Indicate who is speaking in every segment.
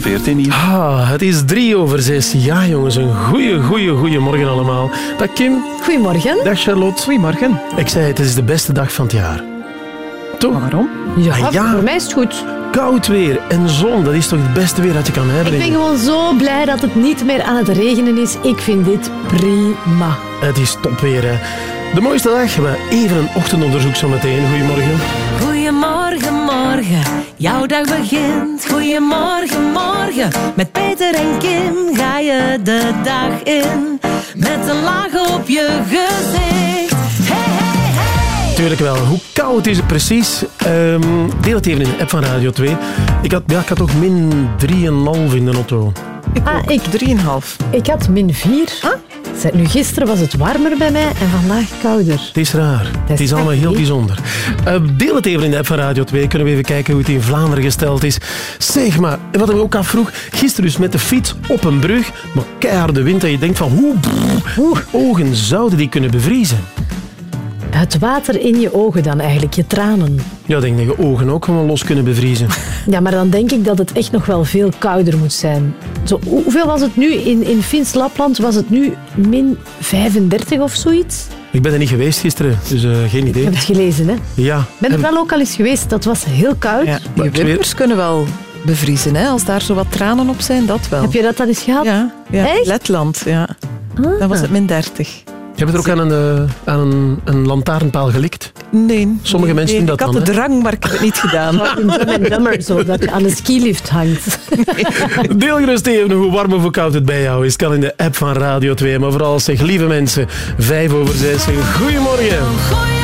Speaker 1: van 14 hier.
Speaker 2: Ah, het is drie over zes. Ja, jongens, een goeie, goeie, goeie morgen allemaal. Dag Kim.
Speaker 3: Goedemorgen.
Speaker 2: Dag Charlotte.
Speaker 4: Goedemorgen.
Speaker 2: Ik zei het, het is de beste dag van het jaar. Toch?
Speaker 4: Waarom?
Speaker 3: Ja,
Speaker 2: Ah, ja.
Speaker 3: voor mij is het goed.
Speaker 2: Koud weer en zon, dat is toch het beste weer dat je kan hebben.
Speaker 3: Ik ben gewoon zo blij dat het niet meer aan het regenen is. Ik vind dit prima.
Speaker 2: Het is topweer, hè. De mooiste dag, we even een ochtendonderzoek zo meteen. Goedemorgen.
Speaker 5: Goedemorgen, morgen, jouw dag begint. Goedemorgen, morgen, met Peter en Kim ga je de dag in. Met een laag op je gezicht. Hey, hey, hey!
Speaker 2: Tuurlijk wel. Hoe koud is het precies? Ehm, deel het even in de app van Radio 2. Ik had, ja, ik had ook min 3,5 in de auto.
Speaker 4: Ik
Speaker 3: Ah, ik-
Speaker 4: 3,5.
Speaker 3: Ik had min 4. Nu, gisteren was het warmer bij mij en vandaag kouder.
Speaker 2: Het is raar. Het is allemaal heel bijzonder. Eh, deel het even in de app van Radio 2. Kunnen we even kijken hoe het in Vlaanderen gesteld is. Zeg maar, wat ik me ook afvroeg. Gisteren dus met de fiets op een brug. Maar keiharde wind dat je denkt van... Hoe, hoe ogen zouden die kunnen bevriezen?
Speaker 3: Het water in je ogen dan eigenlijk, je tranen.
Speaker 2: Ja, ik denk dat je ogen ook gewoon los kunnen bevriezen.
Speaker 3: Ja, maar dan denk ik dat het echt nog wel veel kouder moet zijn. Zo, hoe- hoeveel was het nu? In, in Fins Lapland was het nu min 35 of zoiets?
Speaker 2: Ik ben er niet geweest gisteren, dus eh, geen
Speaker 3: Ik
Speaker 2: idee.
Speaker 3: heb het gelezen, hè. Ik
Speaker 2: Ja.
Speaker 3: ben er
Speaker 2: En-
Speaker 3: wel ook al eens geweest. Dat was heel koud.
Speaker 4: Ja,
Speaker 2: Maar
Speaker 4: die
Speaker 2: ik zweer-
Speaker 4: wimpers kunnen wel bevriezen, hè? als daar zo wat tranen op zijn, dat wel.
Speaker 3: Heb je dat al eens gehad?
Speaker 4: Ja, ja.
Speaker 3: Echt?
Speaker 4: Letland, ja.
Speaker 3: Ah.
Speaker 4: Dan was het min 30.
Speaker 2: Je hebt er ook aan een, eh, aan een, een lantaarnpaal gelikt.
Speaker 4: Nee.
Speaker 2: Sommige
Speaker 4: nee,
Speaker 2: mensen
Speaker 4: nee,
Speaker 2: doen dat
Speaker 4: Ik had
Speaker 2: dan,
Speaker 4: de drang, maar ik heb het niet gedaan.
Speaker 3: And Dumber, zo, dat je aan een skilift hangt.
Speaker 2: Deel gerust even hoe warm of hoe koud het bij jou is. Kan in de app van Radio 2. Maar vooral zeg, lieve mensen, vijf over zes. en Goedemorgen.
Speaker 5: Goedemorgen,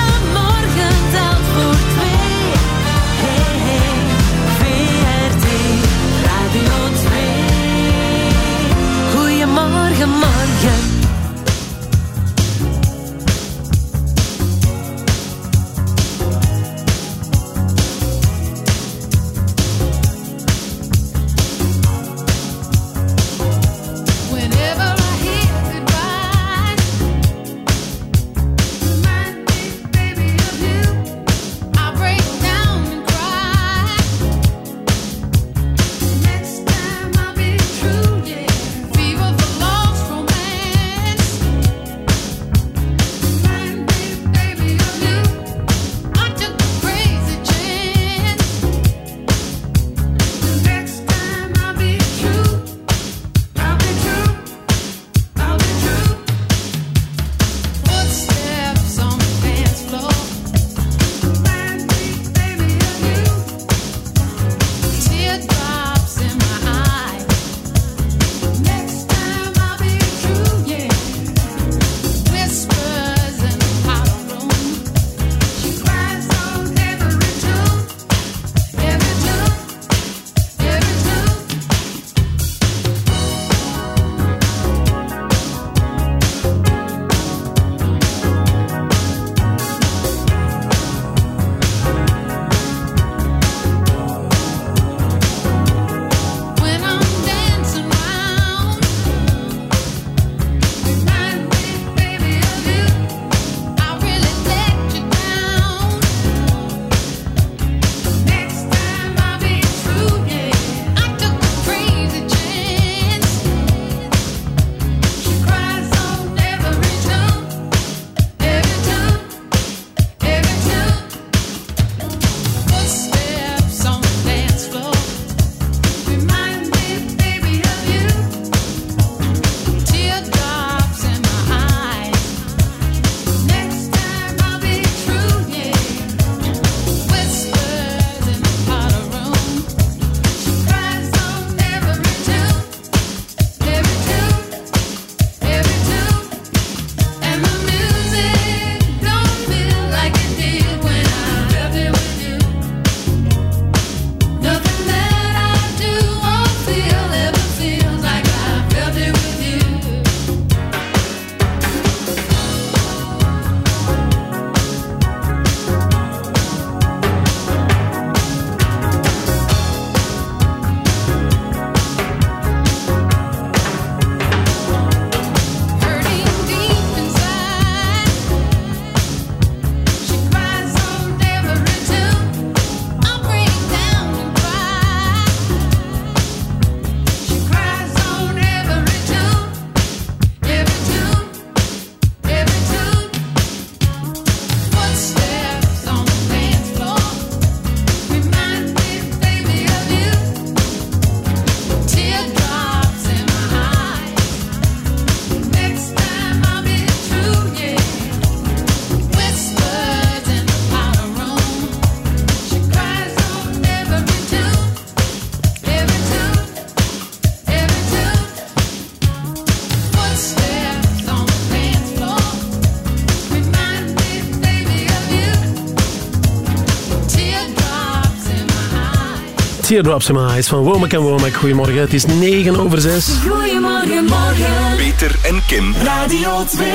Speaker 2: Teardrops in My Eyes van Womack en Womack. Goedemorgen, het is 9 over 6.
Speaker 6: Goedemorgen, morgen.
Speaker 7: Peter en Kim.
Speaker 6: Radio 2.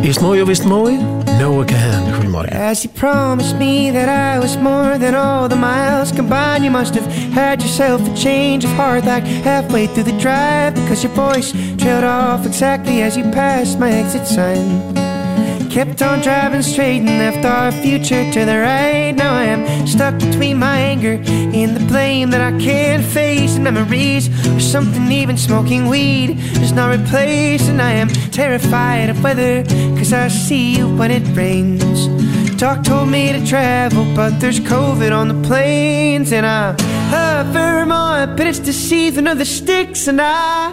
Speaker 2: Is het mooi of is het mooi? Noah Kahan, goedemorgen.
Speaker 8: As you promised me that I was more than all the miles combined, you must have had yourself a change of heart like halfway through the drive because your voice trailed off exactly as you passed my exit sign. Kept on driving straight and left our future to the right. Now I am stuck between my anger and the blame that I can't face. And memories or something even smoking weed does not replace. And I am terrified of weather cause I see you when it rains. Doc told me to travel, but there's COVID on the planes. And I love Vermont, but it's season of the sticks. And I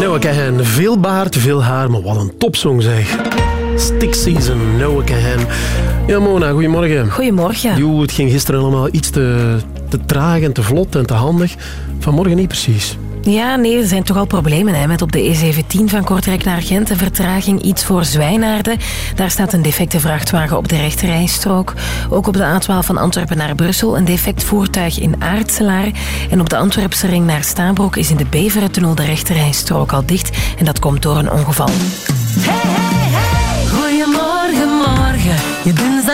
Speaker 2: Noah Kahan, veel baard, veel haar, maar wat een topsong zeg. Stick Season, Noah Kahan. Ja, Mona, goedemorgen.
Speaker 4: Goedemorgen.
Speaker 2: Jo, het ging gisteren allemaal iets te, te traag en te vlot en te handig. Vanmorgen niet precies.
Speaker 6: Ja, nee, er zijn toch al problemen hè, met op de E17 van Kortrijk naar Gent. Een vertraging iets voor Zwijnaarden. Daar staat een defecte vrachtwagen op de rechterrijstrook. Ook op de A12 van Antwerpen naar Brussel een defect voertuig in Aartselaar. En op de Antwerpse ring naar Staanbroek is in de Beverentunnel de rechterrijstrook al dicht. En dat komt door een ongeval. Hey, hey, hey. Goedemorgen, morgen. Je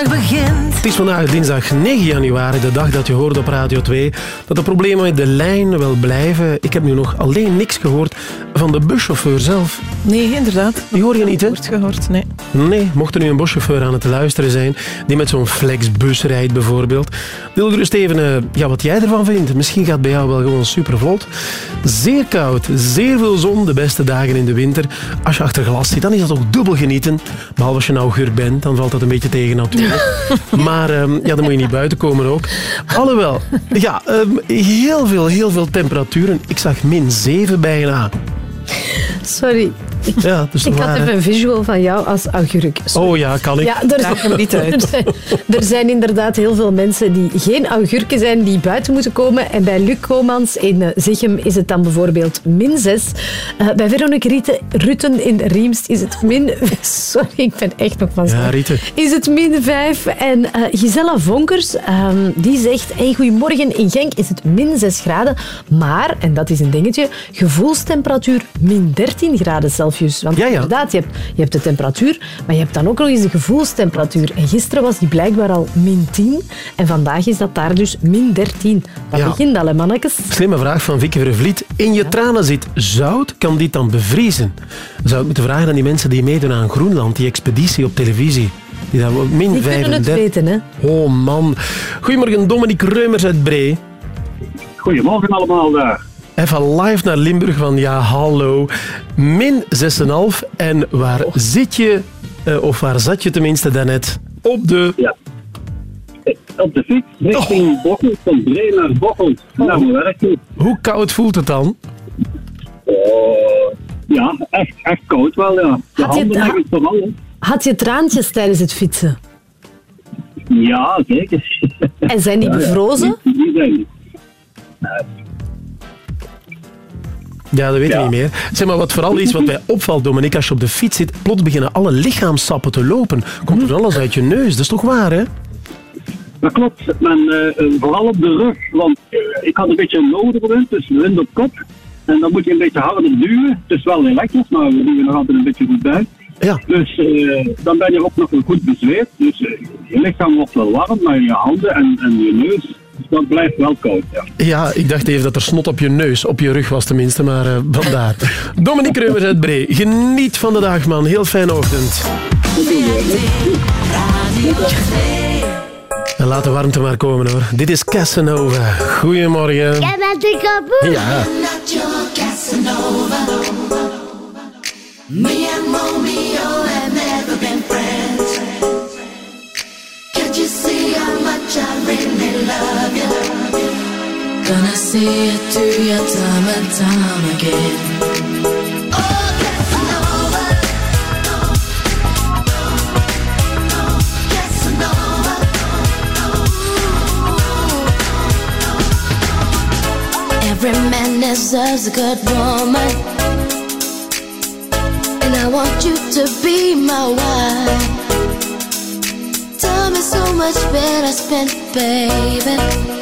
Speaker 6: begint.
Speaker 2: Het is vandaag dinsdag 9 januari, de dag dat je hoort op Radio 2 dat de problemen met de lijn wel blijven. Ik heb nu nog alleen niks gehoord van de buschauffeur zelf.
Speaker 4: Nee, inderdaad.
Speaker 2: Die hoor je niet, hè?
Speaker 4: Wordt gehoord, nee.
Speaker 2: Nee, mocht er nu een buschauffeur aan het luisteren zijn, die met zo'n flexbus rijdt bijvoorbeeld, deel gerust even eh, ja, wat jij ervan vindt. Misschien gaat het bij jou wel gewoon super vlot. Zeer koud, zeer veel zon, de beste dagen in de winter. Als je achter glas zit, dan is dat ook dubbel genieten. Behalve als je nou gur bent, dan valt dat een beetje tegen natuurlijk. Maar ehm, ja, dan moet je niet buiten komen ook. Alhoewel, ja, ehm, heel veel, heel veel temperaturen. Ik zag min 7 bijna.
Speaker 3: Sorry,
Speaker 2: Ja, is
Speaker 3: ik had even een visual van jou als augurk. Sorry.
Speaker 2: Oh ja, kan ik.
Speaker 3: Ja, er
Speaker 4: Daag hem niet uit.
Speaker 3: Er zijn, er zijn inderdaad heel veel mensen die geen augurken zijn, die buiten moeten komen. En bij Luc Komans in eh, Zichem is het dan bijvoorbeeld min 6. bij Veronique Rieten, Rutten in Riemst is het min... Sorry, ik ben echt nog van
Speaker 2: Ja.
Speaker 3: Is het min 5. En eh, Gisella Vonkers, ehm, die zegt... Hey, goedemorgen, in Genk is het min 6 graden. Maar, en dat is een dingetje, gevoelstemperatuur min 13 graden Celsius.
Speaker 9: Celsius. Want
Speaker 2: Ja, ja.
Speaker 9: inderdaad, je hebt, je hebt de temperatuur, maar je hebt dan ook nog eens de gevoelstemperatuur. En gisteren was die blijkbaar al min 10 en vandaag is dat daar dus min 13. Dat
Speaker 2: Ja.
Speaker 9: begint al, hè, mannetjes.
Speaker 2: Slimme vraag van Vicky Vervliet. In je tranen zit zout, kan dit dan bevriezen? Zou ik moeten vragen aan die mensen die meedoen aan Groenland, die expeditie op televisie. Die daar min
Speaker 9: Die kunnen
Speaker 2: 35.
Speaker 9: het weten, hè.
Speaker 2: Oh man. Goedemorgen, Dominique Reumers uit Bree.
Speaker 10: Goedemorgen allemaal daar.
Speaker 2: Even live naar Limburg van ja, hallo. Min 6,5. En waar zit je, eh, of waar zat je tenminste daarnet? Op de...
Speaker 10: Ja. Op de fiets richting
Speaker 2: Oh.
Speaker 10: Bocholt, van Bree naar Bocholt, naar mijn werk toe.
Speaker 2: Hoe koud voelt het dan?
Speaker 10: Oh, ja, echt, echt koud wel, ja. De
Speaker 9: Had je
Speaker 10: handen
Speaker 9: het-
Speaker 10: eigenlijk vooral, hè.
Speaker 9: Had je traantjes tijdens het fietsen?
Speaker 10: Ja, zeker.
Speaker 9: En zijn die
Speaker 10: Ja, ja.
Speaker 9: bevrozen?
Speaker 10: Die, die zijn
Speaker 2: Ja, dat weet ik
Speaker 10: Ja.
Speaker 2: niet meer. Zeg maar, wat vooral is wat mij opvalt, Dominique, als je op de fiets zit, plots beginnen alle lichaamsappen te lopen. Komt er alles uit je neus? Dat is toch waar, hè?
Speaker 10: Dat klopt, men, eh, eh, vooral op de rug, want eh, ik had een beetje een nodenwind, dus wind op kop. En dan moet je een beetje harder duwen. Het is wel elektrisch, maar we duwen nog altijd een beetje goed bij.
Speaker 2: Ja.
Speaker 10: Dus dan ben je ook nog wel goed bezweet. Dus je lichaam wordt wel warm, maar je handen en, en je neus, dat blijft wel koud. Ja.
Speaker 2: Ja, ik dacht even dat er snot op je neus, op je rug was tenminste, maar eh, vandaar. Dominique Reumers uit Bree, geniet van de dag, man. Heel fijne ochtend. En laat de warmte maar komen, hoor. Dit is Casanova. Goedemorgen.
Speaker 11: Jij bent een kaboe.
Speaker 2: Ja.
Speaker 12: Casanova. Me and Romeo Gonna see it through your time and time again. Oh. Every man deserves a good woman. And I want you to be my wife. Time is so much better spent, baby.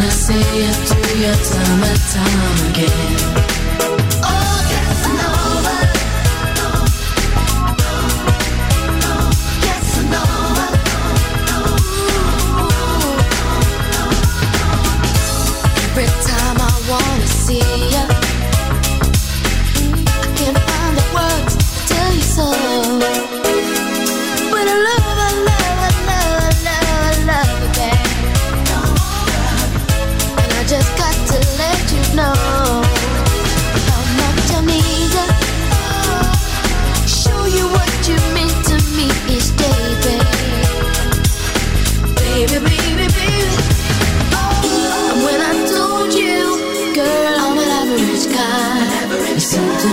Speaker 12: Gonna see you through your time and time again.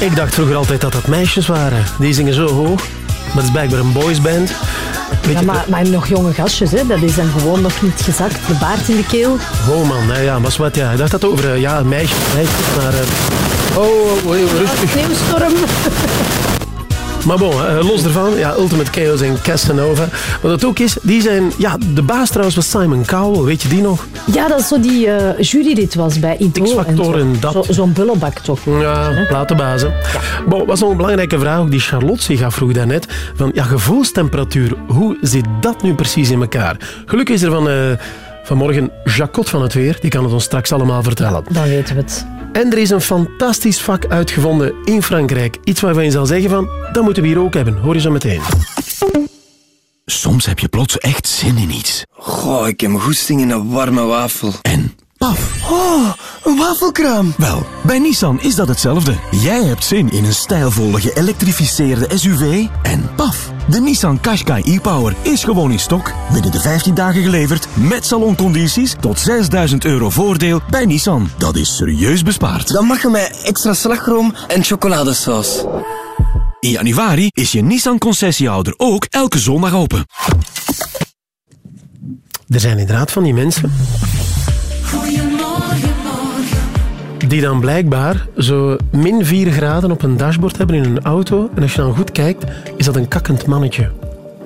Speaker 2: Ik dacht vroeger altijd dat dat meisjes waren. Die zingen zo hoog. Maar het is blijkbaar een boysband.
Speaker 3: Ja, maar, maar nog jonge gastjes, hè, dat is dan gewoon nog niet gezakt. De baard in de keel.
Speaker 2: Oh man, hè, ja, maar wat, ja. Ik dacht dat over eh, ja, een meisje, meisje maar... eh, oh, oh, oh, rustig.
Speaker 3: Sneeuwstorm.
Speaker 2: Maar bon, eh, los ervan, ja, Ultimate Chaos en Casanova. Wat het ook is, die zijn... Ja, de baas trouwens was Simon Cowell, weet je die nog?
Speaker 3: Ja, dat is zo die eh jurylid was bij Idol.
Speaker 2: X-Factor
Speaker 3: zo.
Speaker 2: en dat.
Speaker 3: Zo- Zo'n bullebak toch.
Speaker 2: Ja, platenbazen. Bon, was nog een belangrijke vraag ook die Charlotte zich afvroeg daarnet. Van, ja, gevoelstemperatuur, hoe zit dat nu precies in elkaar? Gelukkig is er van, eh, vanmorgen Jacot van het Weer, die kan het ons straks allemaal vertellen.
Speaker 3: Dan weten we het.
Speaker 2: En er is een fantastisch vak uitgevonden in Frankrijk. Iets waarvan je zal zeggen van, dat moeten we hier ook hebben. Hoor je zo meteen.
Speaker 7: Soms heb je plots echt zin in iets.
Speaker 13: Goh, ik heb goesting in een warme wafel.
Speaker 7: En paf.
Speaker 13: Oh, een wafelkraam.
Speaker 7: Wel, bij Nissan is dat hetzelfde. Jij hebt zin in een stijlvolle geëlektrificeerde SUV en paf. De Nissan Qashqai e-Power is gewoon in stok. Binnen de 15 dagen geleverd met saloncondities tot 6000 euro voordeel bij Nissan. Dat is serieus bespaard.
Speaker 13: Dan mag je mij extra slagroom en chocoladesaus.
Speaker 7: In januari is je Nissan concessiehouder ook elke zondag open.
Speaker 2: Er zijn inderdaad van die mensen die dan blijkbaar zo min 4 graden op een dashboard hebben in hun auto. En als je dan goed kijkt, is dat een kakkend mannetje.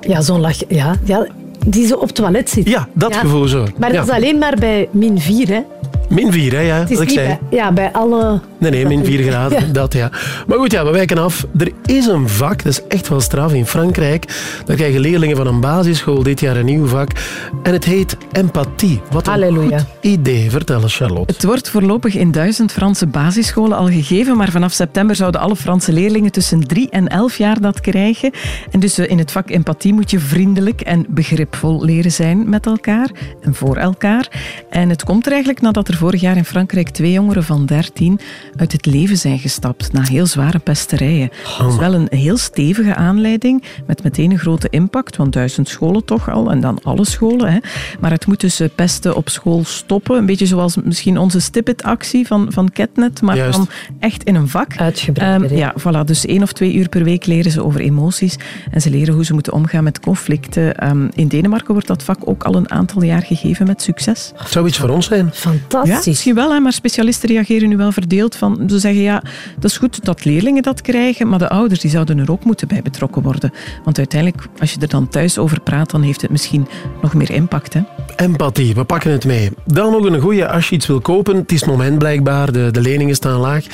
Speaker 3: Ja, zo'n lach. Ja, ja, die zo op het toilet zit.
Speaker 2: Ja, dat
Speaker 3: Ja.
Speaker 2: gevoel zo.
Speaker 3: Maar
Speaker 2: ja.
Speaker 3: dat is alleen maar bij min 4, hè.
Speaker 2: Min 4, hè, ja,
Speaker 3: Het is
Speaker 2: wat ik zei.
Speaker 3: bij, ja, bij alle...
Speaker 2: Nee, nee, min 4 graden,
Speaker 3: Ja.
Speaker 2: dat ja. Maar goed, ja, we wijken af. Er is een vak, dat is echt wel straf, in Frankrijk. Daar krijgen leerlingen van een basisschool dit jaar een nieuw vak. En het heet empathie. Wat een
Speaker 3: Halleluja.
Speaker 2: goed idee. Vertel eens, Charlotte.
Speaker 4: Het wordt voorlopig in duizend Franse basisscholen al gegeven, maar vanaf september zouden alle Franse leerlingen tussen 3 en 11 jaar dat krijgen. En dus eh, in het vak empathie moet je vriendelijk en begripvol leren zijn met elkaar en voor elkaar. En het komt er eigenlijk nadat er vorig jaar in Frankrijk twee jongeren van 13 uit het leven zijn gestapt na heel zware pesterijen. Dat is wel een heel stevige aanleiding met meteen een grote impact, want duizend scholen toch al en dan alle scholen. Hè. Maar het moet dus eh, pesten op school stoppen. Een beetje zoals misschien onze Stipit-actie van, van Ketnet, maar
Speaker 2: Juist.
Speaker 4: dan echt in een vak.
Speaker 3: Uitgebreider,
Speaker 4: Ehm, ja, voilà. Dus één of twee uur per week leren ze over emoties en ze leren hoe ze moeten omgaan met conflicten. Ehm, in Denemarken wordt dat vak ook al een aantal jaar gegeven met succes.
Speaker 2: Het zou iets voor ons zijn.
Speaker 4: Ja, misschien wel, hè, maar specialisten reageren nu wel verdeeld. Van, ze zeggen ja, dat is goed dat leerlingen dat krijgen, maar de ouders die zouden er ook moeten bij betrokken worden. Want uiteindelijk, als je er dan thuis over praat, dan heeft het misschien nog meer impact. Hè?
Speaker 2: Empathie, we pakken het mee. Dan nog een goeie als je iets wil kopen. Het is het moment blijkbaar, de, de leningen staan laag.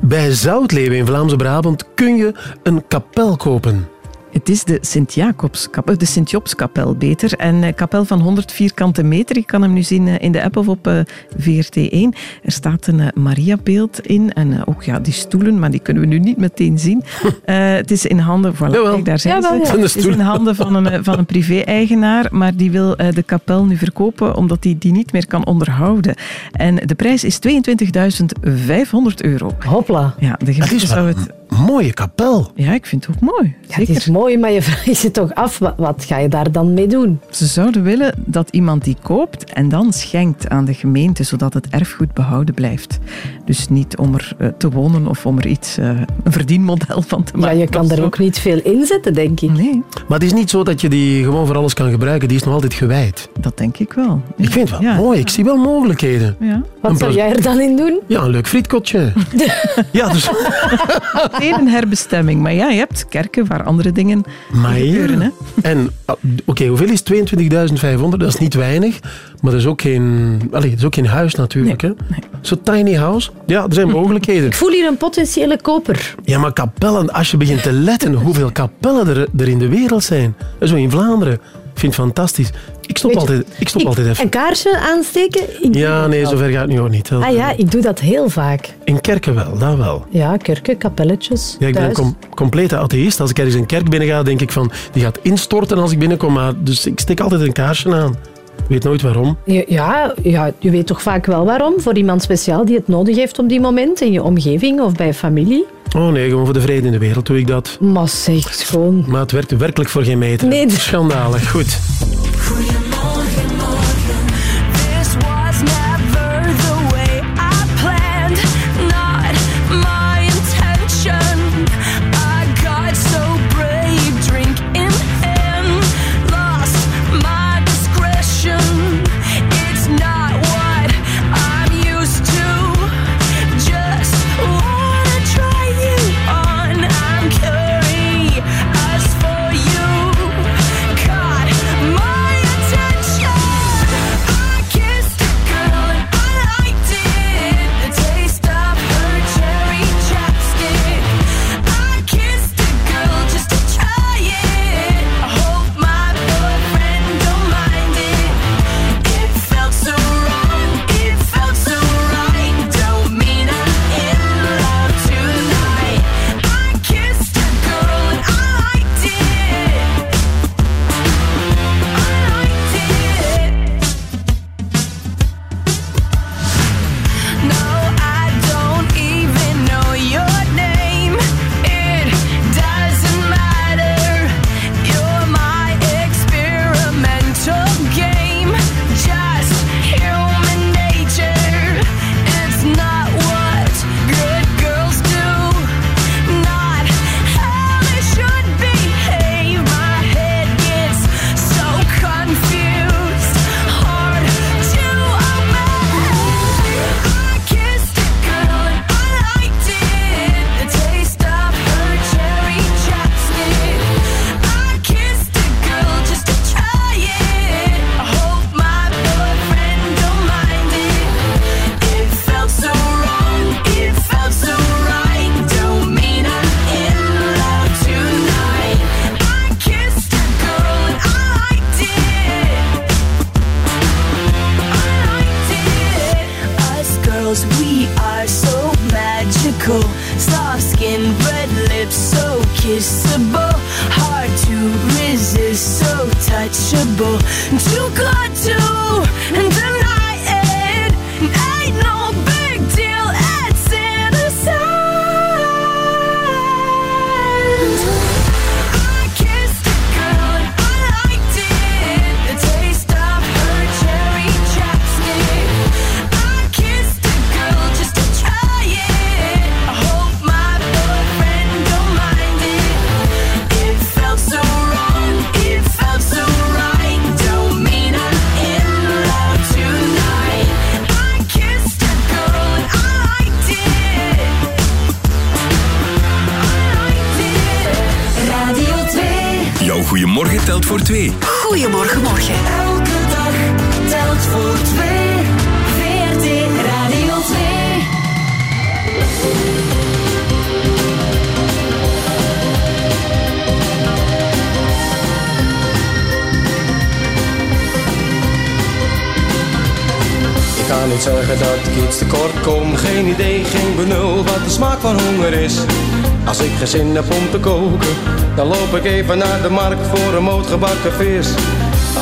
Speaker 2: Bij Zoutleeuwen in Vlaamse Brabant kun je een kapel kopen.
Speaker 4: Het is de Sint-Jacobskapel, de Sint-Jobskapel beter. En een kapel van 100 vierkante meter. Je kan hem nu zien eh, in de app of op eh, VRT1. Er staat een eh, Mariabeeld in. En eh, ook ja, die stoelen, maar die kunnen we nu niet meteen zien. Eh, het is in handen, voilà,
Speaker 2: Jawel.
Speaker 4: kijk, daar zijn
Speaker 3: ja.
Speaker 2: De
Speaker 4: Het is in handen van een, eh, van een privé-eigenaar, maar die wil eh, de kapel nu verkopen omdat hij die niet meer kan onderhouden. En de prijs is 22.500 euro.
Speaker 3: Hopla.
Speaker 4: Ja, de gemeente zou het...
Speaker 2: mooie kapel.
Speaker 4: Ja, ik vind het ook mooi.
Speaker 3: Ja,
Speaker 4: Zeker.
Speaker 3: het is mooi, maar je vraagt je toch af, wat, wat ga je daar dan mee doen?
Speaker 4: Ze zouden willen dat iemand die koopt en dan schenkt aan de gemeente, zodat het erfgoed behouden blijft. Dus niet om er eh, te wonen of om er iets, eh, een verdienmodel van te
Speaker 3: Ja,
Speaker 4: maken.
Speaker 3: je kan er ook niet veel in zetten, denk ik.
Speaker 4: Nee,
Speaker 2: Maar het is niet zo dat je die gewoon voor alles kan gebruiken. Die is nog altijd gewijd.
Speaker 4: dat denk ik wel.
Speaker 2: Ik vind het wel
Speaker 4: Ja.
Speaker 2: mooi. Ik zie wel mogelijkheden.
Speaker 4: Ja.
Speaker 3: Wat
Speaker 2: Een
Speaker 3: zou jij er dan in doen?
Speaker 2: Ja, een leuk frietkotje. ja, dus...
Speaker 4: Meteen een herbestemming. Maar ja, je hebt kerken waar andere dingen
Speaker 2: Maar
Speaker 4: gebeuren. Hè?
Speaker 2: En, ah, oké, hoeveel is 22.500? Dat is niet weinig. Maar dat is ook geen, allee, dat is ook geen huis natuurlijk.
Speaker 4: Nee,
Speaker 2: hè? Zo'n tiny house. Ja, er zijn mogelijkheden.
Speaker 3: Ik voel hier een potentiële koper.
Speaker 2: Ja, maar kapellen, als je begint te letten hoeveel kapellen er, er in de wereld zijn. Zo in Vlaanderen. Ik vind het fantastisch. Ik stop, altijd, ik stop
Speaker 3: ik-
Speaker 2: altijd even.
Speaker 3: Een kaarsje aansteken?
Speaker 2: Ja, nee, zover gaat het nu ook niet.
Speaker 3: Ah ja, ik doe dat heel vaak.
Speaker 2: In kerken wel, dat wel.
Speaker 3: Ja, kerken, kapelletjes,
Speaker 2: Ja, ik ben een com- complete atheïst. Als ik ergens een kerk binnen ga, denk ik van... Die gaat instorten als ik binnenkom. Maar, dus ik steek altijd een kaarsje aan. Ik weet nooit waarom.
Speaker 3: Ja, ja, je weet toch vaak wel waarom. Voor iemand speciaal die het nodig heeft op die moment. In je omgeving of bij familie.
Speaker 2: Oh nee, gewoon voor de vrede in de wereld doe ik dat.
Speaker 3: Maar zeg, schoon.
Speaker 2: Maar het werkt werkelijk voor geen meter.
Speaker 3: Nee,
Speaker 2: Schandalig, goed.
Speaker 14: Put your
Speaker 5: Elke dag telt voor twee.
Speaker 14: VRT Radio 2.
Speaker 15: Ik ga niet zeggen dat ik iets tekort kom. Geen idee, geen benul wat de smaak van honger is. Als ik geen zin heb om te koken, dan loop ik even naar de markt voor een moot gebakken vis.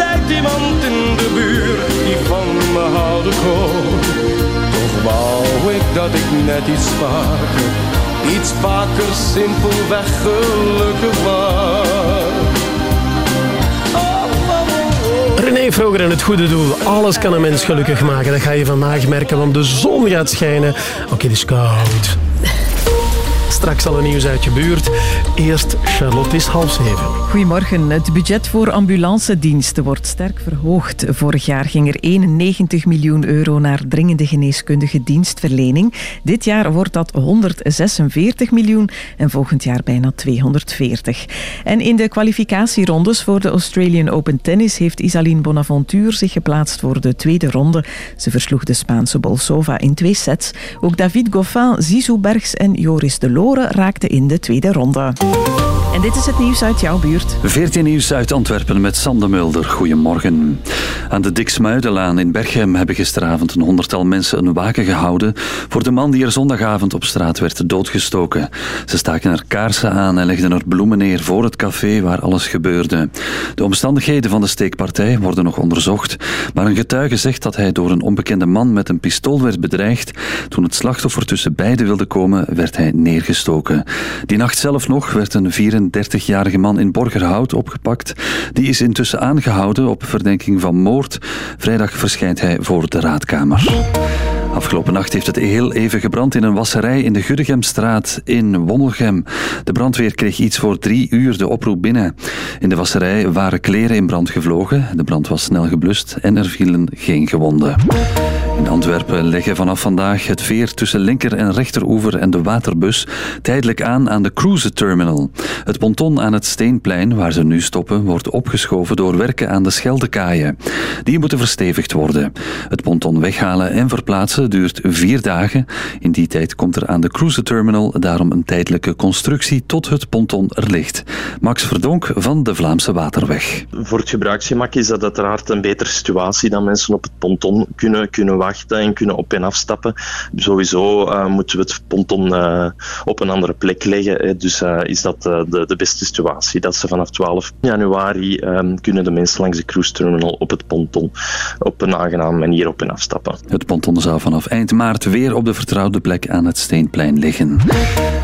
Speaker 15: Altijd iemand in de buurt die van me houden kon. Toch wou ik dat ik net iets vaker, iets vaker simpelweg gelukkig was.
Speaker 2: René Vroger en het goede doel. Alles kan een mens gelukkig maken. Dat ga je vandaag merken, want de zon gaat schijnen. Oké, het is koud. Straks al een nieuws uit je buurt. Eerst Charlotte is half.
Speaker 4: Goedemorgen. Het budget voor ambulancediensten wordt sterk verhoogd. Vorig jaar ging er 91 miljoen euro naar dringende geneeskundige dienstverlening. Dit jaar wordt dat 146 miljoen en volgend jaar bijna 240. En in de kwalificatierondes voor de Australian Open Tennis heeft Isaline Bonaventure zich geplaatst voor de tweede ronde. Ze versloeg de Spaanse Bolsova in twee sets. Ook David Goffin, Zizou Bergs en Joris de Lore raakten in de tweede ronde. En dit is het nieuws uit jouw buurt.
Speaker 1: 14 nieuws uit Antwerpen met Sander Mulder. Goedemorgen. Aan de Diksmuidenlaan in Berchem hebben gisteravond een honderdtal mensen een waken gehouden voor de man die er zondagavond op straat werd doodgestoken. Ze staken er kaarsen aan en legden er bloemen neer voor het café waar alles gebeurde. De omstandigheden van de steekpartij worden nog onderzocht, maar een getuige zegt dat hij door een onbekende man met een pistool werd bedreigd. Toen het slachtoffer tussen beiden wilde komen, werd hij neergestoken. Die nacht zelf nog werd een 34-jarige man in Borgerhout opgepakt. Die is intussen aangehouden op verdenking van moord. Vrijdag verschijnt hij voor de raadkamer. Afgelopen nacht heeft het heel even gebrand in een wasserij in de Gurgemstraat in Wonnelgem. De brandweer kreeg iets voor drie uur de oproep binnen. In de wasserij waren kleren in brand gevlogen. De brand was snel geblust en er vielen geen gewonden. In Antwerpen leggen vanaf vandaag het veer tussen linker en rechteroever en de waterbus tijdelijk aan aan de cruise terminal. Het ponton aan het Steenplein, waar ze nu stoppen, wordt opgeschoven door werken aan de Scheldekaaien. Die moeten verstevigd worden. Het ponton weghalen en verplaatsen duurt vier dagen. In die tijd komt er aan de cruise terminal daarom een tijdelijke constructie tot het ponton er ligt. Max Verdonk van de Vlaamse Waterweg.
Speaker 16: Voor het gebruiksgemak is dat uiteraard een betere situatie dat mensen op het ponton kunnen, kunnen wachten en kunnen op- en afstappen. Sowieso uh, moeten we het ponton uh, op een andere plek leggen. Hè. Dus uh, is dat de, de beste situatie. Dat ze vanaf 12 januari um, kunnen de mensen langs de cruise terminal op het ponton op een aangename manier op- en afstappen.
Speaker 1: Het ponton zou vanaf eind maart weer op de vertrouwde plek aan het Steenplein liggen.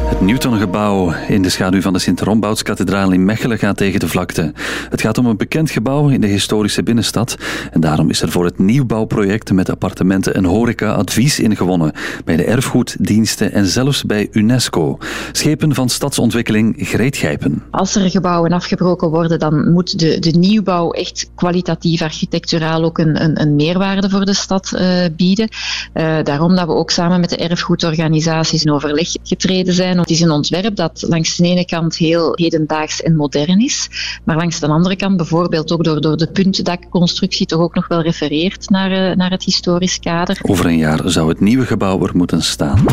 Speaker 1: Het Newtongebouw in de schaduw van de Sint-Rombouts-kathedraal in Mechelen gaat tegen de vlakte. Het gaat om een bekend gebouw in de historische binnenstad en daarom is er voor het nieuwbouwproject met appartementen en horeca advies ingewonnen bij de erfgoeddiensten en zelfs bij UNESCO. Schepen van stadsontwikkeling Greet Gijpen.
Speaker 17: Als er gebouwen afgebroken worden, dan moet de, de nieuwbouw echt kwalitatief architecturaal ook een, een, een meerwaarde voor de stad uh, bieden. Uh, daarom dat we ook samen met de erfgoedorganisaties in overleg getreden zijn. Het is een ontwerp dat langs de ene kant heel hedendaags en modern is, maar langs de andere kant bijvoorbeeld ook door, door de puntdakconstructie toch ook nog wel refereert naar, uh, naar het historisch kader.
Speaker 1: Over een jaar zou het nieuwe gebouw er moeten staan.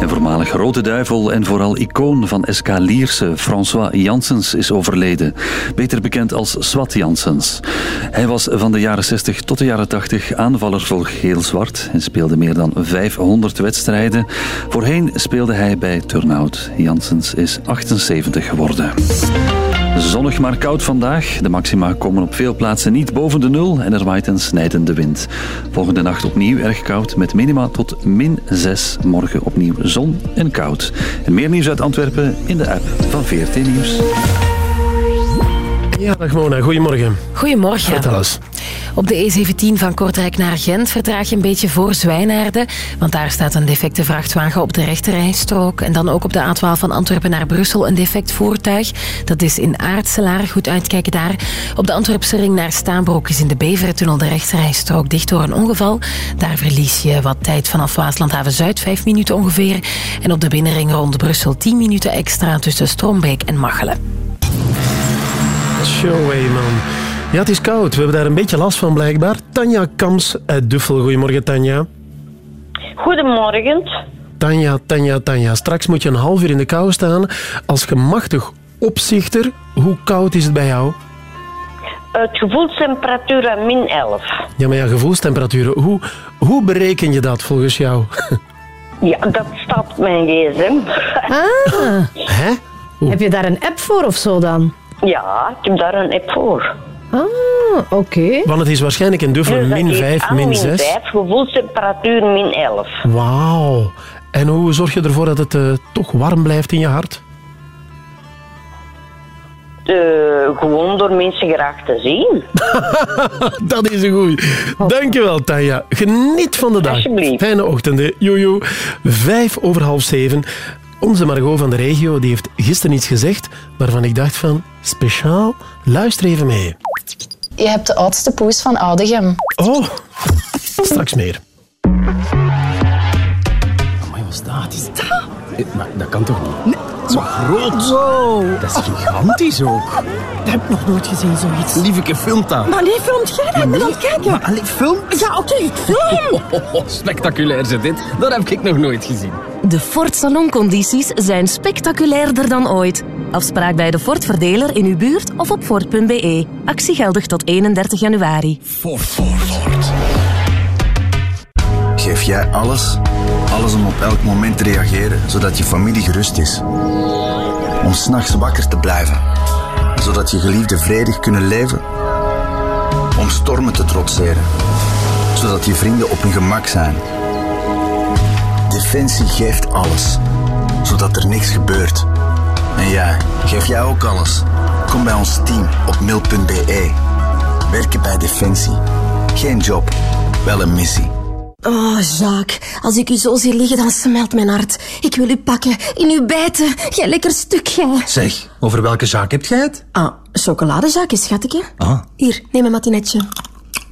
Speaker 1: En voormalig Rode Duivel en vooral icoon van SK Lierse, François Janssens, is overleden. Beter bekend als Swat Janssens. Hij was van de jaren 60 tot de jaren 80 aanvaller voor geel-zwart en speelde meer dan 500 wedstrijden. Voorheen speelde hij bij Turnhout. Janssens is 78 geworden. Zonnig maar koud vandaag. De maxima komen op veel plaatsen niet boven de nul en er waait een snijdende wind. Volgende nacht opnieuw erg koud met minima tot min 6. Morgen opnieuw zon en koud. En meer nieuws uit Antwerpen in de app van VRT Nieuws.
Speaker 2: Ja, dag Mona. Goedemorgen.
Speaker 6: Goedemorgen.
Speaker 2: Vertel eens.
Speaker 6: Op de E17 van Kortrijk naar Gent vertraag je een beetje voor Zwijnaarden. Want daar staat een defecte vrachtwagen op de rechterrijstrook. En dan ook op de A12 van Antwerpen naar Brussel een defect voertuig. Dat is in Aartselaar. Goed uitkijken daar. Op de Antwerpse ring naar Staanbroek is in de Beverentunnel de rechterrijstrook dicht door een ongeval. Daar verlies je wat tijd vanaf Waaslandhaven Zuid, 5 minuten ongeveer. En op de binnenring rond Brussel 10 minuten extra tussen Strombeek en Machelen.
Speaker 2: Show, hey man. Ja, het is koud. We hebben daar een beetje last van blijkbaar. Tanja Kams uit Duffel. Goedemorgen, Tanja.
Speaker 18: Goedemorgen.
Speaker 2: Tanja, Tanja, Tanja. Straks moet je een half uur in de kou staan. Als gemachtig opzichter, hoe koud is het bij jou?
Speaker 18: Het gevoelstemperatuur aan min 11.
Speaker 2: Ja, maar ja, gevoelstemperaturen. Hoe, hoe bereken je dat volgens jou?
Speaker 18: Ja, dat staat mijn gsm.
Speaker 3: Ah.
Speaker 2: Hè?
Speaker 3: Heb je daar een app voor of zo dan?
Speaker 18: Ja, ik heb daar een app voor.
Speaker 3: Ah, oké. Okay.
Speaker 2: Want het is waarschijnlijk in Duffel
Speaker 18: dus
Speaker 2: min 5, min 6.
Speaker 18: Min 5, gevoelstemperatuur min 11.
Speaker 2: Wauw. En hoe zorg je ervoor dat het uh, toch warm blijft in je hart?
Speaker 18: Uh, gewoon door mensen graag te zien.
Speaker 2: dat is een goeie. Dankjewel, Tanja. Geniet van de dag.
Speaker 18: Alsjeblieft.
Speaker 2: Fijne ochtenden. Jojo. Vijf over half zeven. Onze Margot van de regio die heeft gisteren iets gezegd waarvan ik dacht van, speciaal, luister even mee.
Speaker 19: Je hebt de oudste poes van Oudegem.
Speaker 2: Oh, straks meer.
Speaker 20: Maar wat staat is dat? Eh, Maar dat kan toch niet? Zo groot.
Speaker 14: Wow.
Speaker 20: Dat is gigantisch ook.
Speaker 14: Dat heb ik nog nooit gezien, zoiets.
Speaker 20: Lieveke, filmt dat.
Speaker 14: Maar nee, filmt jij dat? Ik ben aan het kijken.
Speaker 20: Maar allee, film.
Speaker 14: Ja, oké, ik film.
Speaker 20: spectaculair zit dit. Dat heb ik nog nooit gezien.
Speaker 5: De Ford saloncondities zijn spectaculairder dan ooit. Afspraak bij de Ford verdeler in uw buurt of op Ford.be. Actie geldig tot 31 januari.
Speaker 20: Ford, Ford, Ford.
Speaker 21: Geef jij alles? Alles om op elk moment te reageren, zodat je familie gerust is. Om s'nachts wakker te blijven, zodat je geliefden vredig kunnen leven. Om stormen te trotseren, zodat je vrienden op hun gemak zijn. Defensie geeft alles, zodat er niks gebeurt. En jij, geef jij ook alles? Kom bij ons team op mil.be. Werken bij Defensie. Geen job, wel een missie.
Speaker 14: Oh, Jacques, als ik u zo zie liggen, dan smelt mijn hart. Ik wil u pakken, in u bijten. Jij lekker stuk, jij.
Speaker 20: Zeg, over welke zaak heb jij het?
Speaker 14: Ah, chocoladezaakje, schatje.
Speaker 20: Ah.
Speaker 14: Hier, neem een matinetje.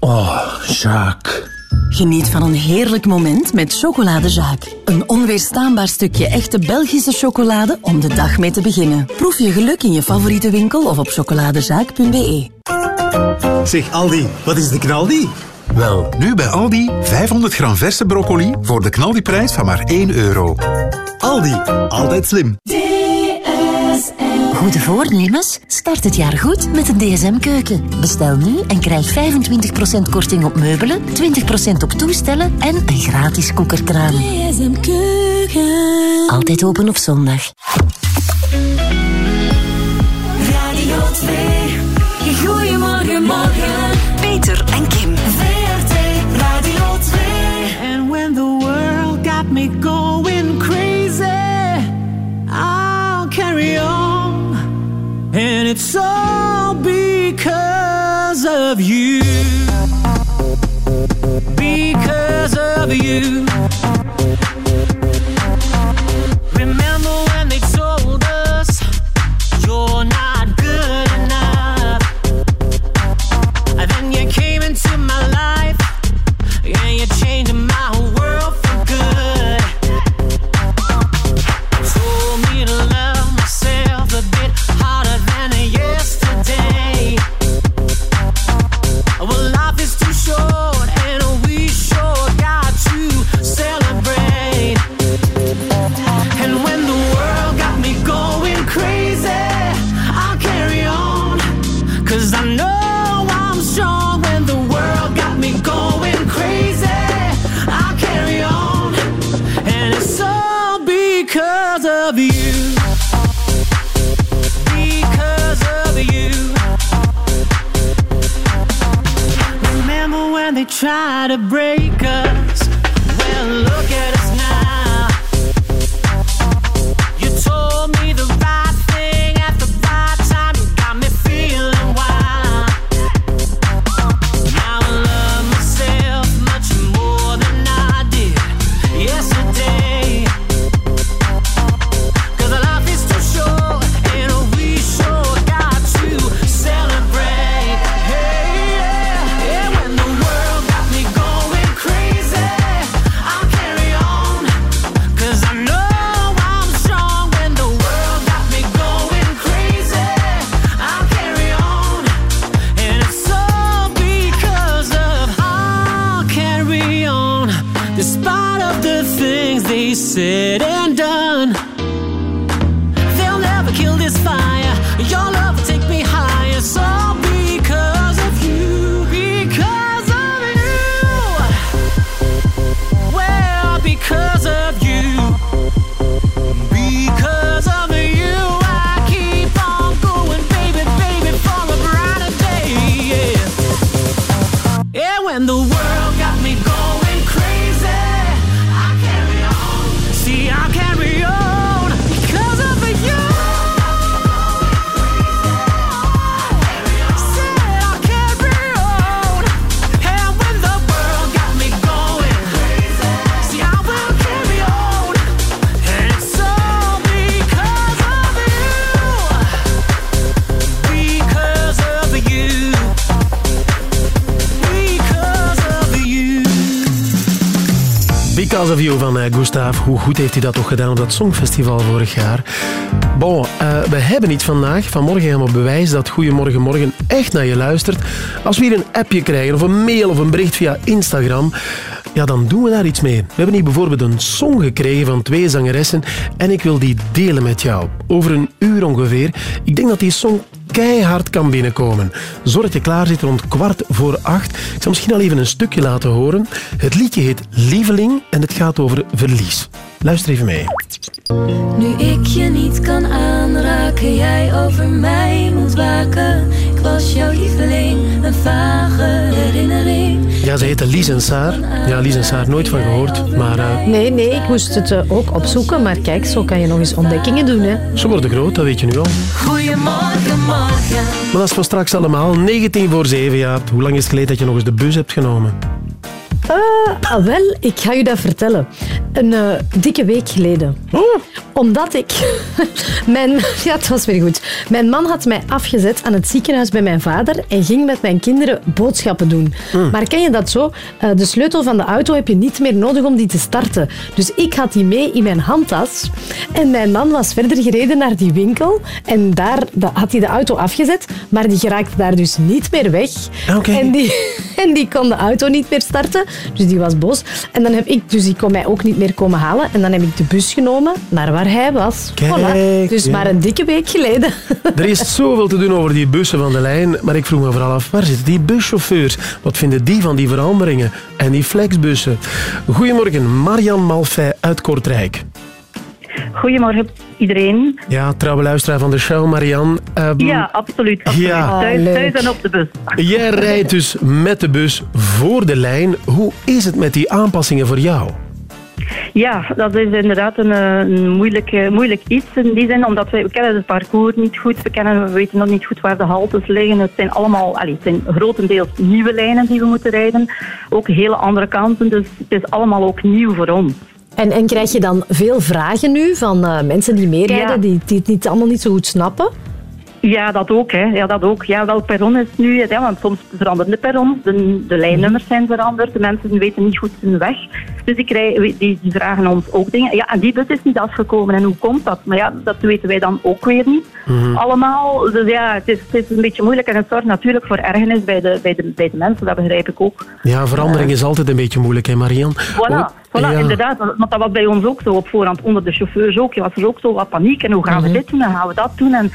Speaker 20: Oh, Jacques.
Speaker 5: Geniet van een heerlijk moment met Chocoladezaak. Een onweerstaanbaar stukje echte Belgische chocolade om de dag mee te beginnen. Proef je geluk in je favoriete winkel of op chocoladezaak.be.
Speaker 7: Zeg Aldi, wat is de knaldi? Wel, nu bij Aldi 500 gram verse broccoli voor de knaldiprijs van maar 1 euro. Aldi, altijd slim.
Speaker 22: Goede voornemens? Start het jaar goed met een DSM-keuken. Bestel nu en krijg 25% korting op meubelen, 20% op toestellen en een gratis koekerkraan.
Speaker 23: DSM-keuken.
Speaker 22: Altijd open op zondag.
Speaker 23: Radio 2. Goedemorgen, morgen. Peter en Kim. VRT Radio 2.
Speaker 24: And when the world got me going it's all because of you. Because of you.
Speaker 2: Hoe goed heeft hij dat toch gedaan op dat Songfestival vorig jaar? Bon, eh, we hebben niet vandaag. Vanmorgen we bewijzen dat Goedemorgen Morgen echt naar je luistert. Als we hier een appje krijgen of een mail of een bericht via Instagram, ja, dan doen we daar iets mee. We hebben hier bijvoorbeeld een song gekregen van twee zangeressen en ik wil die delen met jou. Over een uur ongeveer. Ik denk dat die song keihard kan binnenkomen. Zorg dat je klaar zit rond kwart voor acht. Ik zal misschien al even een stukje laten horen. Het liedje heet Lieveling en het gaat over verlies. Luister even mee.
Speaker 14: Nu ik je niet kan aanraken, jij over mij moet waken. Ik was jouw lieveling, een vage herinnering.
Speaker 2: Ja, ze heette Lies en Saar. Ja, Lies en Saar, nooit van gehoord. Maar eh,
Speaker 3: Nee, nee, ik moest het eh, ook opzoeken. Maar kijk, zo kan je nog eens ontdekkingen doen. Hè.
Speaker 2: ze worden groot, dat weet je nu al.
Speaker 14: Goedemorgen, morgen.
Speaker 2: Maar dat is voor straks allemaal. 19 voor 7, ja. Hoe lang is het geleden dat je nog eens de bus hebt genomen?
Speaker 3: Eh, ah, wel, ik ga je dat vertellen. Een eh, dikke week geleden. Omdat ik... mijn, ja, het was weer goed. Mijn man had mij afgezet aan het ziekenhuis bij mijn vader en ging met mijn kinderen boodschappen doen. Maar ken je dat zo? Eh, de sleutel van de auto heb je niet meer nodig om die te starten. Dus ik had die mee in mijn handtas. En mijn man was verder gereden naar die winkel. En daar da- had hij de auto afgezet. Maar die geraakte daar dus niet meer weg. En, die, en die kon de auto niet meer starten. Dus die was boos. En dan heb ik, dus die kon mij ook niet meer komen halen. En dan heb ik de bus genomen naar waar hij was.
Speaker 2: Kijk,
Speaker 3: Voilà. Dus
Speaker 2: ja.
Speaker 3: maar een dikke week geleden.
Speaker 2: Er is zoveel te doen over die bussen van de lijn, maar ik vroeg me vooral af, waar zitten die buschauffeurs? Wat vinden die van die veranderingen? En die flexbussen? Goedemorgen, Marian Malfay uit Kortrijk.
Speaker 25: Goedemorgen iedereen.
Speaker 2: Ja, trouwe luisteraar van de show, Marian. Ehm,
Speaker 25: Ja, absoluut. absoluut.
Speaker 2: Ja.
Speaker 25: Thuis,
Speaker 2: Ah,
Speaker 25: thuis en op de bus.
Speaker 2: Jij rijdt dus met de bus voor de lijn. Hoe is het met die aanpassingen voor jou?
Speaker 25: Ja, dat is inderdaad een, eh, een moeilijk, eh, moeilijk iets in die zin, omdat wij, we kennen het parcours niet goed, we, kennen, we weten nog niet goed waar de haltes liggen. Het zijn allemaal, allee, het zijn grotendeels nieuwe lijnen die we moeten rijden, ook hele andere kanten, dus het is allemaal ook nieuw voor ons.
Speaker 3: En, en krijg je dan veel vragen nu van eh, mensen die meerijden,
Speaker 25: Ja.
Speaker 3: die, die het niet, allemaal niet zo goed snappen?
Speaker 25: Ja, dat ook. Hè. Ja, dat ook. Ja, welk perron is het nu? Ja, want soms veranderen de perrons, de, de lijnnummers zijn veranderd, de mensen weten niet goed hun weg. Dus die, krijgen, die, die vragen ons ook dingen. Ja, en die bus is niet afgekomen en hoe komt dat? Maar ja, dat weten wij dan ook weer niet.
Speaker 2: Mhm.
Speaker 25: Allemaal, dus ja, het is, het is een beetje moeilijk en het zorgt natuurlijk voor ergernis bij de, bij de, bij de mensen, dat begrijp ik ook.
Speaker 2: Ja, verandering is altijd een beetje moeilijk, hè, Marian?
Speaker 25: Voilà, voilà
Speaker 2: ja.
Speaker 25: inderdaad. Want dat was bij ons ook zo op voorhand, onder de chauffeurs ook. Je was er ook zo wat paniek en hoe gaan
Speaker 2: Mhm.
Speaker 25: we dit doen en gaan we dat doen. En,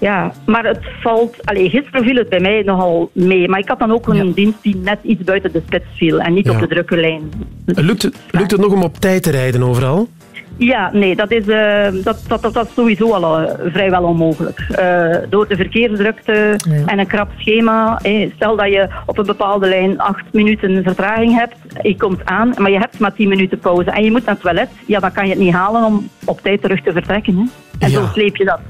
Speaker 25: ja, maar het valt... Allee, gisteren viel het bij mij nogal mee. Maar ik had dan ook een dienst die net iets buiten de spits viel en niet
Speaker 2: Ja.
Speaker 25: op de drukke lijn.
Speaker 2: Lukt het, lukt het nog om op tijd te rijden overal?
Speaker 25: Ja, nee, dat is, eh, dat, dat, dat, dat is sowieso al eh, vrijwel onmogelijk. Eh, door de verkeersdrukte en een krap schema. eh, stel dat je op een bepaalde lijn acht minuten vertraging hebt, je komt aan, maar je hebt maar tien minuten pauze en je moet naar het toilet, ja, dan kan je het niet halen om op tijd terug te vertrekken. Hè. En zo sleep je dat.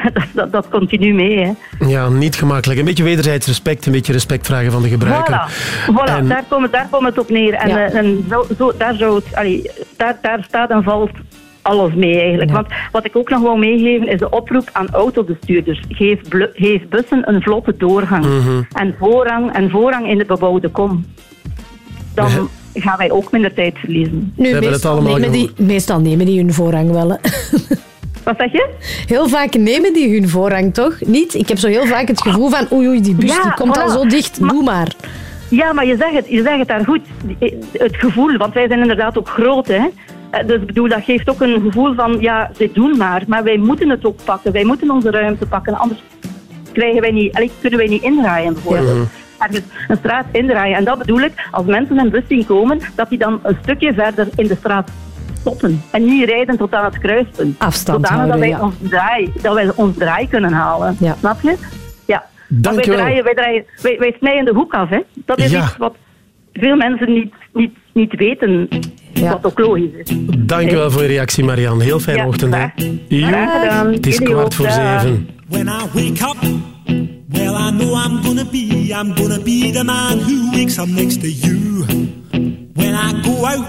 Speaker 25: dat, dat, dat continu mee. Hè.
Speaker 2: Ja, niet gemakkelijk. Een beetje wederzijds respect, een beetje respect vragen van de gebruiker.
Speaker 25: Voilà, voilà
Speaker 2: En-
Speaker 25: daar, komt het, daar komt het op neer. En,
Speaker 2: Ja.
Speaker 25: eh, en zo, zo, daar, zou het, allee, daar, daar staat en valt alles mee eigenlijk. Want wat ik ook nog wil meegeven is de oproep aan autobestuurders. Geef, geef bussen een vlotte doorgang.
Speaker 2: Mhm.
Speaker 25: en, voorrang, en voorrang in de bebouwde kom. Dan gaan wij ook minder tijd verliezen.
Speaker 3: Nu, meestal, nemen die, meestal nemen die hun voorrang wel.
Speaker 25: Wat zeg je?
Speaker 3: Heel vaak nemen die hun voorrang toch? Niet? Ik heb zo heel vaak het gevoel van oei, oei die bus
Speaker 25: Ja,
Speaker 3: die komt al zo dicht, doe maar.
Speaker 25: Ja, maar je zegt het, je zegt het daar goed. Het gevoel, want wij zijn inderdaad ook groot, hè. Eh, Dus ik bedoel, dat geeft ook een gevoel van, ja, ze doen maar. Maar wij moeten het ook pakken. Wij moeten onze ruimte pakken. Anders krijgen wij niet, allee, kunnen wij niet indraaien, bijvoorbeeld. Ergens een straat indraaien. En dat bedoel ik, als mensen een bus zien komen, dat die dan een stukje verder in de straat stoppen. En niet rijden tot aan het kruispunt.
Speaker 3: Afstand
Speaker 25: Zodanig dat
Speaker 3: houden,
Speaker 25: wij,
Speaker 3: ja.
Speaker 25: ons draai, dat wij ons draai kunnen halen. Snap je? Ja. Want
Speaker 2: Dank
Speaker 25: wij,
Speaker 2: wel.
Speaker 25: draaien, wij, draaien, wij, wij snijden de hoek af. Hè. Dat is
Speaker 2: Ja.
Speaker 25: iets wat veel mensen niet, niet, niet weten, wat ook logisch is.
Speaker 2: Dankjewel voor je reactie, Marian. Heel fijne
Speaker 25: Ja,
Speaker 2: ochtend. Hè. Het is kwart voor
Speaker 25: dag.
Speaker 2: zeven.
Speaker 24: When I wake up, well, I know I'm gonna be, I'm gonna be the man who wakes up next to you. When I go out,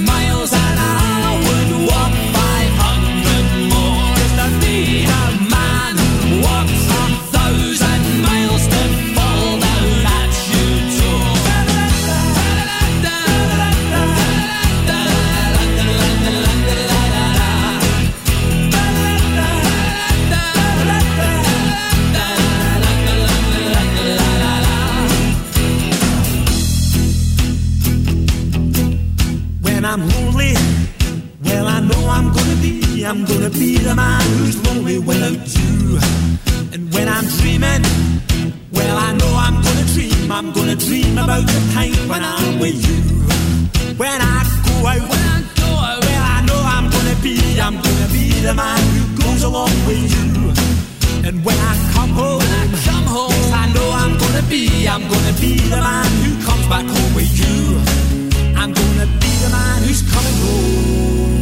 Speaker 24: be, the man who's lonely without you. And when I'm dreaming, well, I know I'm gonna dream, I'm gonna dream about the time when I'm with you. When I go out, when I go out, well, I know I'm gonna be, I'm gonna be the man who goes along with you. And when I come home, when I come home, yes, I know I'm gonna be, I'm gonna be the man who comes back home with you. I'm gonna be the man who's coming home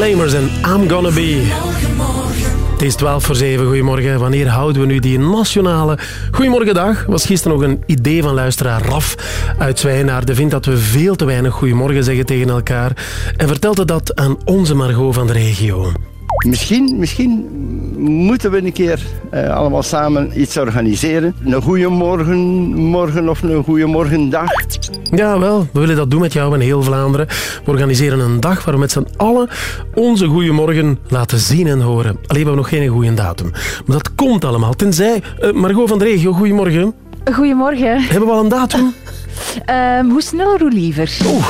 Speaker 2: Proclaimers en I'm Gonna Be. Het is 12 voor 7. Goedemorgen. Wanneer houden we nu die nationale Goedemorgendag? Was gisteren nog een idee van luisteraar Raf uit Zwijnaarden. Vindt dat we veel te weinig Goedemorgen zeggen tegen elkaar. En vertelde dat aan onze Margot van de regio.
Speaker 26: Misschien, misschien moeten we een keer eh, allemaal samen iets organiseren. Een goede morgen, morgen of een goede morgendag.
Speaker 2: Ja, wel. We willen dat doen met jou en heel Vlaanderen. We organiseren een dag waar we met z'n allen onze Goeiemorgen laten zien en horen. Alleen we hebben nog geen goede datum. Maar dat komt allemaal. Tenzij... eh, Margot van de regio, goedemorgen.
Speaker 27: Goedemorgen.
Speaker 2: Hebben we al een datum?
Speaker 27: Ehm, hoe snel, hoe liever?
Speaker 28: Regio.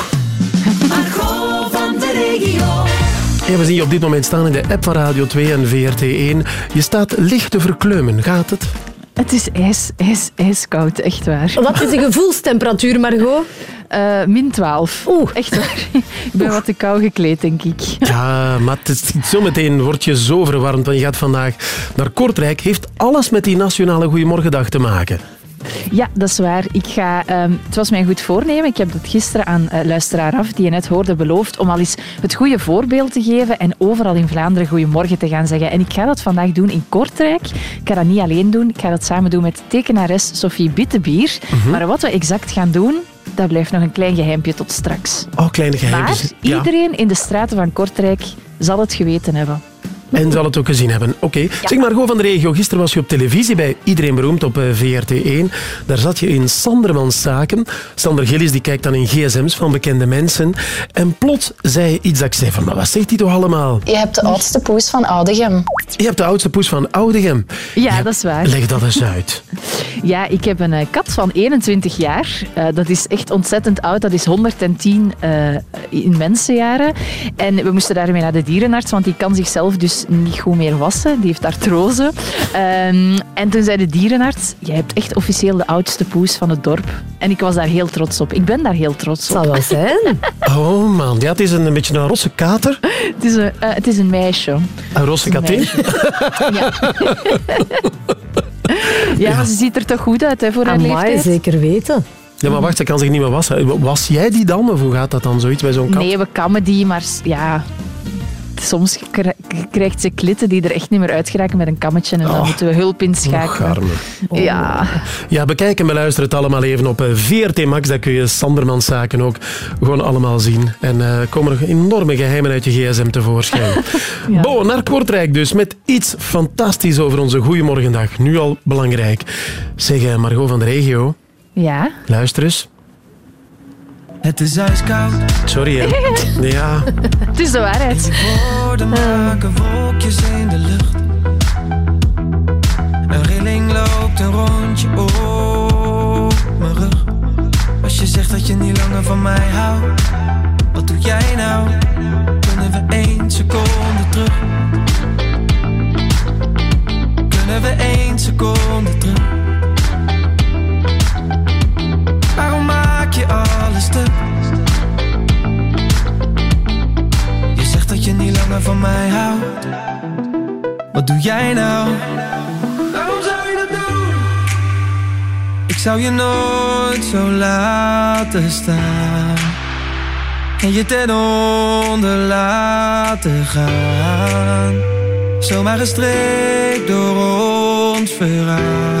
Speaker 2: Ja, we zien je op dit moment staan in de app van Radio 2 en VRT1. Je staat licht te verkleumen. Gaat het?
Speaker 27: Het is ijs, ijs, ijskoud, echt waar.
Speaker 9: Wat is de gevoelstemperatuur, Margot?
Speaker 27: Eh, min 12. Oeh. Echt waar. Ik ben wat te kou gekleed, denk ik.
Speaker 2: Ja, maar zometeen word je zo verwarmd. Want je gaat vandaag naar Kortrijk. Heeft alles met die nationale Goeiemorgendag te maken.
Speaker 27: Ja, dat is waar. Ik ga, ehm, het was mijn goed voornemen. Ik heb dat gisteren aan eh, luisteraar af, die je net hoorde, beloofd om al eens het goede voorbeeld te geven en overal in Vlaanderen goedemorgen te gaan zeggen. En ik ga dat vandaag doen in Kortrijk. Ik ga dat niet alleen doen. Ik ga dat samen doen met tekenares Sophie Bittebier.
Speaker 2: Mhm.
Speaker 27: Maar wat we exact gaan doen, dat blijft nog een klein geheimpje tot straks.
Speaker 2: Oh, kleine
Speaker 27: Maar
Speaker 2: geheimjes. Ja.
Speaker 27: iedereen in de straten van Kortrijk zal het geweten hebben.
Speaker 2: En zal het ook gezien hebben. Oké. Zeg maar, gewoon van de regio. Gisteren was je op televisie bij Iedereen Beroemd op eh, VRT1. Daar zat je in Sandermans Zaken. Sander Gillis die kijkt dan in gsm's van bekende mensen. En plots zei je iets dat ik zei van, maar wat zegt hij toch allemaal?
Speaker 29: Je hebt de oudste poes van Oudegem.
Speaker 2: Je hebt de oudste poes van Oudegem.
Speaker 30: Ja, dat is waar.
Speaker 2: Leg dat eens uit.
Speaker 30: Ja, ik heb een eh, kat van 21 jaar. Eh, dat is echt ontzettend oud. Dat is 110 eh, in mensenjaren. En we moesten daarmee naar de dierenarts, want die kan zichzelf dus niet goed meer wassen. Die heeft artrose. Ehm, en toen zei de dierenarts, jij hebt echt officieel de oudste poes van het dorp. En ik was daar heel trots op. Ik ben daar heel trots op.
Speaker 3: Zal wel zijn.
Speaker 2: Oh man, ja, het is een, een beetje een rosse kater.
Speaker 30: Het is een, eh, het is een meisje.
Speaker 2: Een rosse katin.
Speaker 30: Ja. ja, maar ze ziet er toch goed uit hè, voor haar
Speaker 3: Amai,
Speaker 30: leeftijd.
Speaker 3: zeker weten.
Speaker 2: Ja, maar wacht, ze kan zich niet meer wassen. Was jij die dan? Of hoe gaat dat dan zoiets bij zo'n kat?
Speaker 30: Nee, we kammen die, maar ja... Soms kri- krijgt ze klitten die er echt niet meer uitgeraken met een kammetje en dan
Speaker 2: Oh.
Speaker 30: moeten we hulp inschakelen.
Speaker 2: Arme.
Speaker 30: Ja.
Speaker 2: Ja, bekijk en beluister het allemaal even op eh, VRT Max. Daar kun je Sandermans zaken ook gewoon allemaal zien. En eh komen nog enorme geheimen uit je gsm tevoorschijn.
Speaker 30: Ja.
Speaker 2: Bo, naar Kortrijk dus, met iets fantastisch over onze Goeiemorgendag. Nu al belangrijk. Zeg, eh, Margot van de regio,
Speaker 30: Ja?
Speaker 2: luister eens.
Speaker 31: Het is ijskoud.
Speaker 2: Sorry, hè. Ja,
Speaker 30: Het is de waarheid.
Speaker 31: Woorden maken wolkjes in de lucht. Een rilling loopt een rondje op mijn rug. Als je zegt dat je niet langer van mij houdt, wat doe jij nou? Kunnen we één seconde terug? Kunnen we één seconde terug? Je zegt dat je niet langer van mij houdt. Wat doe jij nou? Waarom zou je dat doen? Ik zou je nooit zo laten staan. En je ten onder laten gaan. Zomaar gestreekt door ons verhaal.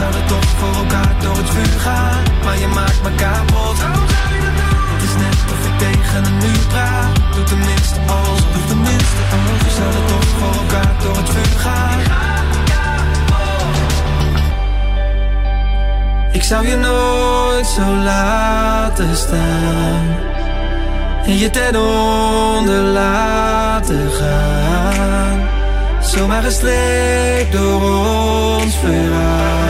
Speaker 31: Zouden toch voor elkaar door het vuur gaan. Maar je maakt me kapot. Waarom zou je dat doen? Het is net of ik tegen een muur praat. Doe tenminste alsof. Doe tenminste alsof. We zouden toch voor elkaar door het vuur gaan. Ik zou je nooit zo laten staan. En je ten onder laten gaan. Zomaar gestreekt door ons verhaal.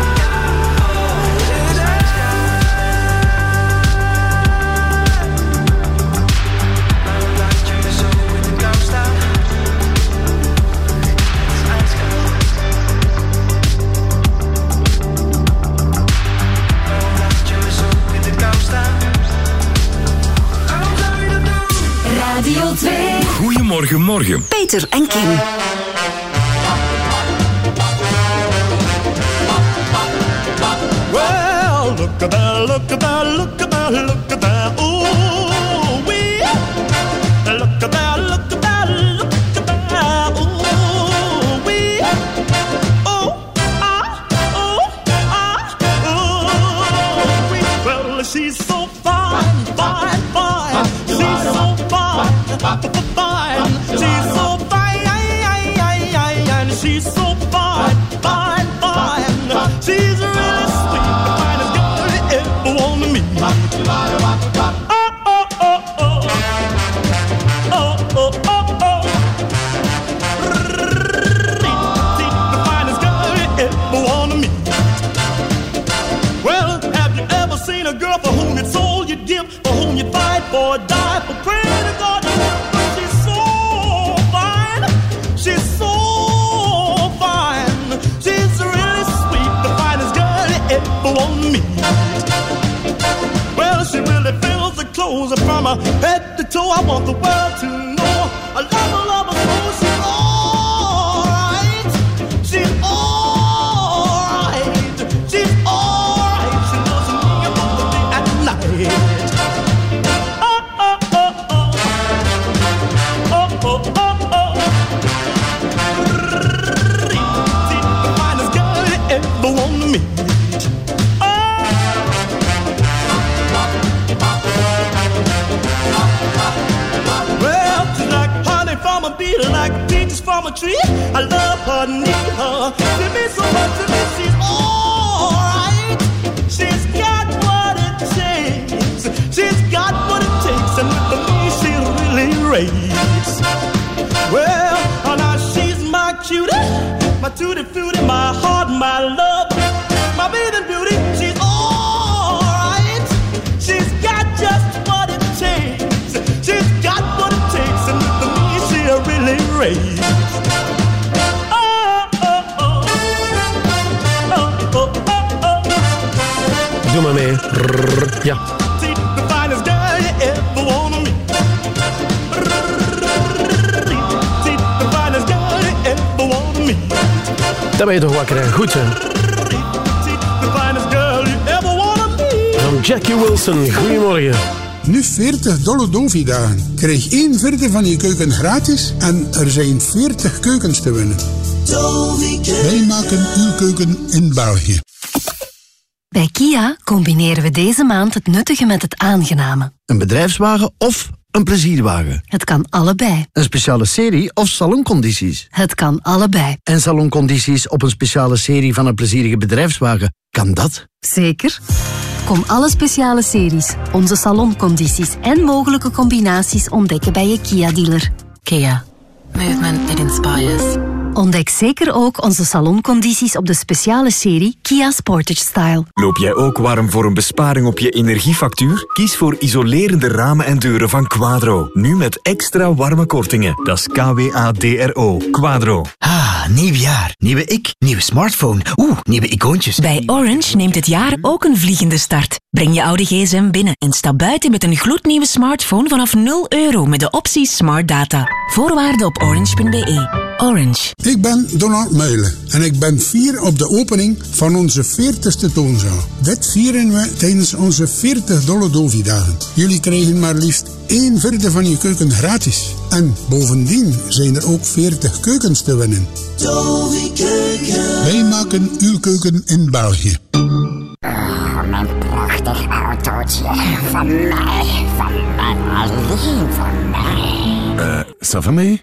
Speaker 7: Goedemorgen, morgen.
Speaker 32: Peter en Kim.
Speaker 33: Well, look at that, look at that, look at that, look at that. Ooh, I want the world you ever wanna meet.
Speaker 2: Dan ben je toch wakker en goed, hè?
Speaker 33: The finest girl you ever wanna meet.
Speaker 2: Van Jackie Wilson. Goedemorgen.
Speaker 34: Nu 40 dolle Dovi-dagen. Krijg één vierde van je keuken gratis en er zijn 40 keukens te winnen. Wij maken uw keuken in België.
Speaker 35: Kia combineren we deze maand het nuttige met het aangename.
Speaker 36: Een bedrijfswagen of een plezierwagen.
Speaker 35: Het kan allebei.
Speaker 36: Een speciale serie of saloncondities.
Speaker 35: Het kan allebei.
Speaker 36: En saloncondities op een speciale serie van een plezierige bedrijfswagen. Kan dat?
Speaker 35: Zeker. Kom alle speciale series, onze saloncondities en mogelijke combinaties ontdekken bij je Kia-dealer.
Speaker 6: Kia. Movement that inspires.
Speaker 35: Ontdek zeker ook onze saloncondities op de speciale serie Kia Sportage Style.
Speaker 7: Loop jij ook warm voor een besparing op je energiefactuur? Kies voor isolerende ramen en deuren van Quadro. Nu met extra warme kortingen. Dat is K-W-A-D-R-O. Quadro.
Speaker 37: Ah, nieuw jaar. Nieuwe ik, nieuwe smartphone. Oeh, nieuwe icoontjes.
Speaker 5: Bij Orange neemt het jaar ook een vliegende start. Breng je oude gsm binnen en stap buiten met een gloednieuwe smartphone vanaf 0 euro met de optie Smart Data. Voorwaarden op orange.be. Orange.
Speaker 34: Ik ben Donald Meulen en ik ben fier op de opening van onze 40ste toonzaal. Dit vieren we tijdens onze 40 dolle Dovi-dagen. Jullie krijgen maar liefst één vierde van je keuken gratis. En bovendien zijn er ook 40 keukens te winnen. Wij maken uw keuken in België.
Speaker 38: Mijn prachtig autootje. Van mij, van mij, alleen van mij.
Speaker 39: Eh, ça va mee?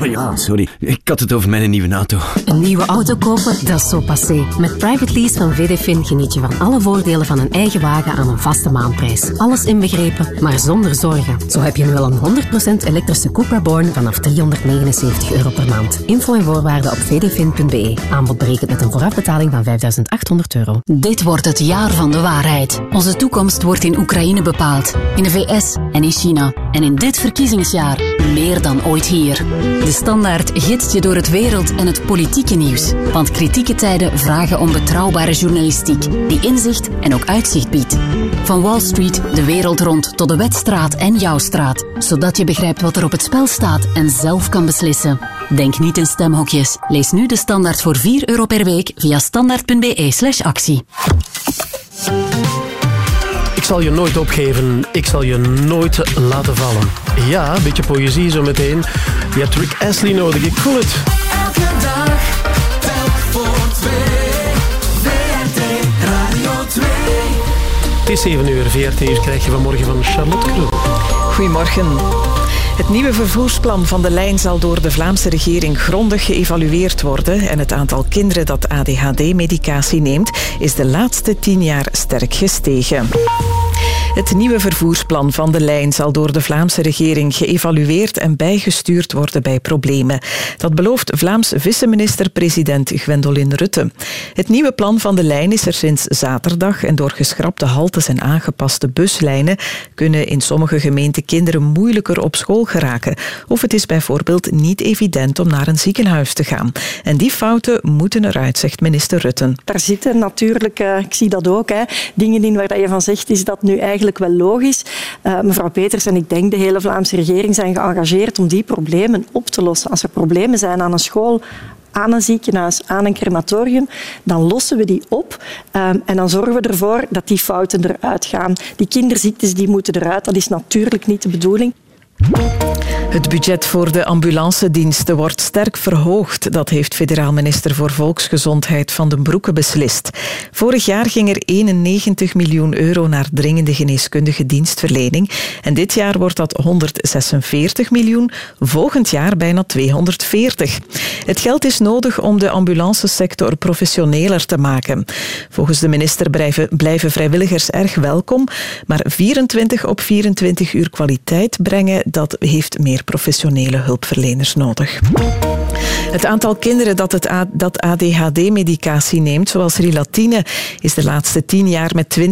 Speaker 39: oh ja, sorry. Ik had het over mijn nieuwe auto.
Speaker 32: Een nieuwe auto kopen, dat is zo passé. Met private lease van VDFin geniet je van alle voordelen van een eigen wagen aan een vaste maandprijs. Alles inbegrepen, maar zonder zorgen. Zo heb je nu wel een 100% elektrische Cupra Born vanaf 379 euro per maand. Info en voorwaarden op vdfin.be. Aanbod berekend met een voorafbetaling van 5800 euro. Dit wordt het jaar van de waarheid. Onze toekomst wordt in Oekraïne bepaald, in de VS en in China. En in dit verkiezingsjaar meer dan ooit hier. De Standaard gidst je door het wereld- en het politieke nieuws. Want kritieke tijden vragen om betrouwbare journalistiek, die inzicht en ook uitzicht biedt. Van Wall Street de wereld rond tot de wetstraat en jouw straat. Zodat je begrijpt wat er op het spel staat en zelf kan beslissen. Denk niet in stemhokjes. Lees nu de Standaard voor 4 euro per week via standaard.be slash actie.
Speaker 2: Ik zal je nooit opgeven. Ik zal je nooit laten vallen. Ja, een beetje poëzie zo meteen. Je hebt Rick Astley nodig. Ik voel het.
Speaker 40: Elke dag, telk voor twee. VRT Radio 2.
Speaker 2: Het is 7 uur. VRT krijg je vanmorgen van Charlotte Kroon.
Speaker 4: Goedemorgen. Het nieuwe vervoersplan van de lijn zal door de Vlaamse regering grondig geëvalueerd worden en het aantal kinderen dat ADHD-medicatie neemt is de laatste tien jaar sterk gestegen. Het nieuwe vervoersplan van de lijn zal door de Vlaamse regering geëvalueerd en bijgestuurd worden bij problemen. Dat belooft Vlaams vice-minister-president Gwendoline Rutte. Het nieuwe plan van de lijn is er sinds zaterdag en door geschrapte haltes en aangepaste buslijnen kunnen in sommige gemeenten kinderen moeilijker op school geraken. Of het is bijvoorbeeld niet evident om naar een ziekenhuis te gaan. En die fouten moeten eruit, zegt minister Rutte.
Speaker 41: Daar zitten natuurlijk, eh, ik zie dat ook, hè, dingen in waar je van zegt, is dat nu eigenlijk wel logisch. Uh, mevrouw Peters en ik denk de hele Vlaamse regering zijn geëngageerd om die problemen op te lossen. Als er problemen zijn aan een school, aan een ziekenhuis, aan een crematorium, dan lossen we die op um, en dan zorgen we ervoor dat die fouten eruit gaan. Die kinderziektes die moeten eruit, dat is natuurlijk niet de bedoeling.
Speaker 4: Het budget voor de ambulancediensten wordt sterk verhoogd. Dat heeft federaal minister voor Volksgezondheid Van den Broeke beslist. Vorig jaar ging er 91 miljoen euro naar dringende geneeskundige dienstverlening. En dit jaar wordt dat 146 miljoen, volgend jaar bijna 240. Het geld is nodig om de ambulancesector professioneler te maken. Volgens de minister blijven, blijven vrijwilligers erg welkom, maar 24 op 24 uur kwaliteit brengen, dat heeft meer professionele hulpverleners nodig. Het aantal kinderen dat, het dat ADHD-medicatie neemt, zoals Rilatine, is de laatste tien jaar met 20%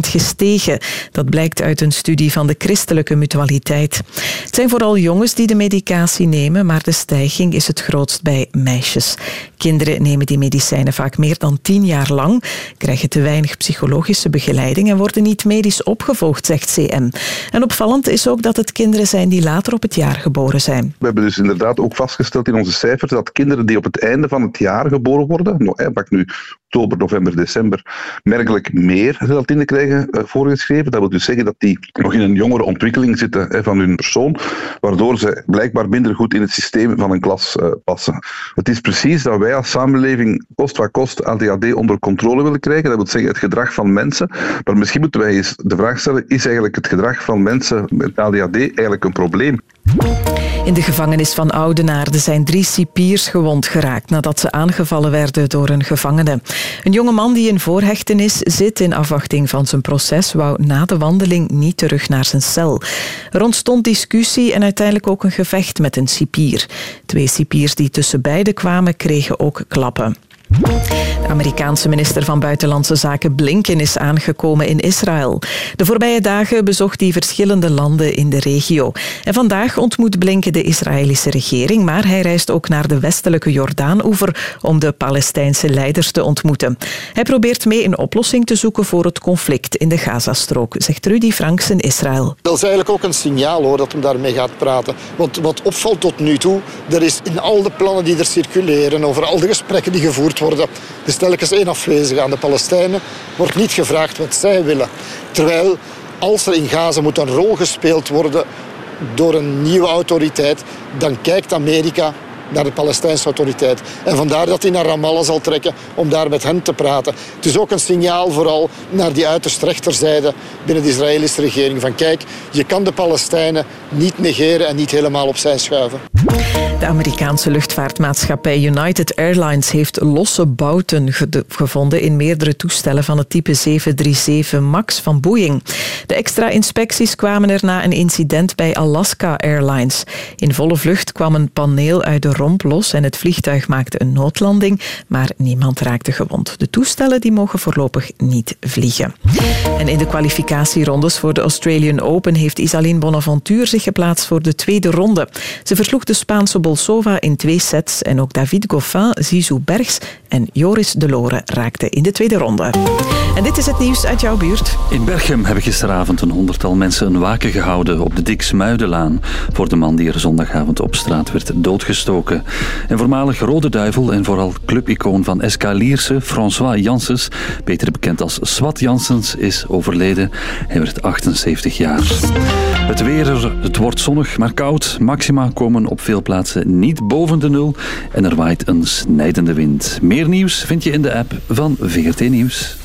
Speaker 4: gestegen. Dat blijkt uit een studie van de Christelijke Mutualiteit. Het zijn vooral jongens die de medicatie nemen, maar de stijging is het grootst bij meisjes. Kinderen nemen die medicijnen vaak meer dan tien jaar lang, krijgen te weinig psychologische begeleiding en worden niet medisch opgevolgd, zegt CM. En opvallend is ook dat het kinderen zijn die later op het jaar geboren zijn.
Speaker 42: We hebben dus inderdaad ook vastgesteld in onze cijfers dat kinderen die op het einde van het jaar geboren worden, nou, pak nu oktober, november, december, merkelijk meer relatine krijgen eh, voorgeschreven. Dat wil dus zeggen dat die nog in een jongere ontwikkeling zitten van hun persoon, waardoor ze blijkbaar minder goed in het systeem van een klas eh, passen. Het is precies dat wij als samenleving kost wat kost ADHD onder controle willen krijgen. Dat wil zeggen het gedrag van mensen. Maar misschien moeten wij eens de vraag stellen, is eigenlijk het gedrag van mensen met ADHD eigenlijk een probleem?
Speaker 4: In de gevangenis van Oudenaarde zijn drie cipiers gewond geraakt nadat ze aangevallen werden door een gevangene. Een jonge man die in voorhechtenis zit in afwachting van zijn proces wou na de wandeling niet terug naar zijn cel. Er ontstond discussie en uiteindelijk ook een gevecht met een cipier. Twee cipiers die tussen beiden kwamen kregen ook klappen. Amerikaanse minister van Buitenlandse Zaken Blinken is aangekomen in Israël. De voorbije dagen bezocht hij verschillende landen in de regio. En vandaag ontmoet Blinken de Israëlische regering, maar hij reist ook naar de westelijke Jordaanoever om de Palestijnse leiders te ontmoeten. Hij probeert mee een oplossing te zoeken voor het conflict in de Gazastrook, zegt Rudy Franks in Israël.
Speaker 43: Dat is eigenlijk ook een signaal hoor, dat hem daarmee gaat praten. Want wat opvalt tot nu toe, er is in al de plannen die er circuleren, over al de gesprekken die gevoerd worden, is telkens één afwezige aan de Palestijnen, wordt niet gevraagd wat zij willen. Terwijl als er in Gaza moet een rol gespeeld worden door een nieuwe autoriteit, dan kijkt Amerika naar de Palestijnse autoriteit. En vandaar dat hij naar Ramallah zal trekken om daar met hen te praten. Het is ook een signaal vooral naar die uiterst rechterzijde binnen de Israëlische regering. Van kijk, je kan de Palestijnen niet negeren en niet helemaal opzij schuiven.
Speaker 4: De Amerikaanse luchtvaartmaatschappij United Airlines heeft losse bouten gevonden in meerdere toestellen van het type 737 MAX van Boeing. De extra inspecties kwamen er na een incident bij Alaska Airlines. In volle vlucht kwam een paneel uit de romp los en het vliegtuig maakte een noodlanding, maar niemand raakte gewond. De toestellen die mogen voorlopig niet vliegen. En in de kwalificatierondes voor de Australian Open heeft Isaline Bonaventure zich geplaatst voor de tweede ronde. Ze versloeg de Spaanse Bolsova in twee sets en ook David Goffin, Zizou Bergs en Joris Delore raakten in de tweede ronde. En dit is het nieuws uit jouw buurt.
Speaker 1: In Berchem hebben gisteravond een honderdtal mensen een waken gehouden op de Diksmuidenlaan voor de man die er zondagavond op straat werd doodgestoken. En voormalig Rode Duivel en vooral clubicoon van SK Lierse, François Janssens, beter bekend als Swat Janssens, is overleden. Hij werd 78 jaar. Het weer, het wordt zonnig, maar koud. Maxima komen op veel plaatsen niet boven de nul en er waait een snijdende wind. Meer nieuws vind je in de app van VRT Nieuws.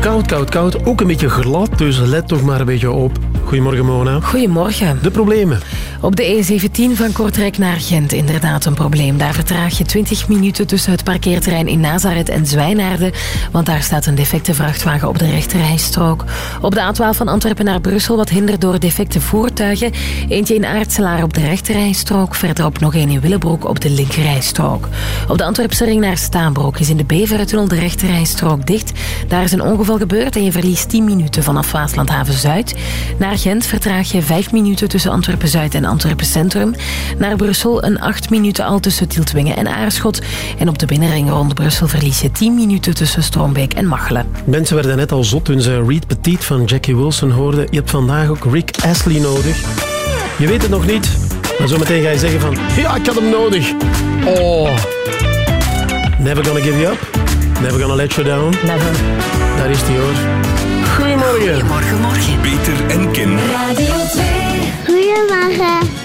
Speaker 2: Koud, koud, koud. Ook een beetje glad, dus let toch maar een beetje op. Goedemorgen, Mona.
Speaker 6: Goedemorgen.
Speaker 2: De problemen.
Speaker 6: Op de E17 van Kortrijk naar Gent inderdaad een probleem. Daar vertraag je 20 minuten tussen het parkeerterrein in Nazareth en Zwijnaarden, want daar staat een defecte vrachtwagen op de rechterrijstrook. Op de A12 van Antwerpen naar Brussel wat hinder door defecte voertuigen. Eentje in Aartselaar op de rechterrijstrook, verderop nog één in Willebroek op de linkerrijstrook. Op de Antwerpse ring naar Staanbroek is in de Beverentunnel de rechterrijstrook dicht. Daar is een ongeval gebeurd en je verliest 10 minuten vanaf Waaslandhaven Zuid. Naar Gent vertraag je 5 minuten tussen Antwerpen Zuid en Antwerpen Centrum. Naar Brussel een 8 minuten al tussen Tieltwingen en Aarschot. En op de binnenring rond Brussel verlies je 10 minuten tussen Stroombeek en Machelen.
Speaker 2: Mensen werden net al zot toen ze Reed Petit van Jackie Wilson hoorden. Je hebt vandaag ook Rick Astley nodig. Je weet het nog niet, maar zometeen ga je zeggen van... Ja, ik had hem nodig. Oh. Never gonna give you up. Never gonna let you down.
Speaker 44: Never.
Speaker 2: Daar is die hoor. Goedemorgen.
Speaker 45: Goedemorgen, morgen.
Speaker 7: Peter en Kim.
Speaker 46: Radio 2. Goedemorgen.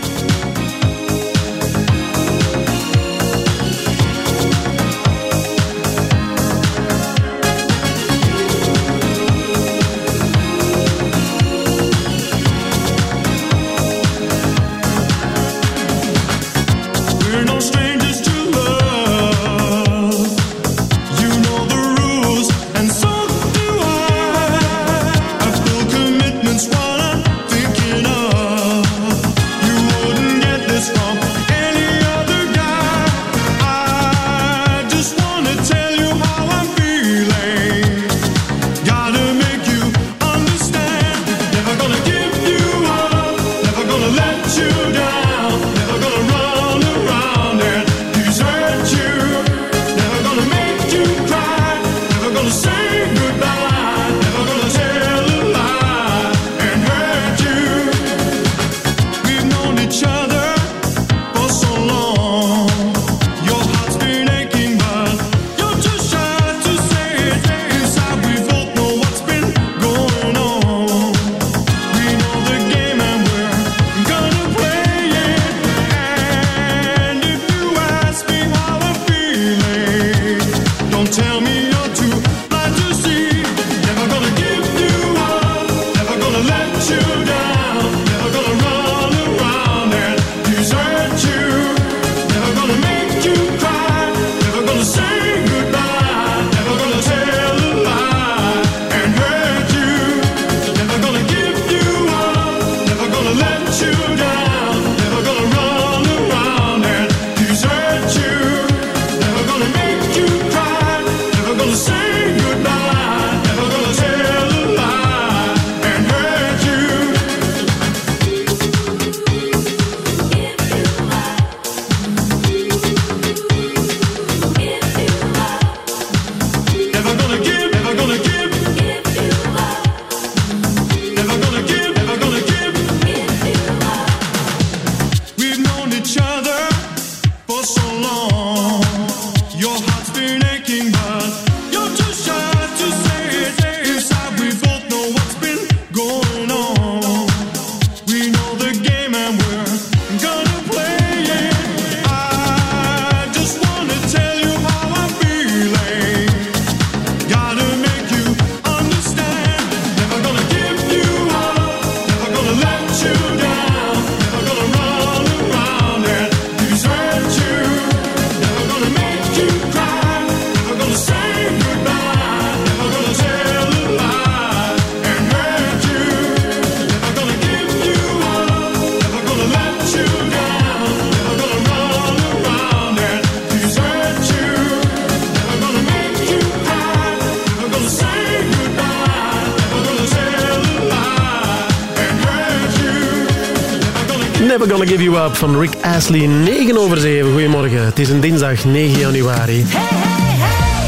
Speaker 2: Never Gonna Give You Up van Rick Astley. 9 over 7. Goedemorgen. Het is een dinsdag 9 januari.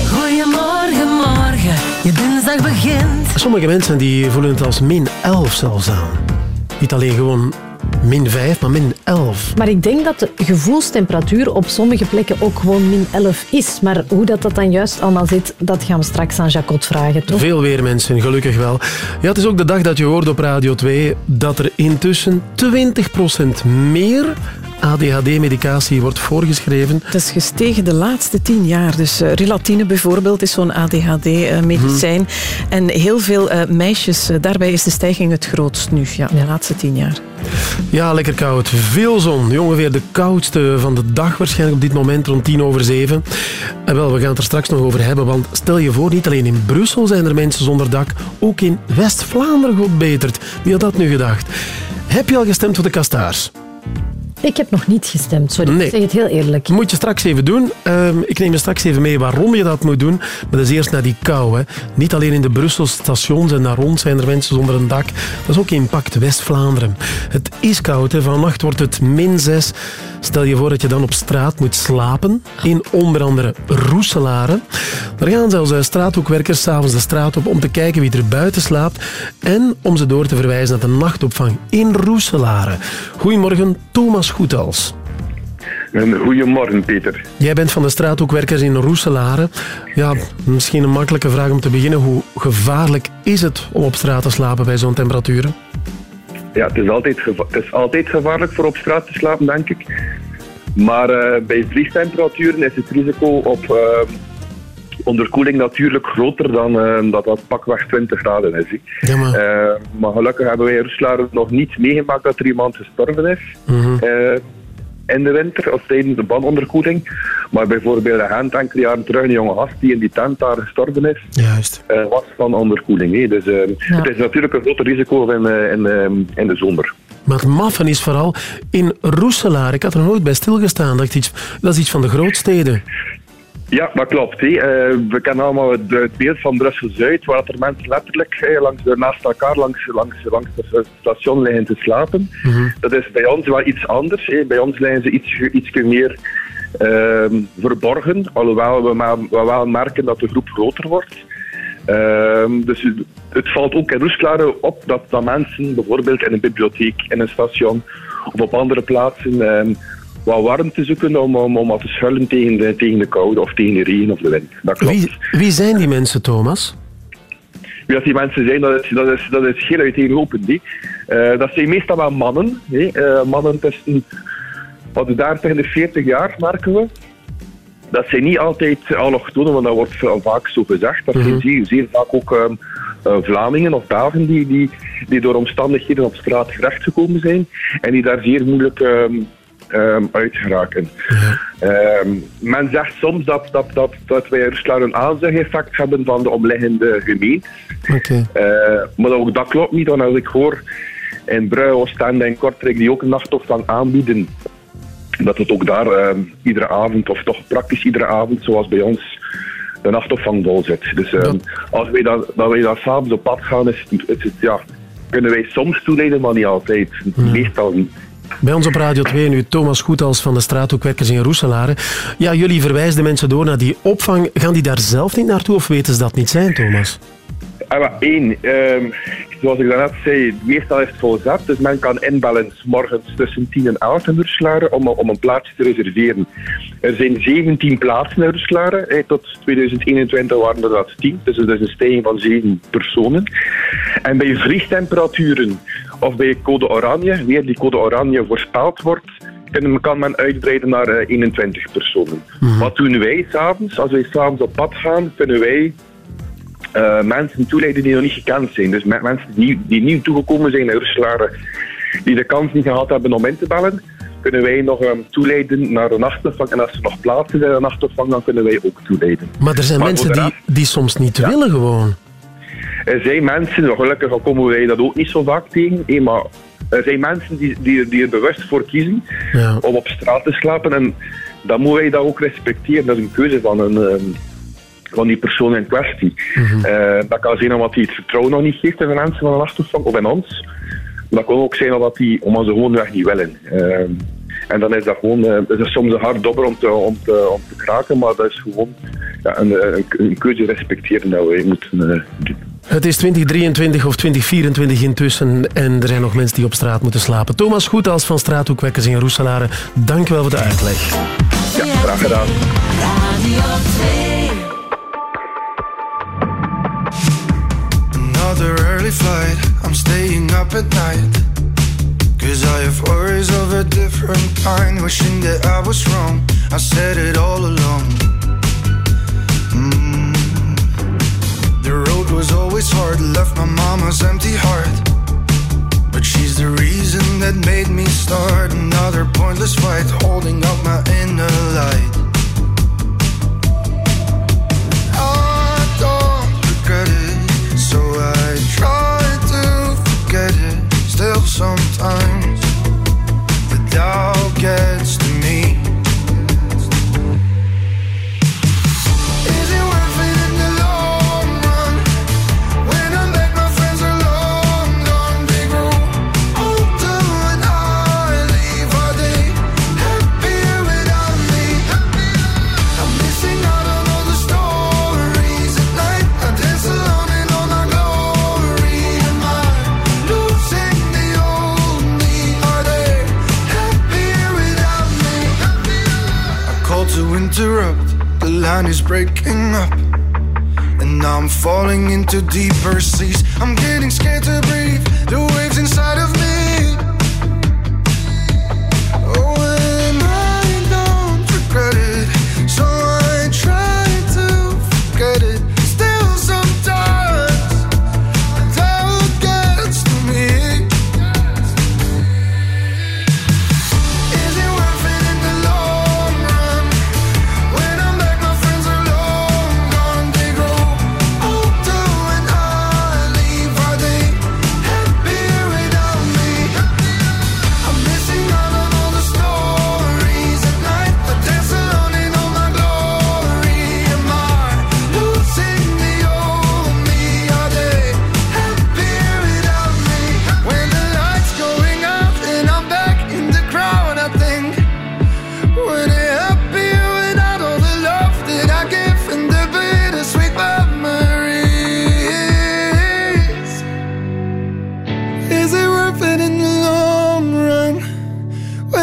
Speaker 14: Goedemorgen, morgen. Je dinsdag begint.
Speaker 2: Sommige mensen die voelen het als min 11 zelfs aan. Niet alleen gewoon min 5, maar min 11.
Speaker 3: Maar ik denk dat de gevoelstemperatuur op sommige plekken ook gewoon min 11 is. Maar hoe dat, dat dan juist allemaal zit, dat gaan we straks aan Jacot vragen, toch?
Speaker 2: Veel weer mensen, gelukkig wel. Ja, het is ook de dag dat je hoort op Radio 2 dat er intussen 20% meer ADHD-medicatie wordt voorgeschreven.
Speaker 47: Dat is gestegen de laatste tien jaar. Dus uh, relatine bijvoorbeeld is zo'n ADHD-medicijn. Mhm. En heel veel uh, meisjes, uh, daarbij is de stijging het grootst nu, ja, de laatste tien jaar.
Speaker 2: Ja, lekker koud. Veel zon. Ongeveer de koudste van de dag waarschijnlijk op dit moment rond tien over zeven. En wel, we gaan het er straks nog over hebben, want stel je voor, niet alleen in Brussel zijn er mensen zonder dak, ook in West-Vlaanderen goed betert. Wie had dat nu gedacht? Heb je al gestemd voor de kastaars?
Speaker 48: Ik heb nog niet gestemd, sorry. Nee. Ik zeg het heel eerlijk.
Speaker 2: Moet je straks even doen. Um, ik neem je straks even mee waarom je dat moet doen. Maar dat is eerst naar die kou. Hè. Niet alleen in de Brusselse stations en daar rond zijn er mensen zonder een dak. Dat is ook impact West-Vlaanderen. Het is koud. Hè. Vannacht wordt het min 6. Stel je voor dat je dan op straat moet slapen. In onder andere Roeselare. Daar gaan zelfs straathoekwerkers s'avonds de straat op om te kijken wie er buiten slaapt. En om ze door te verwijzen naar de nachtopvang in Roeselare. Goedemorgen, Thomas Goethals.
Speaker 49: Goedemorgen, Peter.
Speaker 2: Jij bent van de straathoekwerkers in Roeselare. Ja, misschien een makkelijke vraag om te beginnen. Hoe gevaarlijk is het om op straat te slapen bij zo'n temperaturen?
Speaker 49: Ja, het is, altijd het is altijd gevaarlijk voor op straat te slapen, denk ik. Maar uh, bij vliegtemperaturen is het risico op uh, onderkoeling natuurlijk groter dan uh, dat dat pakweg 20 graden is. Ja, maar... maar gelukkig hebben wij in Rusland nog niet meegemaakt dat er iemand gestorven is. Mm in de winter of tijdens de banonderkoeling. Maar bijvoorbeeld een hand enkele jaren terug, een jonge gast die in die tent daar gestorven is,
Speaker 2: Juist.
Speaker 49: Uh, was van onderkoeling. Dus uh, het is natuurlijk een groot risico in, in, in de zomer.
Speaker 2: Maar het maffen is vooral in Roeselaar. Ik had er nooit bij stilgestaan. Dat, iets, dat is iets van de grootsteden.
Speaker 49: Ja, dat klopt. Hè. Uh, we kennen allemaal het, het beeld van Brussel-Zuid, waar er mensen letterlijk langs de, naast elkaar langs, langs, langs het station liggen te slapen. Mm Dat is bij ons wel iets anders. Bij ons liggen ze iets, iets meer uh, verborgen, alhoewel we, maar, we wel merken dat de groep groter wordt. Ehm, dus het valt ook in Roesklaren op dat, dat mensen bijvoorbeeld in een bibliotheek, in een station of op andere plaatsen ehm, wat warmte zoeken om, om, om wat te schuilen tegen de, tegen de koude of tegen de regen of de wind. Dat klopt.
Speaker 2: Wie, wie zijn die mensen, Thomas?
Speaker 49: Wie dat die mensen zijn, dat is, dat is, dat is heel uiteenlopend. Uh, dat zijn meestal wel mannen. Hè. Uh, mannen tussen wat de 30 en de 40 jaar, merken we. Dat zijn niet altijd allochtonen, want dat wordt vaak zo gezegd. Dat zijn mm zeer, zeer vaak ook um, uh, Vlamingen of Belgen die, die, die door omstandigheden op straat gekomen zijn en die daar zeer moeilijk um, um, uit geraken. Um, men zegt soms dat, dat, dat, dat wij Rusland een aanzegeffect hebben van de omliggende gemeentes.
Speaker 2: Okay.
Speaker 49: Uh, maar ook dat klopt niet, want als ik hoor in Brugge, Oostende en Kortrijk die ook een nachtopvang aanbieden, dat het ook daar uh, iedere avond, of toch praktisch iedere avond, zoals bij ons, de nachtopvang vol zit. Dus uh, als wij dan, dat wij dan s'avonds op pad gaan, is, is het, ja, kunnen wij soms toeleiden, maar niet altijd. Meestal niet.
Speaker 2: Bij ons op Radio 2 nu Thomas Goethals van de straathoekwerkers in Roeselare. Ja, jullie verwijzen de mensen door naar die opvang. Gaan die daar zelf niet naartoe of weten ze dat niet zijn, Thomas?
Speaker 49: Eén, ah, um, zoals ik daarnet zei, meestal is het volzet. Dus men kan inbellen morgens tussen 10 en 11 in Roeselare om, om een plaatsje te reserveren. Er zijn 17 plaatsen in Roeselare. Tot 2021 waren er dat 10. Dus dat is een stijging van 7 personen. En bij vriestemperaturen of bij code oranje, weer die code oranje voorspeld wordt, kan men uitbreiden naar 21 eh, personen. Mhm. Wat doen wij s'avonds? Als wij s'avonds op pad gaan, kunnen wij uh, mensen toeleiden die nog niet gekend zijn. Dus mensen die, die nieuw toegekomen zijn naar die de kans niet gehad hebben om in te bellen, kunnen wij nog um, toeleiden naar de nachtopvang. En als er nog plaatsen zijn in de nachtopvang, dan kunnen wij ook toeleiden.
Speaker 2: Maar er zijn mensen die, die soms niet willen gewoon.
Speaker 49: Er zijn mensen, gelukkig komen wij dat ook niet zo vaak tegen, maar er zijn mensen die, die, die er bewust voor kiezen ja. om op straat te slapen. En dan moeten wij dat ook respecteren. Dat is een keuze van, een, ehm, van die persoon in kwestie. Mm dat kan zijn omdat hij het vertrouwen nog niet geeft in de mensen van de nachtopvang of in ons. Dat kan ook zijn omdat hij omdat ze gewoon weg niet willen. Ehm, en dan is dat gewoon, uh, het is soms een hard dobber om te, om, te, om te kraken, maar dat is gewoon ja, een, een, een keuze respecteren dat wij moeten uh, doen.
Speaker 2: Het is 2023 of 2024 intussen en er zijn nog mensen die op straat moeten slapen. Thomas Goethals van Straathoekwekkers in Roeselare, dank wel voor de uitleg.
Speaker 49: Ja, graag gedaan.
Speaker 46: Another early flight, I'm staying up at night. Cause I have worries of a different kind, wishing that I was wrong. I said it all along. Was always hard, left my mama's empty heart. But she's the reason that made me start another pointless fight, holding up my inner light. I don't regret it, so I try to forget it. Still, sometimes the doubt gets interrupt. The line is breaking up. And now I'm falling into deeper seas. I'm getting scared to breathe. The waves inside of me.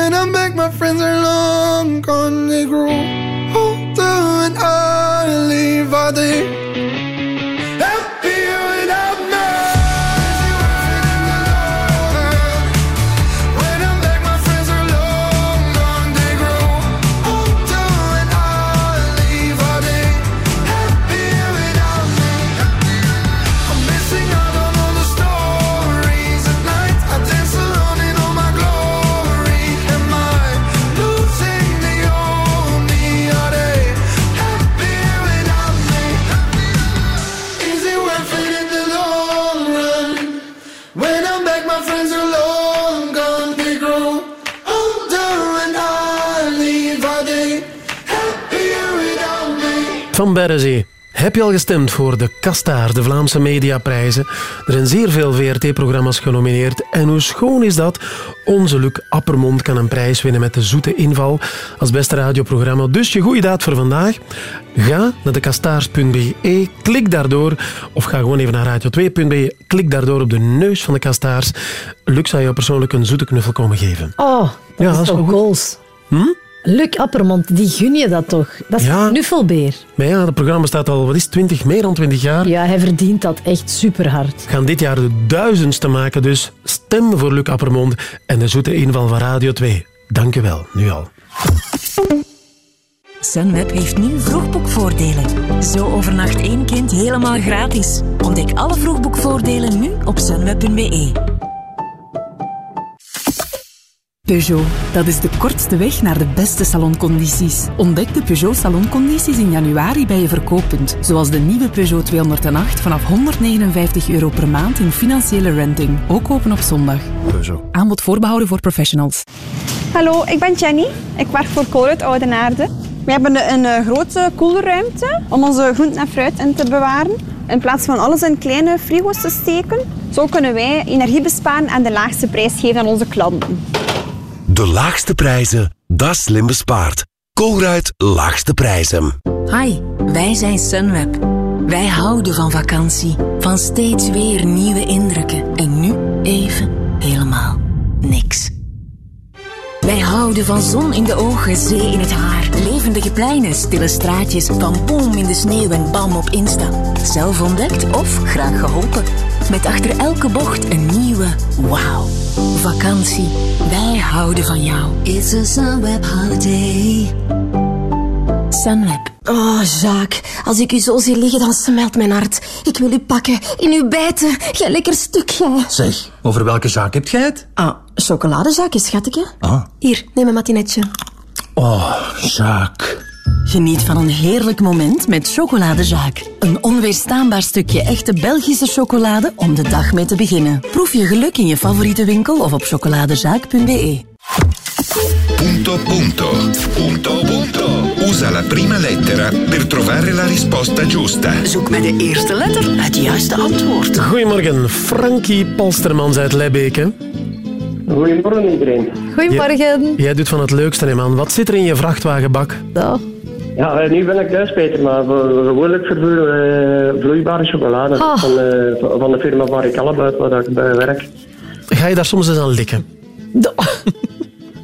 Speaker 46: When I'm back, my friends are long gone. They grow older when I leave. Are they
Speaker 2: Van Berrezee. Heb je al gestemd voor de Kastaar, de Vlaamse Mediaprijzen? Er zijn zeer veel VRT-programma's genomineerd. En hoe schoon is dat? Onze Luc Appermond kan een prijs winnen met de zoete inval als beste radioprogramma. Dus je goede daad voor vandaag. Ga naar de kastaars.be, klik daardoor. Of ga gewoon even naar radio2.be, klik daardoor op de neus van de Kastaars. Luc zou jou persoonlijk een zoete knuffel komen geven.
Speaker 48: Oh, dat
Speaker 2: Ja,
Speaker 48: is toch goals.
Speaker 2: Hm?
Speaker 48: Luc Appermond, die gun je dat toch? Dat is
Speaker 2: Ja.
Speaker 48: een knuffelbeer.
Speaker 2: Maar ja, het programma staat al, wat is het, 20, meer dan 20 jaar.
Speaker 48: Ja, hij verdient dat echt super hard.
Speaker 2: We gaan dit jaar de duizendste maken, dus stem voor Luc Appermond en de zoete inval van Radio 2. Dank u wel, nu al.
Speaker 50: Sunweb heeft nu vroegboekvoordelen. Zo overnacht één kind helemaal gratis. Ontdek alle vroegboekvoordelen nu op sunweb.be.
Speaker 51: Peugeot, dat is de kortste weg naar de beste saloncondities. Ontdek de Peugeot saloncondities in januari bij je verkooppunt. Zoals de nieuwe Peugeot 208 vanaf 159 euro per maand in financiële renting. Ook open op zondag.
Speaker 2: Peugeot.
Speaker 51: Aanbod voorbehouden voor professionals.
Speaker 52: Hallo, ik ben Jenny. Ik werk voor Colruyt Oudenaarde. We hebben een, een grote koelruimte om onze groenten en fruit in te bewaren. In plaats van alles in kleine frigo's te steken, zo kunnen wij energie besparen en de laagste prijs geven aan onze klanten.
Speaker 53: De laagste prijzen, dat slim bespaard. Colruyt Laagste Prijzen.
Speaker 50: Hi, wij zijn Sunweb. Wij houden van vakantie, van steeds weer nieuwe indrukken. En nu even helemaal niks. Wij houden van zon in de ogen, zee in het haar. Levendige pleinen, stille straatjes, van boom in de sneeuw en bam op Insta. Zelf ontdekt of graag geholpen. met achter elke bocht een nieuwe wauw. Vakantie, wij houden van jou. It's a Sunweb holiday. Sunweb.
Speaker 32: Oh, Jacques, als ik u zo zie liggen, dan smelt mijn hart. Ik wil u pakken, in uw bijten. Jij lekker stuk, jij.
Speaker 54: Zeg, over welke zaak heb jij het?
Speaker 32: Ah, chocoladezakje, schatje.
Speaker 54: Ah.
Speaker 32: Hier, neem een matinetje.
Speaker 54: Oh, Jacques.
Speaker 51: Geniet van een heerlijk moment met Chocoladezaak. Een onweerstaanbaar stukje echte Belgische chocolade om de dag mee te beginnen. Proef je geluk in je favoriete winkel of op chocoladezaak.be.
Speaker 55: Punto punto. Punto punto. Usa la prima lettera per trovare la risposta giusta.
Speaker 47: Zoek met de eerste letter het juiste antwoord.
Speaker 2: Goedemorgen, Frankie Palstermans uit Leibeke.
Speaker 56: Goedemorgen iedereen.
Speaker 48: Goedemorgen.
Speaker 2: Jij doet van het leukste, hè, man. Wat zit er in je vrachtwagenbak?
Speaker 56: Ja, eh, nu ben ik thuis, Peter, maar gewoonlijk vervoer eh, vloeibare chocolade
Speaker 48: Ah.
Speaker 56: van, eh, van de firma waar ik waar ik bij werk.
Speaker 2: Ga je daar soms eens aan likken?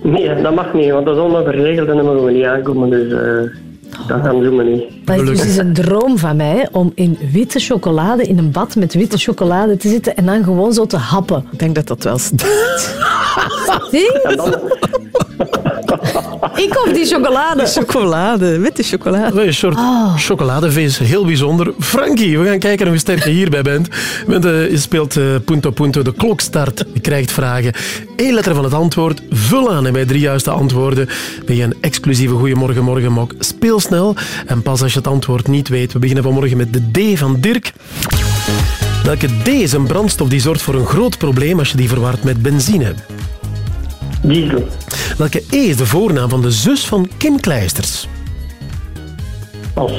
Speaker 56: Nee, dat mag niet, want dat is allemaal verregeld en dat mogen we niet aankomen, dus eh, dat gaan doen we niet.
Speaker 48: Dat is dus is een droom van mij om in witte chocolade, in een bad met witte chocolade te zitten en dan gewoon zo te happen.
Speaker 47: Ik denk dat dat wel
Speaker 48: Zie? Ik of die chocolade?
Speaker 47: Chocolade, witte chocolade.
Speaker 2: Een soort chocoladevis, heel bijzonder. Frankie, we gaan kijken hoe sterk je hierbij bent. Want, eh, je speelt eh, punto punto, de klok start. Je krijgt vragen. Eén letter van het antwoord, vul aan. En bij drie juiste antwoorden ben je een exclusieve Goeiemorgen Morgenmok. Speel snel en pas als je het antwoord niet weet. We beginnen vanmorgen met de D van Dirk. Welke D is een brandstof die zorgt voor een groot probleem als je die verwart met benzine?
Speaker 56: Diesel.
Speaker 2: Welke E is de voornaam van de zus van Kim Kleisters?
Speaker 56: Pas.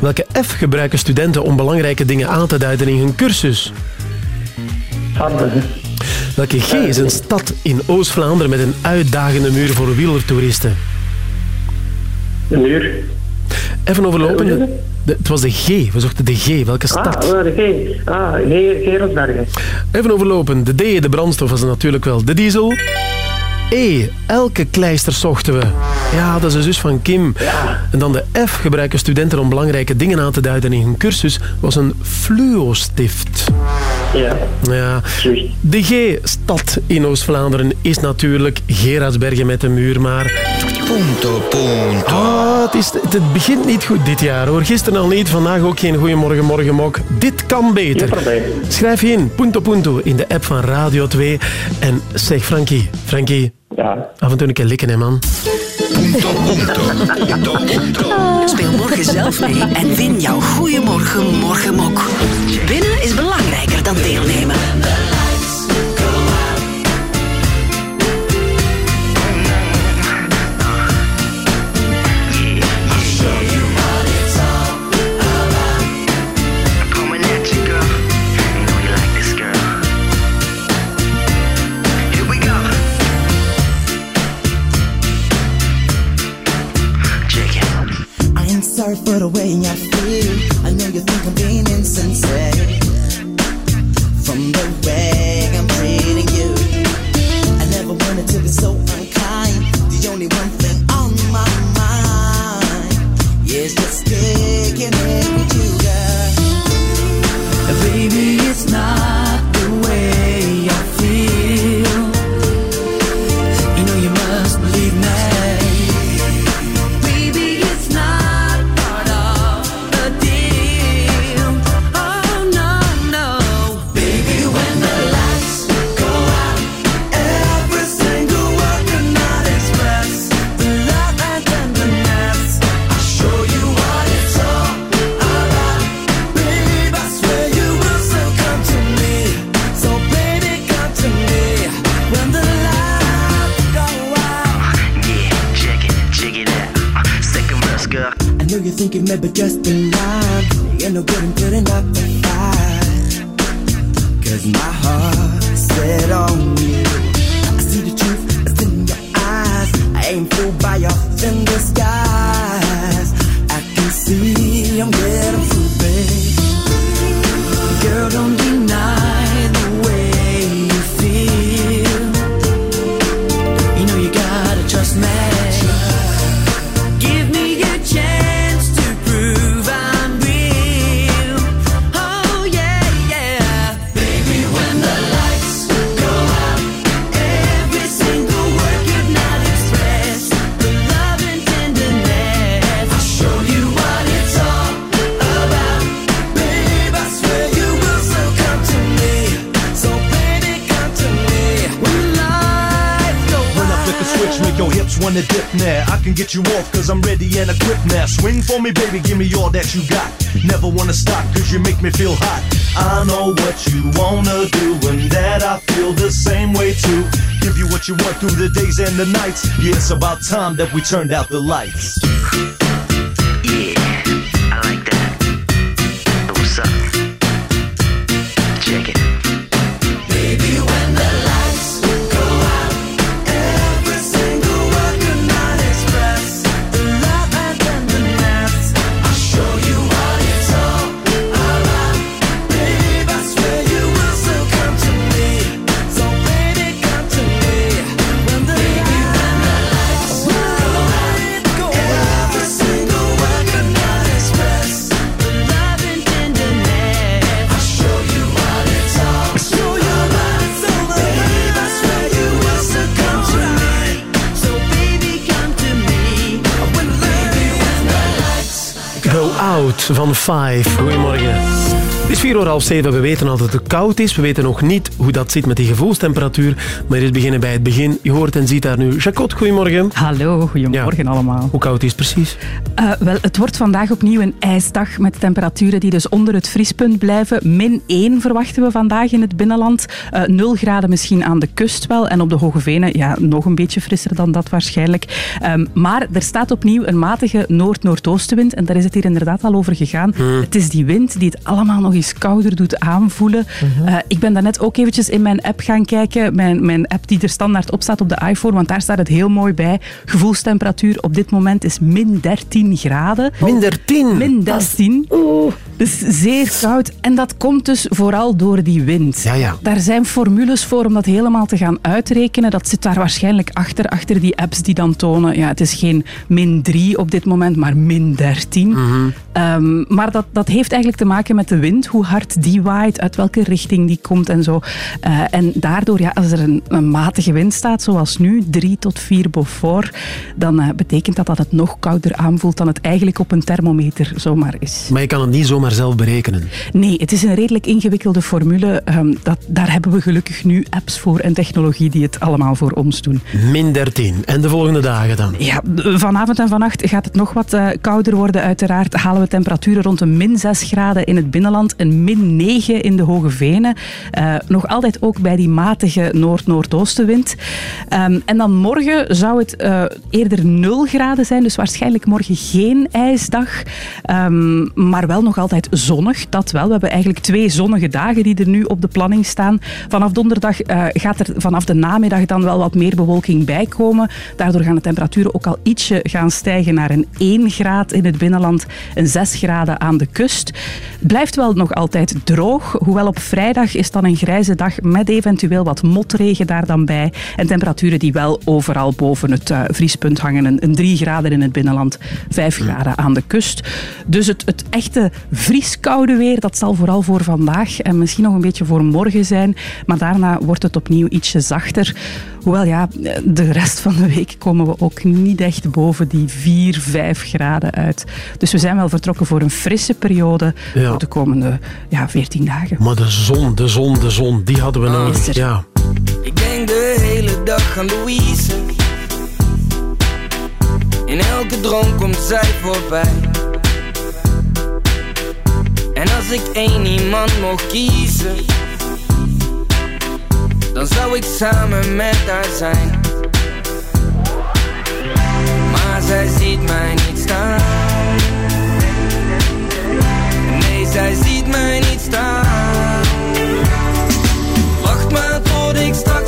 Speaker 2: Welke F gebruiken studenten om belangrijke dingen aan te duiden in hun cursus?
Speaker 56: Harden.
Speaker 2: Welke G is een stad in Oost-Vlaanderen met een uitdagende muur voor wielertoeristen?
Speaker 56: De muur.
Speaker 2: Even overlopen. Het was de G. We zochten de G. Welke stad?
Speaker 56: Ah, de G. Ah, Ge- Gerardsbergen.
Speaker 2: Even overlopen. De D, de brandstof, was natuurlijk wel de diesel. E, elke kleister zochten we. Ja, dat is de zus van Kim. En dan de F, gebruiken studenten om belangrijke dingen aan te duiden in hun cursus, was een fluostift.
Speaker 56: Ja.
Speaker 2: Ja. De G, stad in Oost-Vlaanderen, is natuurlijk Gerardsbergen met de muur, maar...
Speaker 55: Punto punto.
Speaker 2: Ah, het, is, het begint niet goed dit jaar hoor. Gisteren al niet, vandaag ook geen Goeiemorgen Morgenmok. Dit kan beter. Schrijf je in, punto punto, in de app van Radio 2. En zeg Frankie, Frankie,
Speaker 56: ja.
Speaker 2: af en toe een keer likken hè man.
Speaker 47: Speel morgen zelf mee en win jouw Goeiemorgen Morgenmok. Winnen is belangrijker dan deelnemen.
Speaker 14: ይርበኛል time that we turned out the lights.
Speaker 2: Van Five. Goedemorgen. Het is vier uur half. We weten al dat het koud is. We weten nog niet hoe dat zit met die gevoelstemperatuur. Maar eerst beginnen bij het begin. Je hoort en ziet daar nu. Jacot, goedemorgen.
Speaker 57: Hallo, goedemorgen allemaal.
Speaker 2: Hoe koud is het precies?
Speaker 57: Eh, wel, het wordt vandaag opnieuw een ijsdag met temperaturen die dus onder het vriespunt blijven. Min 1 verwachten we vandaag in het binnenland. Eh 0 graden misschien aan de kust wel. En op de Hoge Venen ja, nog een beetje frisser dan dat waarschijnlijk. Ehm, maar er staat opnieuw een matige noord-noordoostenwind. En daar is het hier inderdaad al over gegaan.
Speaker 58: Hmm.
Speaker 57: Het is die wind die het allemaal nog eens kouder doet aanvoelen. Eh, ik ben daarnet ook eventjes in mijn app gaan kijken. Mijn, mijn app die er standaard op staat op de iPhone. Want daar staat het heel mooi bij. Gevoelstemperatuur op dit moment is min 13 graden.
Speaker 2: Min 13?
Speaker 57: Min 13. Dus zeer koud. En dat komt dus vooral door die wind.
Speaker 2: Ja, ja.
Speaker 57: Daar zijn formules voor om dat helemaal te gaan uitrekenen. Dat zit daar waarschijnlijk achter, achter die apps die dan tonen. Ja, het is geen min 3 op dit moment, maar min 13. Ehm, maar dat, dat heeft eigenlijk te maken met de wind, hoe hard die waait, uit welke richting die komt en zo. Eh, en daardoor, ja, als er een, een matige wind staat, zoals nu, 3 tot 4 Beaufort, dan eh, betekent dat dat het nog kouder aanvoelt dan het eigenlijk op een thermometer zomaar is.
Speaker 2: Maar je kan het niet zomaar zelf berekenen.
Speaker 57: Nee, het is een redelijk ingewikkelde formule. Ehm, dat, daar hebben we gelukkig nu apps voor en technologie die het allemaal voor ons doen.
Speaker 2: Min 13. En de volgende dagen dan?
Speaker 57: Ja, vanavond en vannacht gaat het nog wat eh, kouder worden. Uiteraard halen we temperaturen rond de min 6 graden in het binnenland en min 9 in de Hoge Venen. Eh, nog altijd ook bij die matige noord-noordoostenwind. Ehm, en dan morgen zou het eh, eerder 0 graden zijn, dus waarschijnlijk morgen geen ijsdag. Ehm, maar wel nog altijd zonnig, dat wel. We hebben eigenlijk twee zonnige dagen die er nu op de planning staan. Vanaf donderdag eh, gaat er vanaf de namiddag dan wel wat meer bewolking bij komen. Daardoor gaan de temperaturen ook al ietsje gaan stijgen naar een 1 graad in het binnenland en 6 graden aan de kust. Blijft wel nog altijd droog, hoewel op vrijdag is dan een grijze dag met eventueel wat motregen daar dan bij. En temperaturen die wel overal boven het eh, vriespunt hangen. Een, een 3 graden in het binnenland, 5 graden aan de kust. Dus het, het echte vrieskoude weer, dat zal vooral voor vandaag en misschien nog een beetje voor morgen zijn. Maar daarna wordt het opnieuw ietsje zachter. Hoewel ja, de rest van de week komen we ook niet echt boven die 4, 5 graden uit. Dus we zijn wel vertrokken voor een frisse periode
Speaker 2: Ja.
Speaker 57: voor de komende ja, 14 dagen.
Speaker 2: Maar de zon, de zon, de zon, die hadden we nodig.
Speaker 57: Is er.
Speaker 2: Ja.
Speaker 28: Ik denk de hele dag aan Louise. In elke droom komt zij voorbij. En als ik één iemand mocht kiezen, dan zou ik samen met haar zijn. Maar zij ziet mij niet staan. Nee, zij ziet mij niet staan. Wacht maar tot ik straks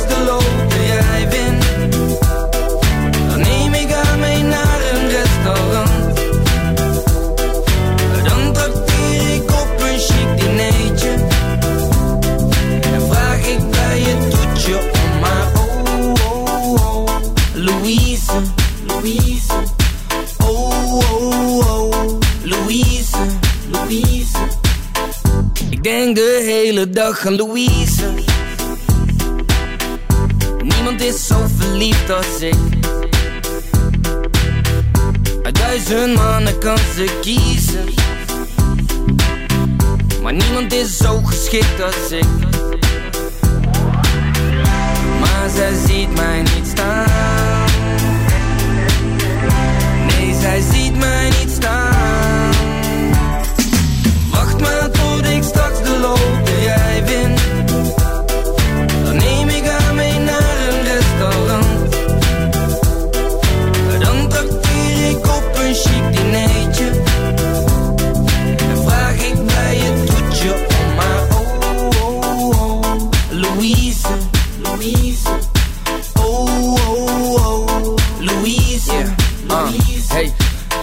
Speaker 28: Denk de hele dag aan Louise. Niemand is zo verliefd als ik. Uit duizend mannen kan ze kiezen. Maar niemand is zo geschikt als ik. Maar zij ziet mij niet staan.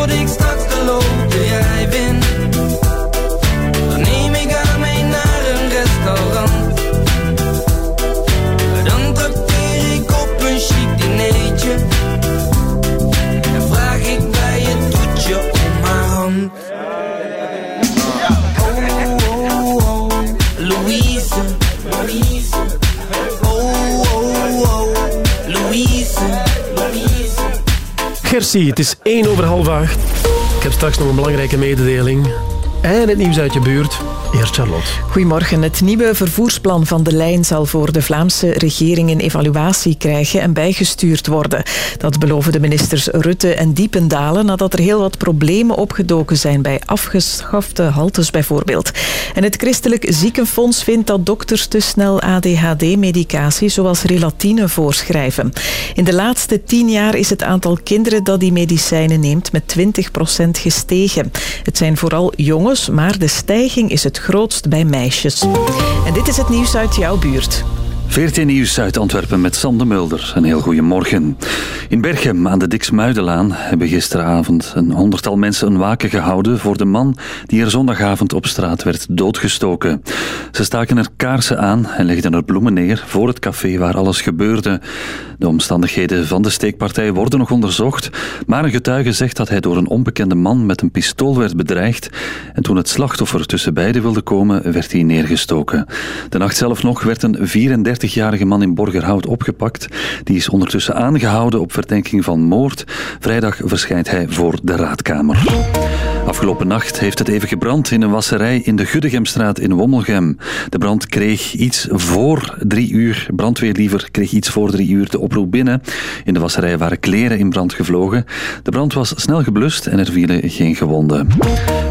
Speaker 28: tot ik straks de loter. Jij wint
Speaker 2: Gersie, het is 1 over half acht. Ik heb straks nog een belangrijke mededeling. En het nieuws uit je buurt. Eerst Charlotte.
Speaker 4: Goedemorgen. Het nieuwe vervoersplan van de lijn zal voor de Vlaamse regering een evaluatie krijgen en bijgestuurd worden. Dat beloven de ministers Rutte en Diependalen nadat er heel wat problemen opgedoken zijn bij afgeschafte haltes bijvoorbeeld. En het Christelijk Ziekenfonds vindt dat dokters te snel ADHD-medicatie zoals relatine voorschrijven. In de laatste tien jaar is het aantal kinderen dat die medicijnen neemt met 20% gestegen. Het zijn vooral jongens, maar de stijging is het grootst bij meisjes. En dit is het nieuws uit jouw buurt.
Speaker 1: VRT Nieuws uit Antwerpen met Sam de Mulder. Een heel goede morgen. In Berchem aan de Diksmuidelaan hebben gisteravond een honderdtal mensen een waken gehouden voor de man die er zondagavond op straat werd doodgestoken. Ze staken er kaarsen aan en legden er bloemen neer voor het café waar alles gebeurde. De omstandigheden van de steekpartij worden nog onderzocht, maar een getuige zegt dat hij door een onbekende man met een pistool werd bedreigd en toen het slachtoffer tussen beiden wilde komen, werd hij neergestoken. De nacht zelf nog werd een 34-jarige man in Borgerhout opgepakt. Die is ondertussen aangehouden op verdenking van moord. Vrijdag verschijnt hij voor de raadkamer. Afgelopen nacht heeft het even gebrand in een wasserij in de Guddegemstraat in Wommelgem. De brand kreeg iets voor drie uur, brandweer liever, kreeg iets voor drie uur de oproep binnen. In de wasserij waren kleren in brand gevlogen. De brand was snel geblust en er vielen geen gewonden.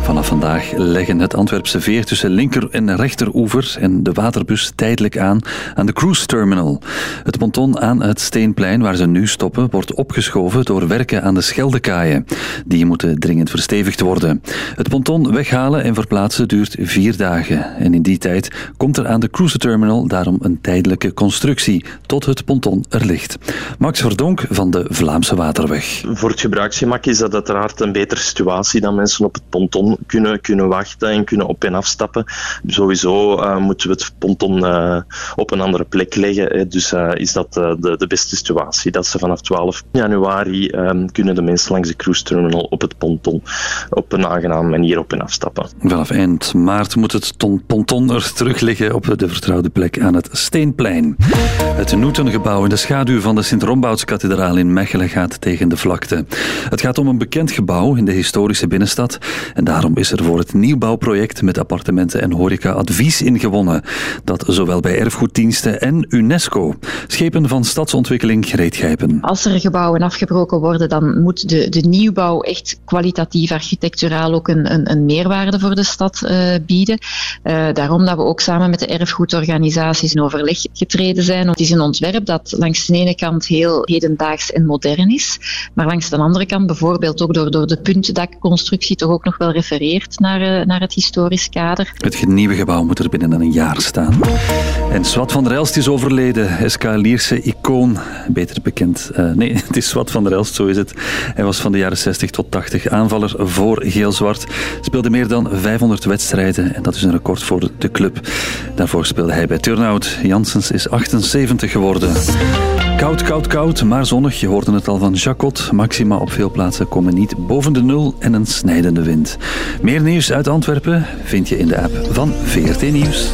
Speaker 1: Vanaf vandaag leggen het Antwerpse veer tussen linker en rechteroever en de waterbus tijdelijk aan aan de cruise terminal. Het ponton aan het Steenplein, waar ze nu stoppen, wordt opgeschoven door werken aan de Scheldekaaien. Die moeten dringend verstevigd worden. Het ponton weghalen en verplaatsen duurt vier dagen. En in die tijd komt er aan de cruise terminal daarom een tijdelijke constructie tot het ponton er ligt. Max Verdonk van de Vlaamse Waterweg.
Speaker 59: Voor het gebruiksgemak is dat uiteraard een betere situatie dan mensen op het ponton kunnen, kunnen wachten en kunnen op- en afstappen. Sowieso eh, moeten we het ponton eh, op een andere plek leggen. Dus eh, is dat de, de beste situatie. Dat ze vanaf 12 januari eh, kunnen de mensen langs de cruise terminal op het ponton op een aangename manier op- en afstappen.
Speaker 1: Vanaf eind maart moet het ton- ponton er terug liggen op de vertrouwde plek aan het Steenplein. Het Noetengebouw in de schaduw van de Sint-Rombouts-kathedraal in Mechelen gaat tegen de vlakte. Het gaat om een bekend gebouw in de historische binnenstad en daarom is er voor het nieuwbouwproject met appartementen en horeca advies ingewonnen. Dat zowel bij erfgoeddiensten en UNESCO. Schepen van stadsontwikkeling Greetgijpen.
Speaker 16: Als er gebouwen afgebroken worden, dan moet de, de nieuwbouw echt kwalitatief ook een, een, een meerwaarde voor de stad eh, bieden. Eh, daarom dat we ook samen met de erfgoedorganisaties in overleg getreden zijn. Het is een ontwerp dat langs de ene kant heel hedendaags en modern is, maar langs de andere kant bijvoorbeeld ook door, door de puntdakconstructie toch ook nog wel refereert naar, eh, naar het historisch kader.
Speaker 1: Het nieuwe gebouw moet er binnen een jaar staan. En Swat van der Elst is overleden. SK Lierse icoon, beter bekend. nee, het is Swat van der Elst, zo is het. Hij was van de jaren 60 tot 80 aanvaller voor Geel-Zwart. Speelde meer dan 500 wedstrijden en dat is een record voor de club. Daarvoor speelde hij bij Turnhout. Janssens is 78 geworden. Koud, koud, koud, maar zonnig. Je hoorde het al van Jacot. Maxima op veel plaatsen komen niet boven de nul en een snijdende wind. Meer nieuws uit Antwerpen vind je in de app van VRT Nieuws.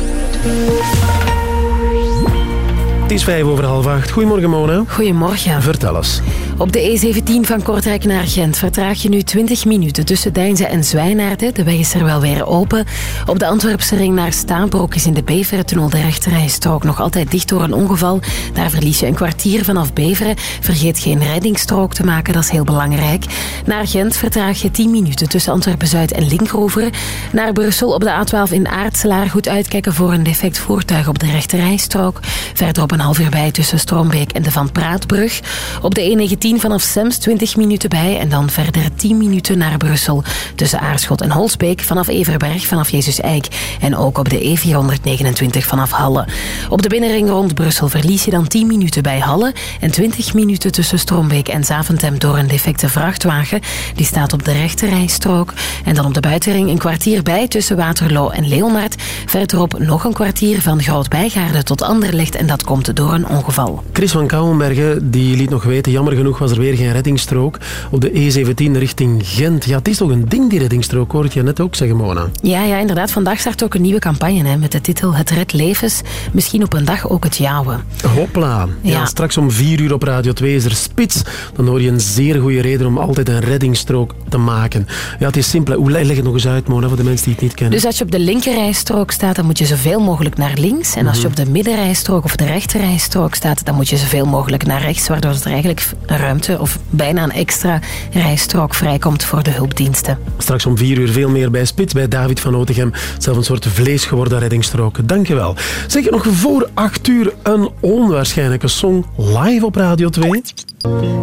Speaker 2: Het is vijf over half acht. Goedemorgen, Mona.
Speaker 6: Goedemorgen.
Speaker 2: Vertel eens.
Speaker 6: Op de E17 van Kortrijk naar Gent vertraag je nu 20 minuten tussen Deinze en Zwijnaarden. De weg is er wel weer open. Op de Antwerpse ring naar Staanbroek is in de Beverentunnel de rechterrijstrook nog altijd dicht door een ongeval. Daar verlies je een kwartier vanaf Beveren. Vergeet geen reddingsstrook te maken, dat is heel belangrijk. Naar Gent vertraag je 10 minuten tussen Antwerpen-Zuid en Linkroveren. Naar Brussel op de A12 in Aartselaar goed uitkijken voor een defect voertuig op de rechterrijstrook. Verder op een half uur bij tussen Stroombeek en de Van Praatbrug. Op de E19 vanaf Sems 20 minuten bij en dan verder 10 minuten naar Brussel. Tussen Aarschot en Holsbeek vanaf Everberg vanaf Jezus Eik. En ook op de E429 vanaf Halle. Op de binnenring rond Brussel verlies je dan 10 minuten bij Halle en 20 minuten tussen Stroombeek en Zaventem door een defecte vrachtwagen. Die staat op de rechterrijstrook. En dan op de buitenring een kwartier bij tussen Waterloo en Leonard. Verderop nog een kwartier van Groot-Bijgaarden tot Anderlecht en dat komt door een ongeval.
Speaker 2: Chris van Kouwenbergen die liet nog weten, jammer genoeg was er weer geen reddingsstrook op de E17 richting Gent. Ja, het is toch een ding, die reddingsstrook, hoorde je net ook zeggen, Mona.
Speaker 6: Ja, ja, inderdaad. Vandaag start ook een nieuwe campagne hè, met de titel Het Red Levens. Misschien op een dag ook het jouwe.
Speaker 2: Hopla. Ja.
Speaker 6: Ja.
Speaker 2: straks om vier uur op Radio 2 is er spits. Dan hoor je een zeer goede reden om altijd een reddingsstrook te maken. Ja, het is simpel. Hoe leg het nog eens uit, Mona, voor de mensen die het niet kennen.
Speaker 6: Dus als je op de linkerrijstrook staat, dan moet je zoveel mogelijk naar links. En als je
Speaker 2: Mhm.
Speaker 6: op de middenrijstrook of de rechterrijstrook staat, dan moet je zoveel mogelijk naar rechts, waardoor er eigenlijk ruimte of bijna een extra rijstrook vrijkomt voor de hulpdiensten.
Speaker 2: Straks om vier uur veel meer bij Spits, bij David van Otegem. Zelf een soort vlees geworden reddingsstrook. Dankjewel. Zeg, nog voor acht uur een onwaarschijnlijke song live op Radio 2.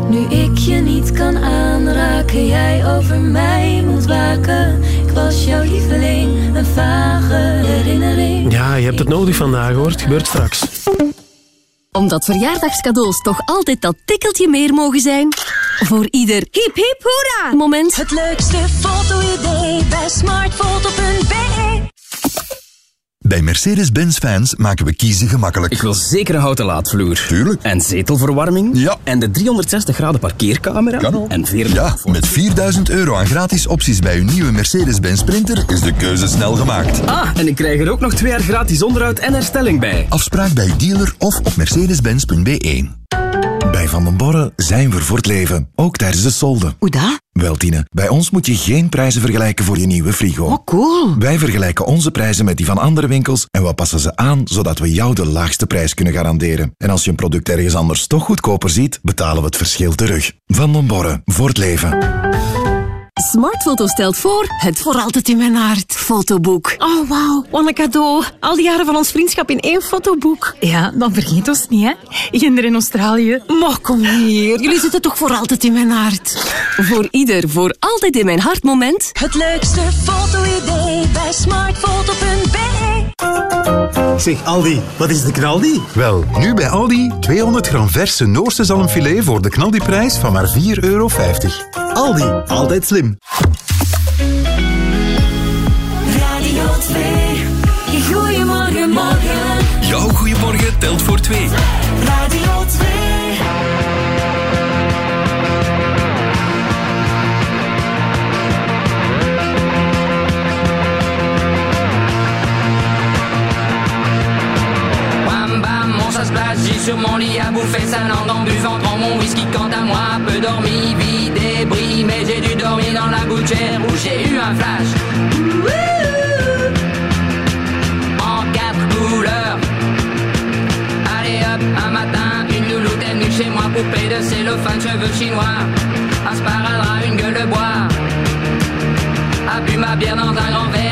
Speaker 14: Nu ik je niet kan aanraken, jij over mij moet waken. Ik was jouw lieveling, een vage herinnering.
Speaker 2: Ja, je hebt het nodig vandaag hoor. Het gebeurt straks.
Speaker 5: Omdat verjaardagscadeaus toch altijd dat tikkeltje meer mogen zijn. Voor ieder hip hip hoera moment.
Speaker 14: Het leukste foto-idee bij smartfoto.be.
Speaker 7: Bij Mercedes-Benz fans maken we kiezen gemakkelijk.
Speaker 60: Ik wil zeker een houten laadvloer.
Speaker 7: Tuurlijk.
Speaker 60: En zetelverwarming.
Speaker 7: Ja.
Speaker 60: En de 360 graden parkeercamera.
Speaker 7: Kan.
Speaker 60: En veer
Speaker 7: Ja, met 4000 euro aan gratis opties bij uw nieuwe Mercedes-Benz Sprinter is de keuze snel gemaakt.
Speaker 60: Ah, en ik krijg er ook nog twee jaar gratis onderhoud en herstelling bij.
Speaker 7: Afspraak bij uw dealer of op mercedes-benz.be. Bij Van den Borre zijn we voor het leven, ook tijdens de solden.
Speaker 5: Hoe dat?
Speaker 7: Wel, Tine, bij ons moet je geen prijzen vergelijken voor je nieuwe frigo.
Speaker 5: Oh, cool.
Speaker 7: Wij vergelijken onze prijzen met die van andere winkels en we passen ze aan zodat we jou de laagste prijs kunnen garanderen. En als je een product ergens anders toch goedkoper ziet, betalen we het verschil terug. Van den Borre, voor het leven.
Speaker 5: Smartfoto stelt voor het voor altijd in mijn hart fotoboek.
Speaker 61: Oh, wauw. Wat een cadeau. Al die jaren van ons vriendschap in één fotoboek. Ja, dan vergeet ons niet, hè. Ginder in Australië.
Speaker 5: Maar kom hier, jullie zitten toch voor altijd in mijn hart. Voor ieder voor altijd in mijn hart moment.
Speaker 14: Het leukste foto-idee bij smartfoto.be.
Speaker 62: Zeg Aldi, wat is de knaldi?
Speaker 63: Wel, nu bij Aldi 200 gram verse Noorse zalmfilet voor de knaldiprijs van maar 4,50 euro.
Speaker 62: Aldi, altijd slim.
Speaker 14: Radio 2. Goedemorgen, morgen.
Speaker 64: Jouw goeiemorgen telt voor twee.
Speaker 65: Sur mon lit à bouffer sa langue en buvant prends mon whisky quant à moi, peu dormi, vide et bris, mais j'ai dû dormir dans la gouttière où j'ai eu un flash. En quatre couleurs. Allez hop, un matin, une louloute est venue chez moi, poupée de cellophane, cheveux chinois, un sparadrap, une gueule de bois. A ma bière dans un grand verre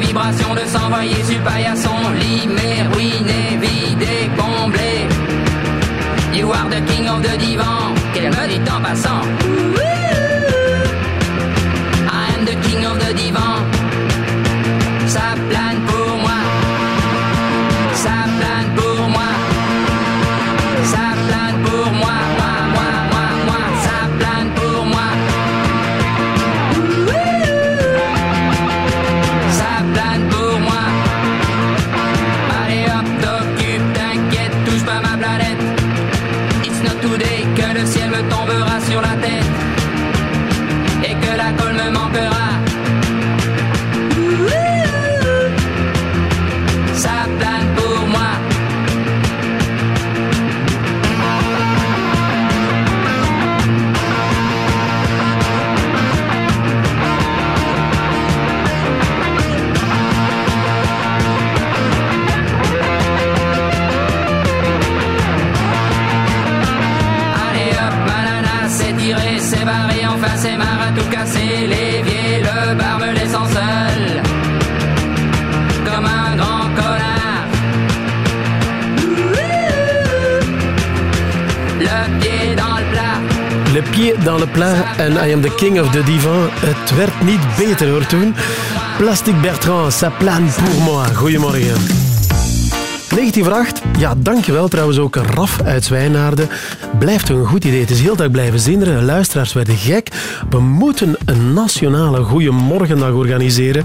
Speaker 65: vibrations de s'envoyer sur paillasson limé pied dans le plat
Speaker 2: en I am the king of the divan. Het werd niet beter hoor toen. Plastic Bertrand, ça plane pour moi. Goedemorgen. 19 voor 8. Ja, dankjewel trouwens ook Raf uit Zwijnaarden. Blijft een goed idee. Het is heel dag blijven zinderen. Luisteraars werden gek. We moeten een nationale Goeiemorgendag organiseren,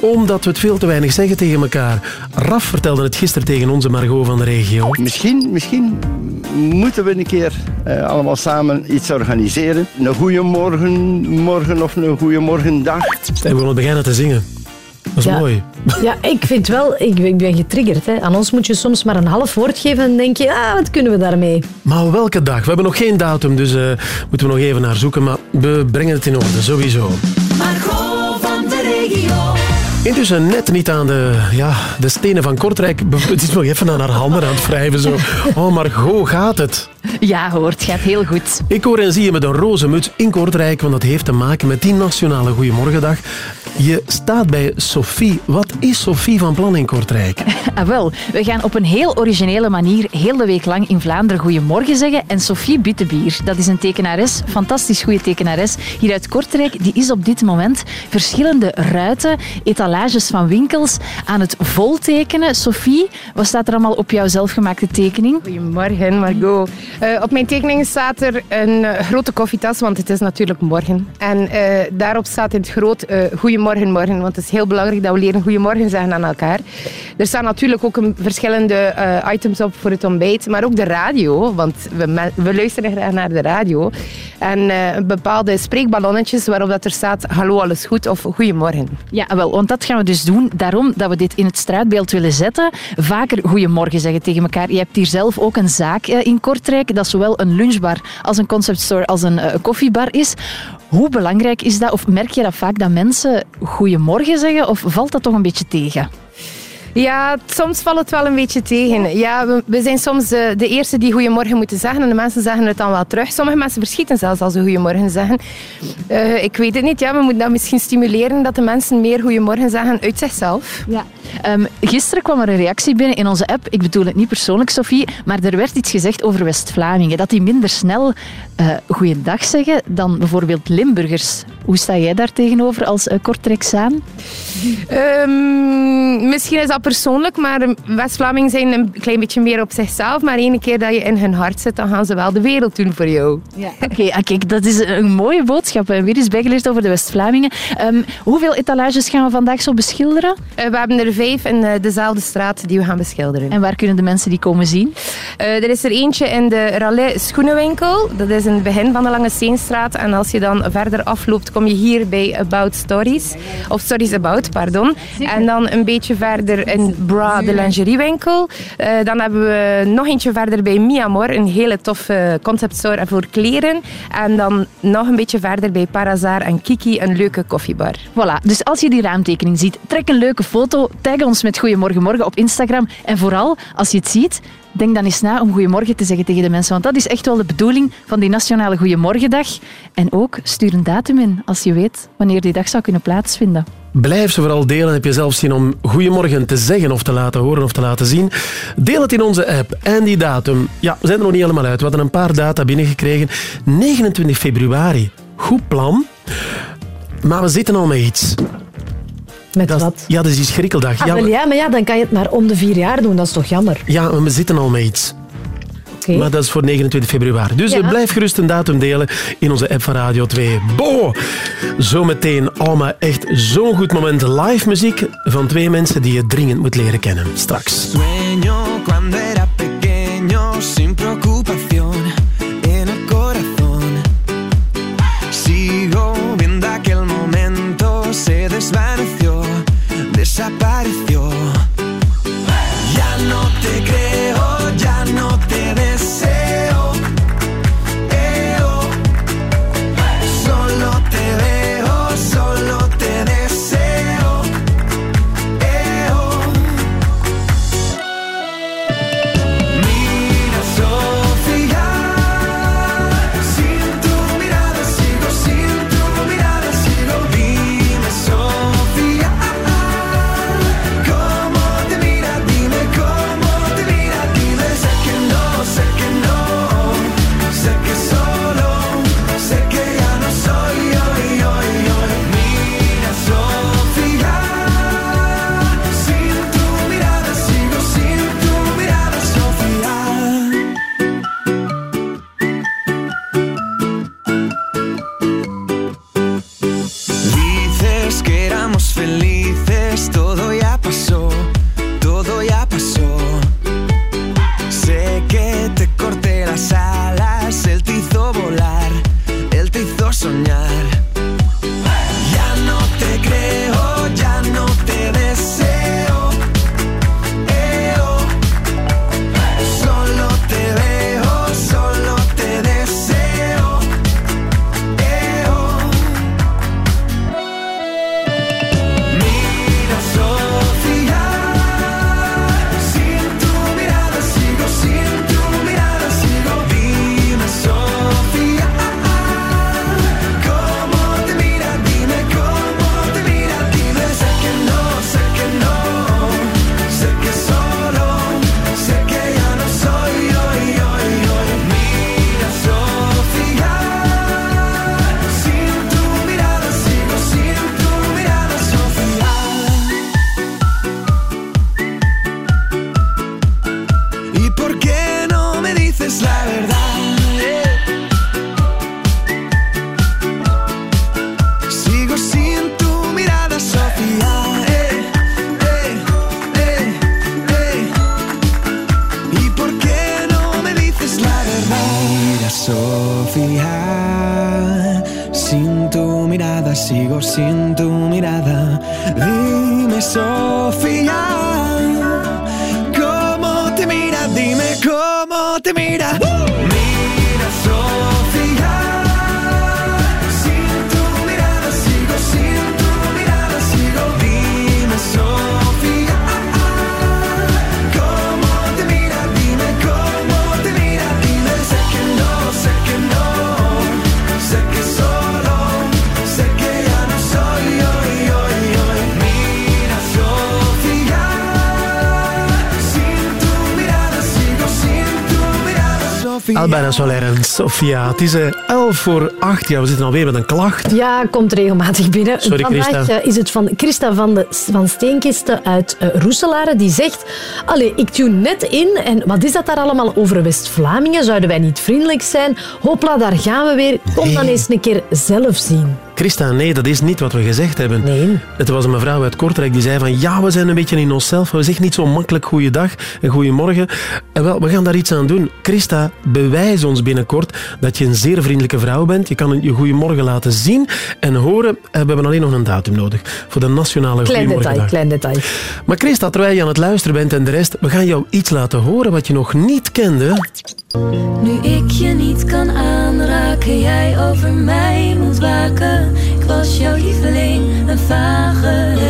Speaker 2: omdat we het veel te weinig zeggen tegen elkaar. Raf vertelde het gisteren tegen onze Margot van de regio.
Speaker 66: Misschien, misschien moeten we een keer eh, allemaal samen iets organiseren. Een goede morgen, morgen of een goede morgendag.
Speaker 2: En we gaan beginnen te zingen. Dat is
Speaker 3: Ja.
Speaker 2: mooi.
Speaker 3: Ja, ik vind wel, ik, ik ben getriggerd. Hè. Aan ons moet je soms maar een half woord geven en denk je, ah, wat kunnen we daarmee?
Speaker 2: Maar welke dag? We hebben nog geen datum, dus eh, moeten we nog even naar zoeken. Maar we brengen het in orde, sowieso. Intussen net niet aan de, ja, de stenen van Kortrijk. Het is nog even aan haar handen aan het wrijven. Zo. Oh, maar hoe gaat het?
Speaker 30: Ja hoor, het gaat heel goed.
Speaker 2: Ik hoor en zie je met een roze muts in Kortrijk, want dat heeft te maken met die nationale Goeiemorgendag. Je staat bij Sophie. Wat is Sophie van plan in Kortrijk?
Speaker 30: Ah, wel, we gaan op een heel originele manier heel de week lang in Vlaanderen Goedemorgen zeggen. En Sophie Buttebier, dat is een tekenares, fantastisch goede tekenares, hier uit Kortrijk, die is op dit moment verschillende ruiten, etalages van winkels aan het voltekenen. Sophie, wat staat er allemaal op jouw zelfgemaakte tekening?
Speaker 67: Goedemorgen, Margot. Eh, op mijn tekening staat er een eh, grote koffietas, want het is natuurlijk morgen. En eh, daarop staat in het groot Goedemorgen, morgen. Want het is heel belangrijk dat we leren Goedemorgen zeggen aan elkaar. Er staan natuurlijk ook een, verschillende items op voor het ontbijt, maar ook de radio, want we, we luisteren graag naar de radio. En bepaalde spreekballonnetjes waarop dat er staat Hallo, alles goed of Goedemorgen.
Speaker 30: Ja, wel, want dat gaan we dus doen. Daarom dat we dit in het straatbeeld willen zetten. Vaker goedemorgen zeggen tegen elkaar. Je hebt hier zelf ook een zaak in Kortrijk, dat zowel een lunchbar als een conceptstore als een eh, koffiebar is. Hoe belangrijk is dat? Of merk je dat vaak dat mensen goedemorgen zeggen? Of valt dat toch een beetje tegen?
Speaker 67: Ja, soms valt het wel een beetje tegen. Ja, we, we zijn soms de, de eerste die goedemorgen moeten zeggen en de mensen zeggen het dan wel terug. Sommige mensen verschieten zelfs als ze goedemorgen zeggen. Eh, ik weet het niet, ja, we moeten dat misschien stimuleren dat de mensen meer goedemorgen zeggen uit zichzelf.
Speaker 30: Ja. Ehm, gisteren kwam er een reactie binnen in onze app. Ik bedoel het niet persoonlijk, Sophie, maar er werd iets gezegd over West-Vlamingen. Dat die minder snel eh goeiedag zeggen dan bijvoorbeeld Limburgers. Hoe sta jij daar tegenover als uh, Kortrijksaan?
Speaker 67: Ehm, misschien is dat persoonlijk, maar West-Vlamingen zijn een klein beetje meer op zichzelf. Maar ene keer dat je in hun hart zit, dan gaan ze wel de wereld doen voor jou.
Speaker 30: Ja. Oké, ah, kijk, dat is een mooie boodschap. Weer eens bijgeleerd over de West-Vlamingen. Ehm, hoeveel etalages gaan we vandaag zo beschilderen?
Speaker 67: Eh, we hebben er vijf in eh, dezelfde straat die we gaan beschilderen.
Speaker 30: En waar kunnen de mensen die komen zien?
Speaker 67: Eh, er is er eentje in de Ralais schoenenwinkel. Dat is in het begin van de Lange Steenstraat. En als je dan verder afloopt, kom je hier bij About Stories. Of Stories About, pardon. En dan een beetje verder in Bra, de lingeriewinkel. Eh, dan hebben we nog eentje verder bij Miamor. Een hele toffe conceptstore voor kleren. En dan nog een beetje verder bij Parazar en Kiki, een leuke koffiebar.
Speaker 30: Voilà, dus als je die raamtekening ziet, trek een leuke foto, tag ons met Goeiemorgen Morgen op Instagram. En vooral, als je het ziet, denk dan eens na om Goeiemorgen te zeggen tegen de mensen. Want dat is echt wel de bedoeling van die Nationale Goeiemorgendag. En ook, stuur een datum in als je weet wanneer die dag zou kunnen plaatsvinden.
Speaker 2: Blijf ze vooral delen. Heb je zelfs zin om goedemorgen te zeggen of te laten horen of te laten zien? Deel het in onze app. En die datum, ja, we zijn er nog niet helemaal uit. We hadden een paar data binnengekregen. 29 februari. Goed plan. Maar we zitten al met iets.
Speaker 3: Met
Speaker 2: Dat
Speaker 3: wat?
Speaker 2: Ja, dat is die schrikkeldag.
Speaker 3: Ah,
Speaker 2: Ja,
Speaker 3: wel, ja, maar ja, dan kan je het maar om de vier jaar doen. Dat is toch jammer?
Speaker 2: Ja, maar we zitten al met iets.
Speaker 3: Oké.
Speaker 2: Maar dat is voor 29 februari. Dus
Speaker 3: Ja.
Speaker 2: eh, blijf gerust een datum delen in onze app van Radio 2. Bo! Zometeen, maar echt zo'n goed moment. Live muziek van twee mensen die je dringend moet leren kennen. Straks.
Speaker 28: Sueño En
Speaker 2: Sofia. Het is eh, 11 voor 8. Ja, we zitten alweer met een klacht.
Speaker 3: Ja, komt regelmatig binnen.
Speaker 2: Sorry,
Speaker 3: Vandaag
Speaker 2: Christa.
Speaker 3: eh, is het van Christa van, de, van Steenkisten uit eh, Roeselare. Die zegt, allee, ik tune net in en wat is dat daar allemaal over West-Vlamingen? Zouden wij niet vriendelijk zijn? Hopla, daar gaan we weer. Kom dan eens een keer zelf zien.
Speaker 2: Christa, nee, dat is niet wat we gezegd hebben.
Speaker 3: Nee.
Speaker 2: Het was een mevrouw uit Kortrijk die zei van ja, we zijn een beetje in onszelf. We zeggen niet zo makkelijk goeiedag en goeiemorgen. En wel, we gaan daar iets aan doen. Christa, bewijs ons binnenkort dat je een zeer vriendelijke vrouw bent. Je kan je goeiemorgen laten zien en horen. En we hebben alleen nog een datum nodig voor de nationale
Speaker 3: Klein detail, klein detail.
Speaker 2: Maar Christa, terwijl je aan het luisteren bent en de rest, we gaan jou iets laten horen wat je nog niet kende.
Speaker 68: Nu ik je niet kan aanraken, jij over mij moet waken. Ik was jouw lieveling, een vage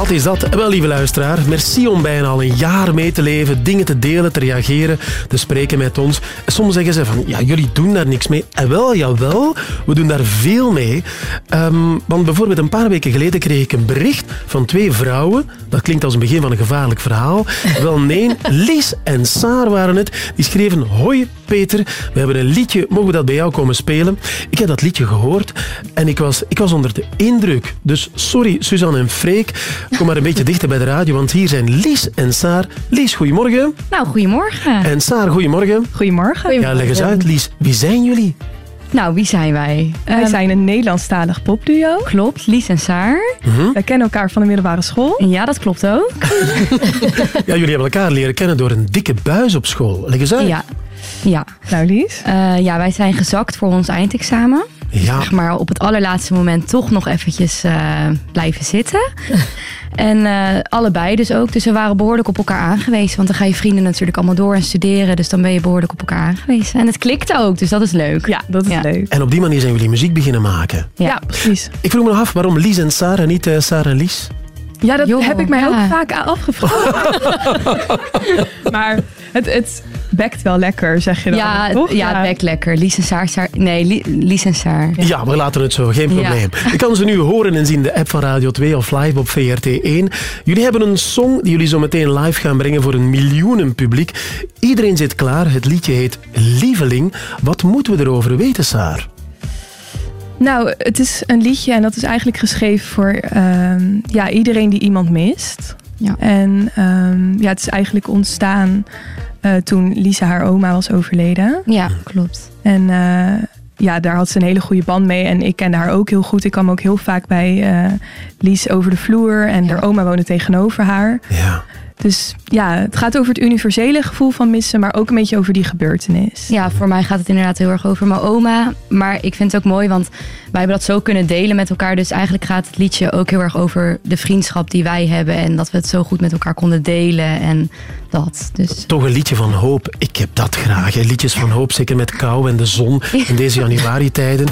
Speaker 2: Wat is dat? Wel, lieve luisteraar, merci om bijna al een jaar mee te leven, dingen te delen, te reageren, te spreken met ons. Soms zeggen ze van, ja, jullie doen daar niks mee. En wel, jawel, we doen daar veel mee. Ehm, want bijvoorbeeld een paar weken geleden kreeg ik een bericht van twee vrouwen. Dat klinkt als een begin van een gevaarlijk verhaal. Wel nee, Lies en Saar waren het. Die schreven, hoi Peter, we hebben een liedje, mogen we dat bij jou komen spelen? Ik heb dat liedje gehoord en ik was, ik was onder de indruk. Dus sorry, Suzanne en Freek, kom maar een beetje dichter bij de radio, want hier zijn Lies en Saar. Lies, goedemorgen.
Speaker 69: Nou, goedemorgen.
Speaker 2: En Saar, goedemorgen.
Speaker 69: Goedemorgen.
Speaker 2: Ja, leg eens uit, Lies. Wie zijn jullie?
Speaker 69: Nou, wie zijn wij?
Speaker 70: Wij zijn een Nederlandstalig popduo.
Speaker 69: Klopt, Lies en Saar.
Speaker 2: Mhm.
Speaker 70: Wij kennen elkaar van de middelbare school.
Speaker 69: Ja, dat klopt ook.
Speaker 2: Ja, jullie hebben elkaar leren kennen door een dikke buis op school. Leg eens uit.
Speaker 69: Ja. Ja.
Speaker 70: Nou, Lies?
Speaker 69: ja, wij zijn gezakt voor ons eindexamen.
Speaker 2: Ja.
Speaker 69: Zeg maar op het allerlaatste moment toch nog eventjes eh, blijven zitten. En eh, allebei dus ook. Dus we waren behoorlijk op elkaar aangewezen. Want dan ga je vrienden natuurlijk allemaal door en studeren. Dus dan ben je behoorlijk op elkaar aangewezen. En het klikte ook, dus dat is leuk.
Speaker 70: Ja, dat is leuk.
Speaker 2: En op die manier zijn jullie muziek beginnen maken.
Speaker 69: Ja,
Speaker 70: precies.
Speaker 2: Ik vroeg me nog af, waarom Lies en Saar en niet eh, Saar en Lies?
Speaker 70: Ja, dat heb ik mij
Speaker 69: ja.
Speaker 70: ook vaak afgevraagd. maar het, het bekt wel lekker, zeg je dan,
Speaker 69: Ja, het-
Speaker 70: toch?
Speaker 69: ja, het bekt lekker. Lies en Saar. Saar- nee, Li- Lies en Saar.
Speaker 2: Ja, we laten het zo, geen probleem. Je kan ze nu horen en zien in de app van Radio 2 of live op VRT1. Jullie hebben een song die jullie zo meteen live gaan brengen voor een miljoenen publiek. Iedereen zit klaar. Het liedje heet Lieveling. Wat moeten we erover weten, Saar?
Speaker 70: Nou, het is een liedje en dat is eigenlijk geschreven voor ehm, ja, iedereen die iemand mist.
Speaker 69: Ja.
Speaker 70: En ehm, ja, het is eigenlijk ontstaan eh, toen Lisa haar oma was overleden.
Speaker 69: Ja, klopt.
Speaker 70: En eh, ja, daar had ze een hele goede band mee. En ik kende haar ook heel goed. Ik kwam ook heel vaak bij eh Lies over de vloer. En haar oma woonde tegenover haar.
Speaker 2: Ja.
Speaker 70: Dus ja, het gaat over het universele gevoel van missen, maar ook een beetje over die gebeurtenis.
Speaker 69: Ja, voor mij gaat het inderdaad heel erg over mijn oma. Maar ik vind het ook mooi, want wij hebben dat zo kunnen delen met elkaar. Dus eigenlijk gaat het liedje ook heel erg over de vriendschap die wij hebben. En dat we het zo goed met elkaar konden delen. En dat. Dus
Speaker 2: Toch een liedje van hoop. Ik heb dat graag. hè. Liedjes van hoop, zeker met kou en de zon in deze januari-tijden.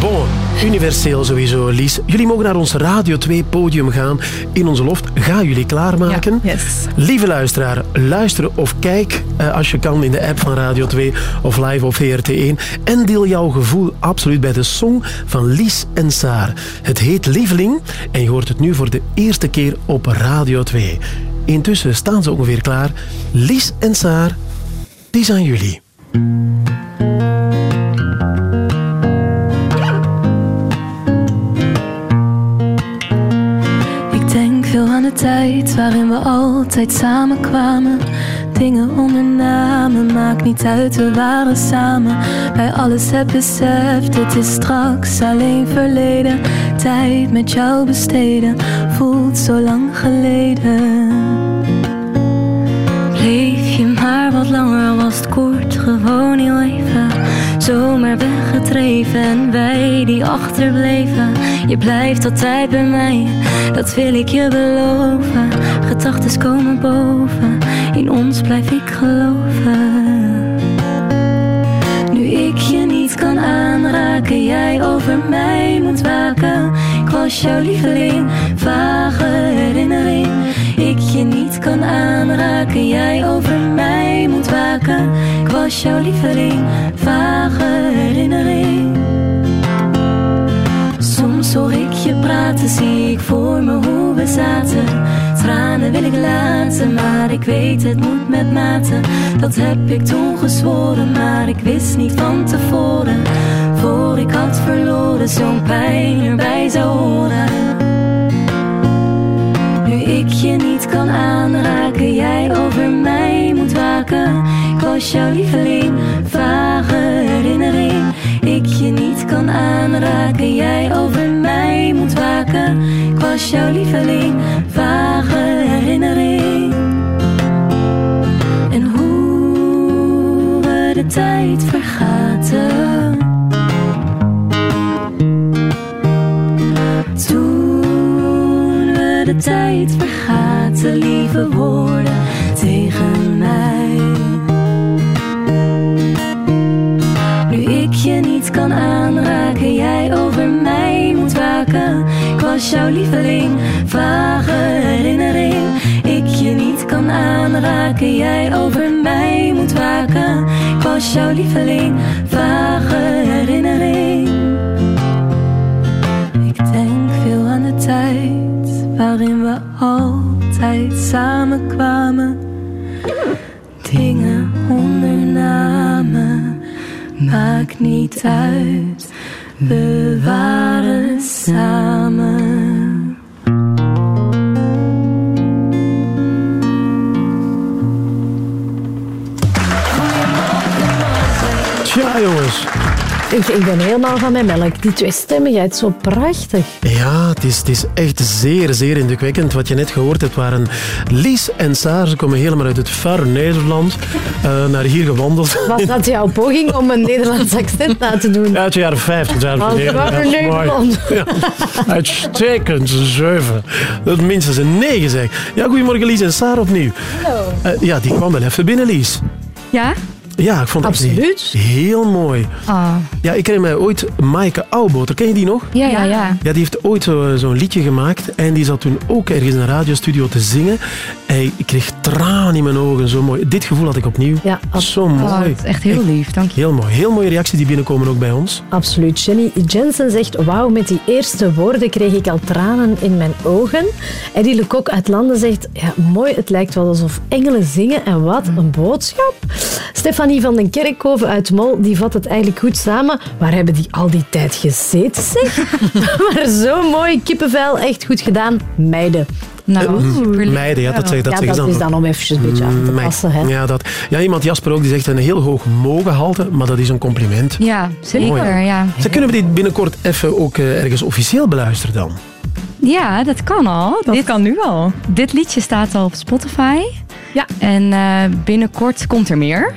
Speaker 2: Bon, universeel sowieso, Lies. Jullie mogen naar ons Radio 2 podium gaan in onze loft. Ga jullie klaarmaken.
Speaker 70: yes.
Speaker 2: Lieve luisteraar, luister of kijk eh, als je kan in de app van Radio 2 of live op VRT1. En deel jouw gevoel absoluut bij de song van Lies en Saar. Het heet Lieveling en je hoort het nu voor de eerste keer op Radio 2. Intussen staan ze ongeveer klaar. Lies en Saar, die zijn jullie.
Speaker 68: Ik denk veel aan de tijd waarin we altijd samen kwamen. Dingen ondernamen, maakt niet uit, we waren samen. Bij alles heb beseft, het is straks alleen verleden. Tijd met jou besteden, voelt zo lang geleden.
Speaker 14: Wat langer was het kort, gewoon heel even. Zomaar weggedreven en wij die achterbleven. Je blijft altijd bij mij, dat wil ik je beloven. Gedachten komen boven, in ons blijf ik geloven. Nu ik je niet kan aanraken, jij over mij moet waken. Was jouw lieveling, vage herinnering. Ik je niet kan aanraken, jij over mij moet waken. Ik was jouw lieveling, vage herinnering. Soms hoor ik je praten, zie ik voor me hoe we zaten. Tranen wil ik laten, maar ik weet het moet met mate. Dat heb ik toen gezworen, maar ik wist niet van tevoren. Voor ik had verloren, zo'n pijn erbij zou horen. Nu ik je niet kan aanraken, jij over mij moet waken. Ik was jouw lieveling, vage herinnering. Ik je niet kan aanraken, jij over mij moet waken. Ik was jouw lieveling, vage herinnering. En hoe we de tijd vergaten. De tijd vergaten, lieve woorden tegen mij. Nu ik je niet kan aanraken, jij over mij moet waken. Ik was jouw lieveling, vage herinnering. Ik je niet kan aanraken, jij over mij moet waken. Ik was jouw lieveling, vage herinnering. Waarin we altijd samen kwamen. Dingen ondernamen, maakt niet uit. We waren samen.
Speaker 2: Tja, jongens.
Speaker 3: Ik, ik ben helemaal van mijn melk. Die twee stemmen, zo prachtig.
Speaker 2: Ja, het is, het is echt zeer, zeer indrukwekkend. Wat je net gehoord hebt waren Lies en Saar. Ze komen helemaal uit het verre Nederland. eh, naar hier gewandeld.
Speaker 3: Was dat jouw poging om een Nederlands accent na te doen?
Speaker 2: Uit de jaren 50. Jaren
Speaker 3: Van het
Speaker 2: mooi.
Speaker 3: Nederland.
Speaker 2: Ja, uitstekend, zeven. Dat is minstens een negen, zeg. Ja, goedemorgen Lies en Saar opnieuw.
Speaker 69: Hallo.
Speaker 2: Eh, ja, die kwam wel even binnen, Lies.
Speaker 69: Ja?
Speaker 2: Ja, ik vond het
Speaker 69: Absoluut.
Speaker 2: heel mooi.
Speaker 69: Ah.
Speaker 2: Ja, ik ken mij ooit Maaike Ouwboter. Ken je die nog?
Speaker 69: Ja, ja, ja.
Speaker 2: Ja, die heeft ooit zo- zo'n liedje gemaakt en die zat toen ook ergens in een radiostudio te zingen. En ik kreeg tranen in mijn ogen, zo mooi. Dit gevoel had ik opnieuw.
Speaker 3: Ja,
Speaker 2: zo mooi.
Speaker 69: Oh, het echt heel lief, dank je.
Speaker 2: Heel mooi. Heel mooie reacties die binnenkomen ook bij ons.
Speaker 3: Absoluut. Jenny Jensen zegt, wauw, met die eerste woorden kreeg ik al tranen in mijn ogen. Eddie Lecoq uit Landen zegt, ja, mooi, het lijkt wel alsof engelen zingen en wat een boodschap. Stefanie van den Kerkhoven uit Mol, die vat het eigenlijk goed samen. Waar hebben die al die tijd gezeten, zeg? maar zo mooi, kippenvel, echt goed gedaan. Meiden.
Speaker 69: Nou,
Speaker 2: Mm, Meiden, ja, dat, zeg, dat
Speaker 3: ja, dat is dan om eventjes een beetje aan te
Speaker 2: Meid.
Speaker 3: passen. Hè.
Speaker 2: Ja, dat. ja, iemand, Jasper ook, die zegt een heel hoog mogenhalte, maar dat is een compliment.
Speaker 69: Ja, zeker,
Speaker 2: Mooi.
Speaker 69: ja.
Speaker 2: Ze kunnen we dit binnenkort even ook eh, ergens officieel beluisteren dan?
Speaker 69: Ja, dat kan al. Dat
Speaker 57: kan nu al.
Speaker 69: Dit liedje staat al op Spotify. Ja. En eh, binnenkort komt er meer.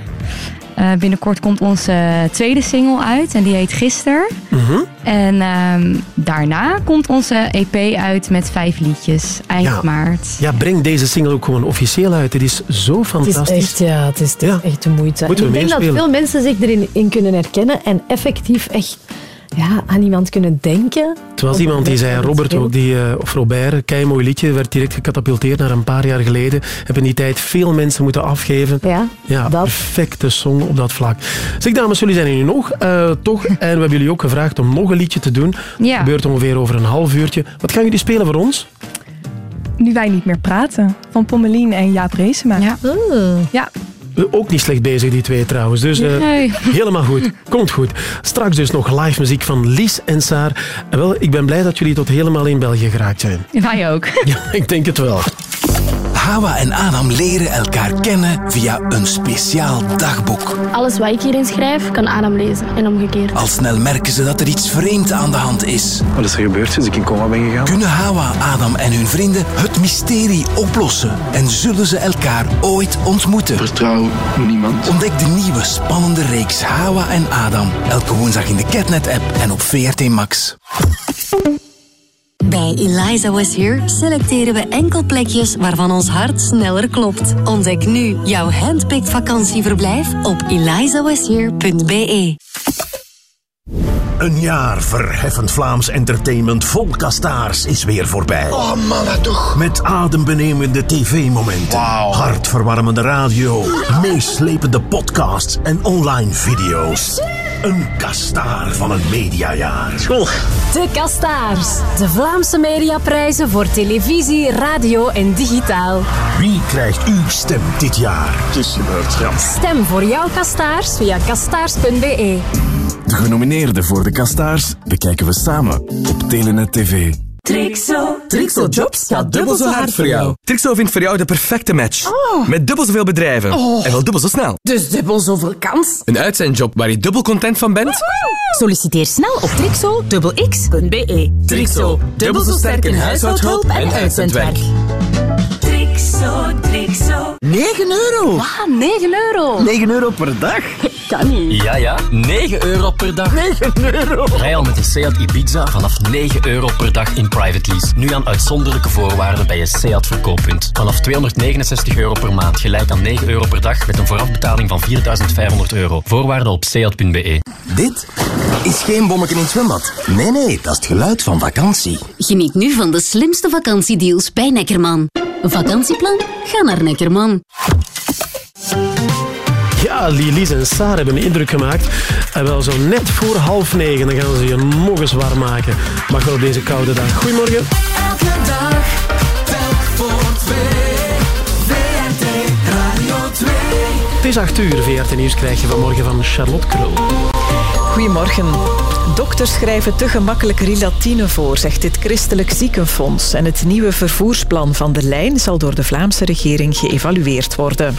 Speaker 69: Eh, binnenkort komt onze tweede single uit en die heet Gister.
Speaker 2: Mhm.
Speaker 69: En ehm, daarna komt onze EP uit met vijf liedjes eind
Speaker 2: Ja.
Speaker 69: maart.
Speaker 2: Ja, breng deze single ook gewoon officieel uit. Het is zo
Speaker 3: Het is
Speaker 2: fantastisch.
Speaker 3: echt, ja, het is, het is echt de moeite.
Speaker 2: Moeten
Speaker 3: En
Speaker 2: we
Speaker 3: ik denk dat veel mensen zich erin in kunnen herkennen en effectief echt ja, aan iemand kunnen denken.
Speaker 2: Het was iemand die zei, Robert ook, die, eh, of Robert, kei mooi liedje, werd direct gecatapulteerd naar een paar jaar geleden. Hebben in die tijd veel mensen moeten afgeven.
Speaker 3: Ja,
Speaker 2: Ja, perfecte song op dat vlak. Zeg dames, jullie zijn er nu nog, eh, toch? En we hebben jullie ook gevraagd om nog een liedje te doen.
Speaker 57: Ja.
Speaker 2: Gebeurt ongeveer over een half uurtje. Wat gaan jullie spelen voor ons?
Speaker 57: Nu wij niet meer praten. Van Pommelien en Jaap Reesema. Ja. ja.
Speaker 2: Ook niet slecht bezig, die twee trouwens. Dus eh,
Speaker 57: Nee.
Speaker 2: helemaal goed. Komt goed. Straks dus nog live muziek van Lies en Saar. En wel, ik ben blij dat jullie tot helemaal in België geraakt zijn.
Speaker 69: Wij ook.
Speaker 2: Ja, ik denk het wel.
Speaker 71: Hawa en Adam leren elkaar kennen via een speciaal dagboek.
Speaker 72: Alles wat ik hierin schrijf, kan Adam lezen en omgekeerd.
Speaker 71: Al snel merken ze dat er iets vreemd aan de hand is.
Speaker 73: Wat is er gebeurd sinds ik in coma ben gegaan?
Speaker 71: Kunnen Hawa, Adam en hun vrienden het mysterie oplossen? En zullen ze elkaar ooit ontmoeten?
Speaker 73: Vertrouw niemand.
Speaker 71: Ontdek de nieuwe spannende reeks Hawa en Adam. Elke woensdag in de Catnet-app en op VRT Max.
Speaker 32: Bij Eliza Was Here selecteren we enkel plekjes waarvan ons hart sneller klopt. Ontdek nu jouw handpicked vakantieverblijf op elizawashere.be.
Speaker 7: Een jaar verheffend Vlaams entertainment vol kastaars is weer voorbij.
Speaker 74: Oh, mannen toch.
Speaker 7: Met adembenemende tv-momenten, hartverwarmende radio, meeslepende podcasts en online video's. Een kastaar van een mediajaar. School.
Speaker 32: De Kastaars. De Vlaamse mediaprijzen voor televisie, radio en digitaal.
Speaker 7: Wie krijgt uw stem dit jaar? Het is gebeurd, ja.
Speaker 32: Stem voor jouw Kastaars via kastaars.be.
Speaker 75: De genomineerden voor de Kastaars bekijken we samen op Telenet TV.
Speaker 76: Trixo.
Speaker 77: Trixo Jobs gaat dubbel zo hard voor jou. Trixo vindt voor jou de perfecte match.
Speaker 76: Oh.
Speaker 77: Met dubbel zoveel bedrijven.
Speaker 76: Oh.
Speaker 77: En wel dubbel zo snel.
Speaker 76: Dus dubbel zoveel kans.
Speaker 77: Een uitzendjob waar je dubbel content van bent.
Speaker 76: Solliciteer snel op trixo.x.be. Trixo. Dubbel zo sterk in huishoudhulp en uitzendwerk. Trixo, Trixo. 9 euro. Ah, 9 euro. 9 euro per dag? Kan niet.
Speaker 78: Ja, ja, 9 euro per dag.
Speaker 76: 9 euro.
Speaker 78: Rij al met de Seat Ibiza vanaf 9 euro per dag in private lease. Nu aan uitzonderlijke voorwaarden bij je Seat verkooppunt. Vanaf 269 euro per maand, gelijk aan 9 euro per dag met een voorafbetaling van 4500 euro. Voorwaarden op seat.be.
Speaker 71: Dit is geen bommetje in het zwembad. Nee, nee, dat is het geluid van vakantie.
Speaker 32: Geniet nu van de slimste vakantiedeals bij Neckerman. Een vakantieplan? Ga naar Neckerman.
Speaker 2: Ja, Lilis en Saar hebben een indruk gemaakt. En wel zo net voor half negen, dan gaan ze je nog eens warm maken. Mag wel op deze koude dag. Goedemorgen.
Speaker 74: Elke dag, telk voor twee. VRT Radio 2.
Speaker 2: Het is 8 uur. VRT Nieuws krijg je vanmorgen van Charlotte Krul.
Speaker 4: Goedemorgen. Dokters schrijven te gemakkelijk rilatine voor, zegt dit Christelijk Ziekenfonds. En het nieuwe vervoersplan van de lijn zal door de Vlaamse regering geëvalueerd worden.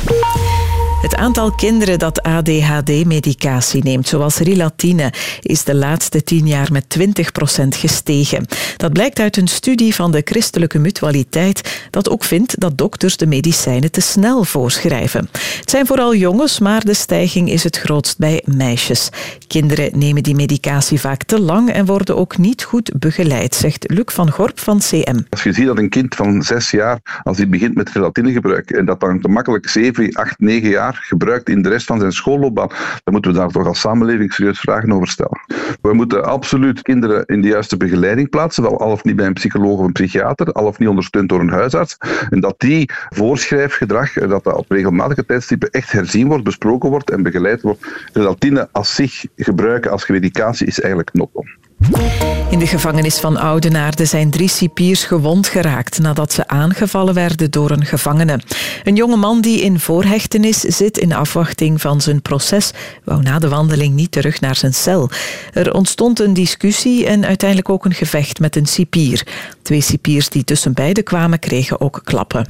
Speaker 4: Het aantal kinderen dat ADHD-medicatie neemt, zoals rilatine, is de laatste tien jaar met 20% gestegen. Dat blijkt uit een studie van de Christelijke Mutualiteit, dat ook vindt dat dokters de medicijnen te snel voorschrijven. Het zijn vooral jongens, maar de stijging is het grootst bij meisjes. Kinderen nemen die medicatie vaak te lang en worden ook niet goed begeleid, zegt Luc van Gorp van CM.
Speaker 79: Als je ziet dat een kind van zes jaar, als hij begint met gelatinegebruik en dat dan gemakkelijk zeven, acht, negen jaar gebruikt in de rest van zijn schoolloopbaan, dan moeten we daar toch als samenleving serieus vragen over stellen. We moeten absoluut kinderen in de juiste begeleiding plaatsen, wel al of niet bij een psycholoog of een psychiater, al of niet ondersteund door een huisarts, en dat die voorschrijfgedrag, eh, dat dat op regelmatige tijdstippen echt herzien wordt, besproken wordt en begeleid wordt. Gelatine als zich gebruiken als medicatie is eigenlijk notdom.
Speaker 4: In de gevangenis van Oudenaarde zijn drie cipiers gewond geraakt nadat ze aangevallen werden door een gevangene. Een jonge man die in voorhechtenis zit in afwachting van zijn proces, wou na de wandeling niet terug naar zijn cel. Er ontstond een discussie en uiteindelijk ook een gevecht met een cipier. Twee cipiers die tussen beiden kwamen kregen ook klappen.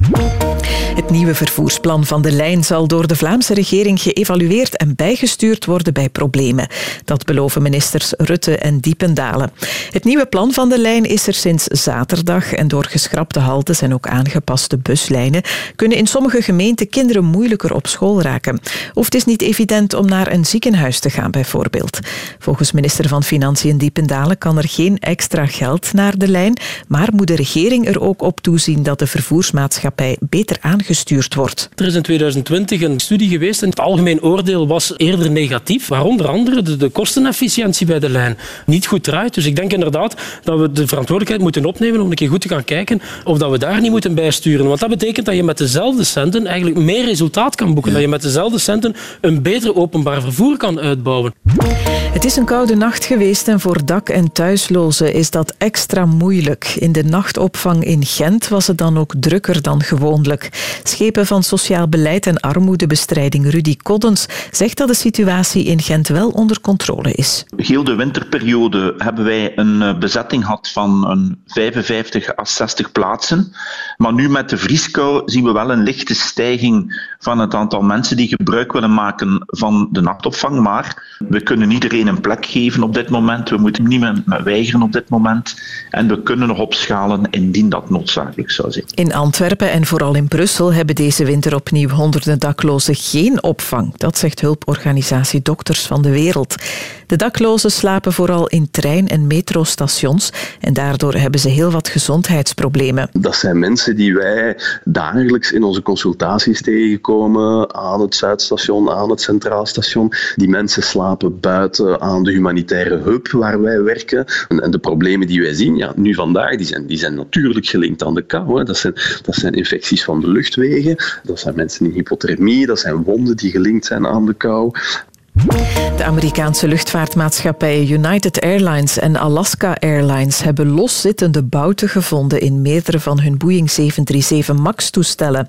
Speaker 4: Het nieuwe vervoersplan van de lijn zal door de Vlaamse regering geëvalueerd en bijgestuurd worden bij problemen. Dat beloven ministers Rutte en Diependalen. Het nieuwe plan van de lijn is er sinds zaterdag en door geschrapte haltes en ook aangepaste buslijnen kunnen in sommige gemeenten kinderen moeilijker op school raken. Of het is niet evident om naar een ziekenhuis te gaan bijvoorbeeld. Volgens minister van Financiën Diependalen kan er geen extra geld naar de lijn, maar moet de regering er ook op toezien dat de vervoersmaatschappij beter aangestuurd wordt.
Speaker 2: Er is in 2020 een studie geweest en het algemeen oordeel was eerder negatief. Waaronder andere de, de kostenefficiëntie bij de lijn niet goed draait. Dus ik denk inderdaad dat we de verantwoordelijkheid moeten opnemen om een keer goed te gaan kijken of dat we daar niet moeten bijsturen. Want dat betekent dat je met dezelfde centen eigenlijk meer resultaat kan boeken. Dat je met dezelfde centen een beter openbaar vervoer kan uitbouwen.
Speaker 4: Het is een koude nacht geweest en voor dak- en thuislozen is dat extra moeilijk. In de nachtopvang in Gent was het dan ook drukker dan gewoonlijk. Schepen van Sociaal Beleid en Armoedebestrijding Rudy Koddens zegt dat de situatie in Gent wel onder controle is.
Speaker 80: Heel de winterperiode hebben wij een
Speaker 81: eh, bezetting had van een 55 à 60 plaatsen. Maar nu met de vrieskou zien we wel een lichte stijging van het aantal mensen die gebruik willen maken van de nachtopvang. Maar we kunnen iedereen een plek geven op dit moment. We moeten niemand weigeren op dit moment. En we kunnen nog opschalen indien dat noodzakelijk zou zijn.
Speaker 4: In Antwerpen en vooral in Brussel hebben deze winter opnieuw honderden daklozen geen opvang. Dat zegt hulporganisatie Dokters van de Wereld. De daklozen slapen vooral in en metrostations en daardoor hebben ze heel wat gezondheidsproblemen.
Speaker 82: Dat zijn mensen die wij dagelijks in onze consultaties tegenkomen aan het Zuidstation, aan het Centraal Station. Die mensen slapen buiten aan de humanitaire hub waar wij werken. En de problemen die wij zien, ja, nu vandaag, die zijn, die zijn natuurlijk gelinkt aan de kou. Dat, zijn, dat zijn infecties van de luchtwegen, dat zijn mensen in hypothermie, dat zijn wonden die gelinkt zijn aan de kou.
Speaker 4: De Amerikaanse luchtvaartmaatschappijen United Airlines en Alaska Airlines hebben loszittende bouten gevonden in meerdere van hun Boeing 737 MAX-toestellen.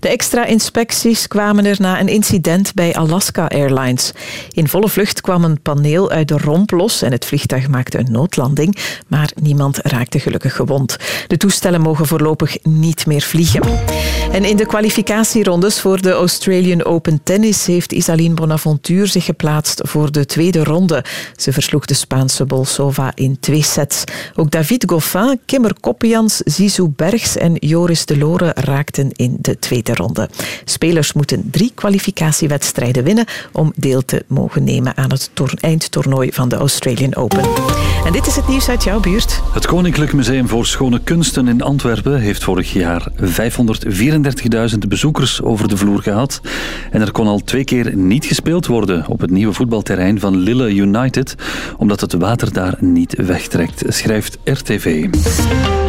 Speaker 4: De extra inspecties kwamen er na een incident bij Alaska Airlines. In volle vlucht kwam een paneel uit de romp los en het vliegtuig maakte een noodlanding, maar niemand raakte gelukkig gewond. De toestellen mogen voorlopig niet meer vliegen. En in de kwalificatierondes voor de Australian Open Tennis heeft Isaline Bonaventure zich geplaatst voor de tweede ronde. Ze versloeg de Spaanse Bolsova in twee sets. Ook David Goffin, Kimmer Koppians, Zizou Bergs en Joris de Lore raakten in de tweede ronde. Spelers moeten drie kwalificatiewedstrijden winnen om deel te mogen nemen aan het toer- eindtoernooi van de Australian Open. En dit is het nieuws uit jouw buurt.
Speaker 1: Het Koninklijk Museum voor Schone Kunsten in Antwerpen heeft vorig jaar 534.000 bezoekers over de vloer gehad. En er kon al twee keer niet gespeeld worden het nieuwe voetbalterrein van Lille United, omdat het water daar niet wegtrekt, schrijft RTV.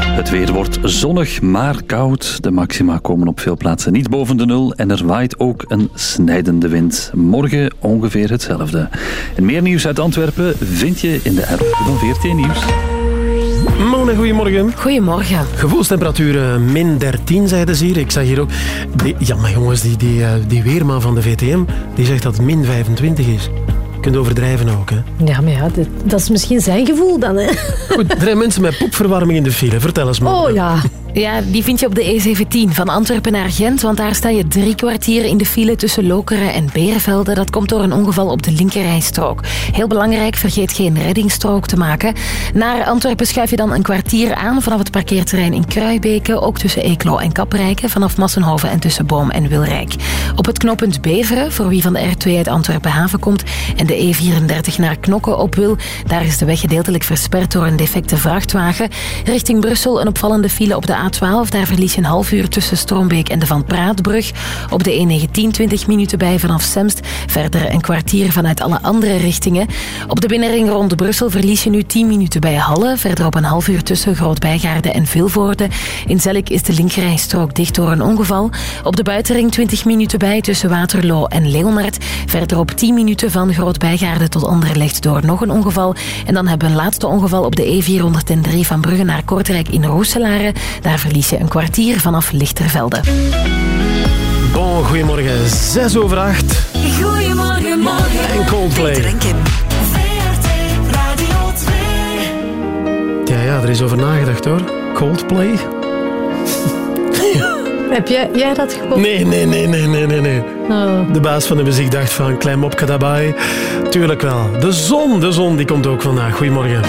Speaker 1: Het weer wordt zonnig, maar koud. De maxima komen op veel plaatsen niet boven de nul en er waait ook een snijdende wind. Morgen ongeveer hetzelfde. En meer nieuws uit Antwerpen vind je in de app van VRT Nieuws.
Speaker 2: Mona, goedemorgen.
Speaker 6: Goedemorgen.
Speaker 2: Gevoelstemperaturen min 13, zeiden ze hier. Ik zag hier ook... Die, ja, maar jongens, die, die, eh, die weerman van de VTM, die zegt dat het min 25 is. Je kunt overdrijven ook, hè.
Speaker 3: Ja, maar ja, dat, dat is misschien zijn gevoel dan, hè?
Speaker 2: Goed, er zijn mensen met poepverwarming in de file. Vertel eens, Mona.
Speaker 3: Oh ja.
Speaker 6: Ja, die vind je op de E17 van Antwerpen naar Gent, want daar sta je drie kwartier in de file tussen Lokeren en Berenvelde. Dat komt door een ongeval op de linkerrijstrook. Heel belangrijk, vergeet geen reddingsstrook te maken. Naar Antwerpen schuif je dan een kwartier aan vanaf het parkeerterrein in Kruibeke, ook tussen Eeklo en Kaprijke, vanaf Massenhoven en tussen Boom en Wilrijk. Op het knooppunt Beveren, voor wie van de R2 uit Antwerpen haven komt, en de E34 naar Knokken op wil, daar is de weg gedeeltelijk versperd door een defecte vrachtwagen. Richting Brussel een opvallende file op de A12. Daar verlies je een half uur tussen Stroombeek en de Van Praatbrug. Op de E19 20 minuten bij vanaf Semst. Verder een kwartier vanuit alle andere richtingen. Op de binnenring rond Brussel verlies je nu 10 minuten bij Halle. Verder op een half uur tussen Groot-Bijgaarde en Vilvoorde. In Zelk is de linkerrijstrook dicht door een ongeval. Op de buitenring 20 minuten bij tussen Waterloo en Leeuwnaert. Verder op 10 minuten van Groot-Bijgaarde tot Anderlecht door nog een ongeval. En dan hebben we een laatste ongeval op de E403 van Brugge naar Kortrijk in Rooselare. Daar verlies je een kwartier vanaf Lichtervelde.
Speaker 2: Bon, goedemorgen. 6 over 8.
Speaker 28: Goedemorgen, morgen.
Speaker 2: En Coldplay.
Speaker 28: Peter en Kim. VRT Radio 2.
Speaker 2: Ja, ja, er is over nagedacht hoor. Coldplay?
Speaker 3: Heb jij, jij dat gekocht?
Speaker 2: Nee, nee, nee, nee, nee, nee. nee.
Speaker 3: Oh.
Speaker 2: De baas van de muziek dacht van, klein mopje daarbij. Tuurlijk wel. De zon, de zon, die komt ook vandaag. Goedemorgen.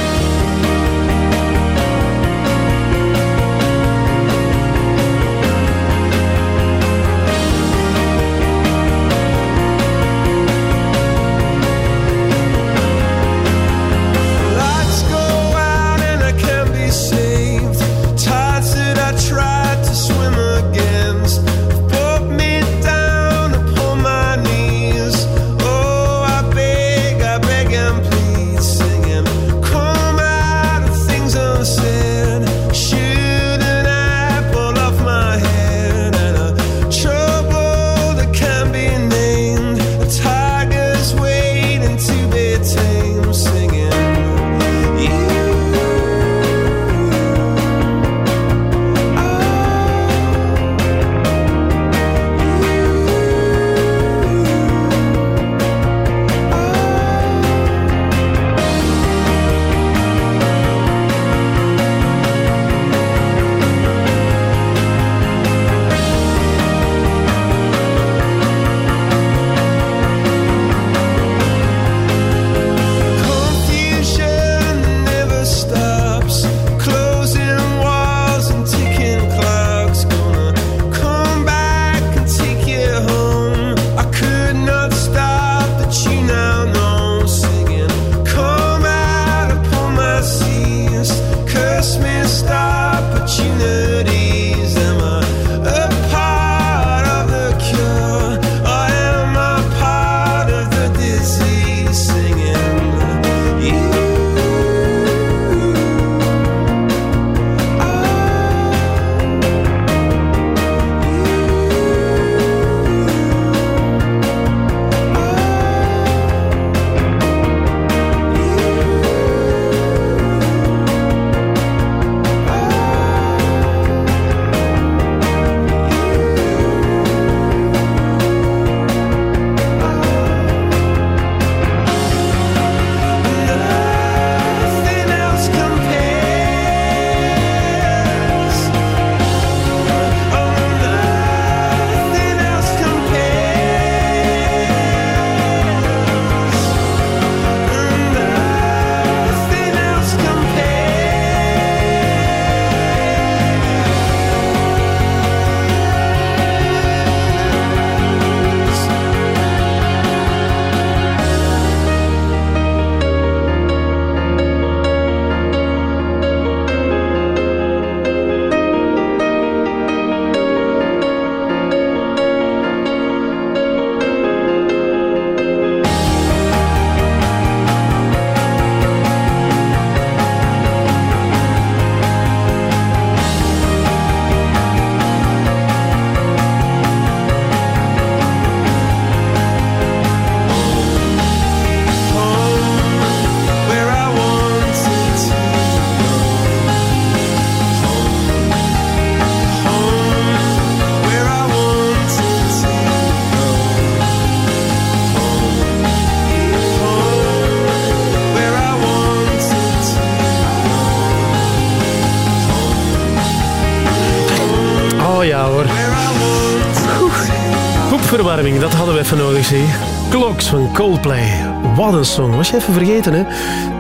Speaker 2: Coldplay. Wat een song. Was je even vergeten, hè?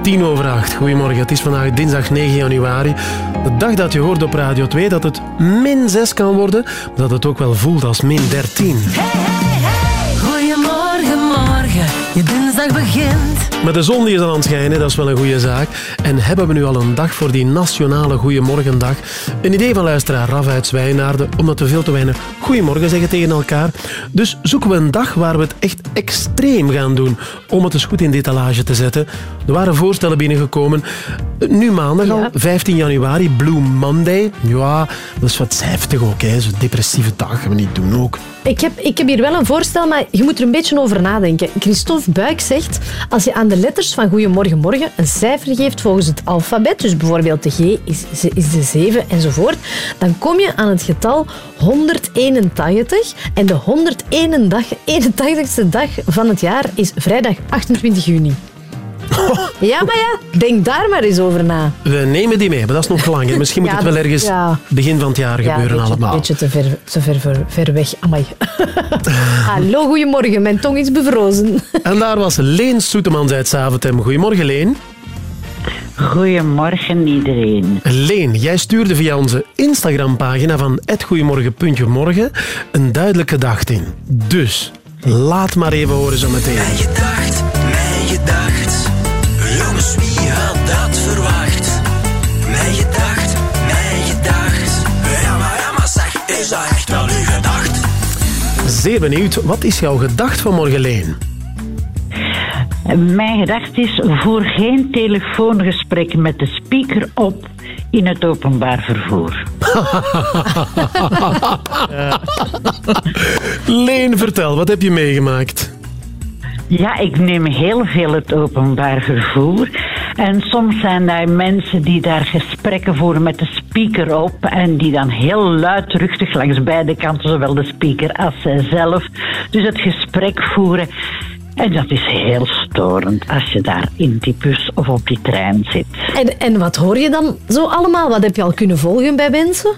Speaker 2: Tien over acht. Goedemorgen. Het is vandaag dinsdag 9 januari. De dag dat je hoort op Radio 2 dat het min 6 kan worden, maar dat het ook wel voelt als min 13.
Speaker 28: Goedemorgen, morgen, je dinsdag begint.
Speaker 2: Maar de zon die is aan het schijnen, dat is wel een goede zaak. En hebben we nu al een dag voor die nationale Goeiemorgendag? Een idee van luisteraar Raf uit Zwijnaarden, omdat we veel te weinig Goeiemorgen zeggen tegen elkaar. Dus zoeken we een dag waar we het echt extreem gaan doen om het eens goed in de etalage te zetten. Er waren voorstellen binnengekomen. Nu maandag al, 15 januari, Blue Monday. Ja, dat is wat heftig ook, hè. Zo'n depressieve dag gaan we niet doen ook.
Speaker 3: Ik heb, ik heb hier wel een voorstel, maar je moet er een beetje over nadenken. Christophe Buik zegt, als je aan de letters van Goedemorgen Morgen een cijfer geeft volgens het alfabet, dus bijvoorbeeld de G is, is de 7 enzovoort, dan kom je aan het getal 181. En de 181ste dag van het jaar is vrijdag 28 juni. Ja, maar ja, denk daar maar eens over na.
Speaker 2: We nemen die mee, maar dat is nog lang. Misschien moet
Speaker 3: Ja,
Speaker 2: het wel ergens
Speaker 3: ja.
Speaker 2: begin van het jaar gebeuren
Speaker 3: beetje,
Speaker 2: allemaal.
Speaker 3: beetje te ver, te ver, ver, ver weg. Amai. Hallo, goedemorgen. Mijn tong is bevrozen.
Speaker 2: En daar was Leen Soetemans uit Zaventem. Goedemorgen, Leen.
Speaker 83: Goedemorgen iedereen.
Speaker 2: Leen, jij stuurde via onze Instagram-pagina van @goeiemorgen.morgen een duidelijke gedachte in. Dus, laat maar even horen zo meteen.
Speaker 74: Mijn gedacht, mijn gedacht. Jongens, wie had dat verwacht? Mijn gedacht, mijn gedacht. Ja, maar, ja, maar zeg, is dat echt wel uw gedacht?
Speaker 2: Zeer benieuwd, wat is jouw gedacht vanmorgen, Leen?
Speaker 83: Mijn gedachte is voor geen telefoongesprek met de speaker op in het openbaar vervoer.
Speaker 2: Leen, vertel, wat heb je meegemaakt?
Speaker 83: Ja, ik neem heel veel het openbaar vervoer. En soms zijn daar mensen die daar gesprekken voeren met de speaker op. En die dan heel luidruchtig langs beide kanten, zowel de speaker als zijzelf, dus het gesprek voeren. En dat is heel storend als je daar in die bus of op die trein zit.
Speaker 3: En, en wat hoor je dan zo allemaal? Wat heb je al kunnen volgen bij mensen?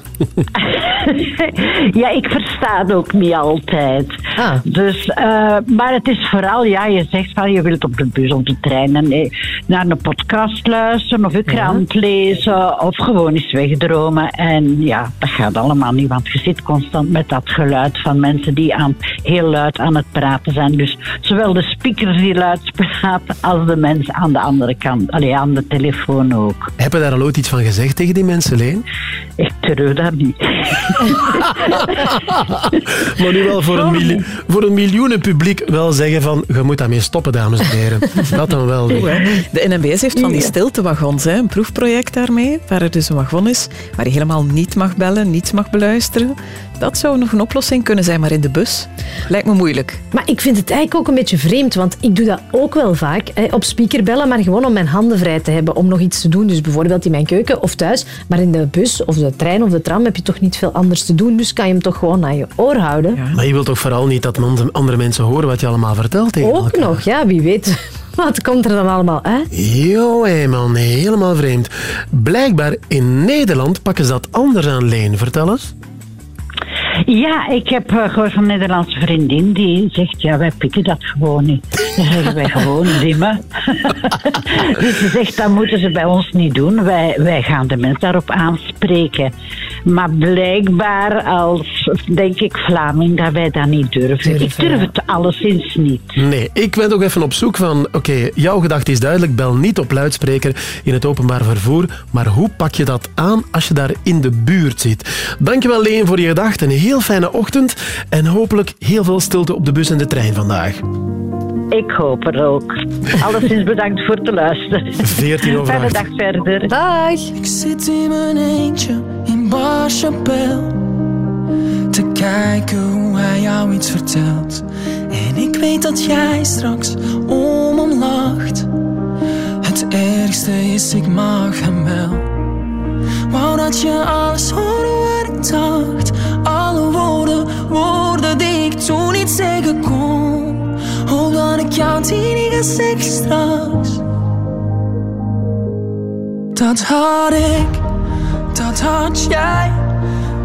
Speaker 83: ja, ik versta het ook niet altijd. Dus, eh, maar het is vooral, ja, je zegt van je wilt op de bus of de trein en, eh, naar een podcast luisteren of je krant lezen of gewoon eens wegdromen. En ja, dat gaat allemaal niet, want je zit constant met dat geluid van mensen die aan, heel luid aan het praten zijn. Dus zowel de speakers die luid praten als de mensen aan de andere kant, allee, aan de telefoon ook.
Speaker 2: Heb je daar al ooit iets van gezegd tegen die mensen, Leen?
Speaker 83: Ik durf dat niet.
Speaker 2: Maar nu wel voor een, miljoen, voor een miljoenen publiek wel zeggen van, je moet daarmee stoppen, dames en heren. Dat dan wel.
Speaker 4: Hè. De NMBS heeft van die stiltewagons, hè, een proefproject daarmee, waar er dus een wagon is waar je helemaal niet mag bellen, niets mag beluisteren. Dat zou nog een oplossing kunnen zijn, maar in de bus lijkt me moeilijk.
Speaker 3: Maar ik vind het eigenlijk ook een beetje vreemd, want ik doe dat ook wel vaak. Hè, op speaker bellen, maar gewoon om mijn handen vrij te hebben om nog iets te doen. Dus bijvoorbeeld in mijn keuken of thuis. Maar in de bus of de trein of de tram heb je toch niet veel anders te doen. Dus kan je hem toch gewoon aan je oor houden.
Speaker 2: Maar je wilt toch vooral niet dat andere mensen horen wat je allemaal vertelt tegen
Speaker 3: Ook
Speaker 2: elkaar?
Speaker 3: nog, ja, wie weet. Wat komt er dan allemaal uit?
Speaker 2: Jo, hé man, helemaal vreemd. Blijkbaar in Nederland pakken ze dat anders aan, Leen. Vertel eens.
Speaker 83: Ja, ik heb eh, gehoord van een Nederlandse vriendin die zegt, ja, wij pikken dat gewoon niet. Dan zeggen wij gewoon dimmen. dus ze zegt, dat moeten ze bij ons niet doen. Wij, wij gaan de mensen daarop aanspreken. Maar blijkbaar als, denk ik, Vlaming, dat wij dat niet durven. ik durf het alleszins niet.
Speaker 2: Nee, ik ben toch even op zoek van... Oké, jouw gedachte is duidelijk. Bel niet op luidspreker in het openbaar vervoer. Maar hoe pak je dat aan als je daar in de buurt zit? Dankjewel, Leen, voor je gedachte. Een heel fijne ochtend. En hopelijk heel veel stilte op de bus en de trein vandaag.
Speaker 83: Ik hoop er ook. Alleszins bedankt voor het luisteren.
Speaker 2: 14 over
Speaker 83: Fijne
Speaker 2: 8.
Speaker 83: dag verder.
Speaker 3: Dag.
Speaker 74: Ik zit in mijn eentje in Bar Chapelle Te kijken hoe hij jou iets vertelt En ik weet dat jij straks om hem lacht Het ergste is, ik mag hem wel Wou dat je alles hoorde wat ik dacht Alle woorden, woorden die ik toen niet zeggen kon kan ik jou tien straks. Dat had ik, dat had jij,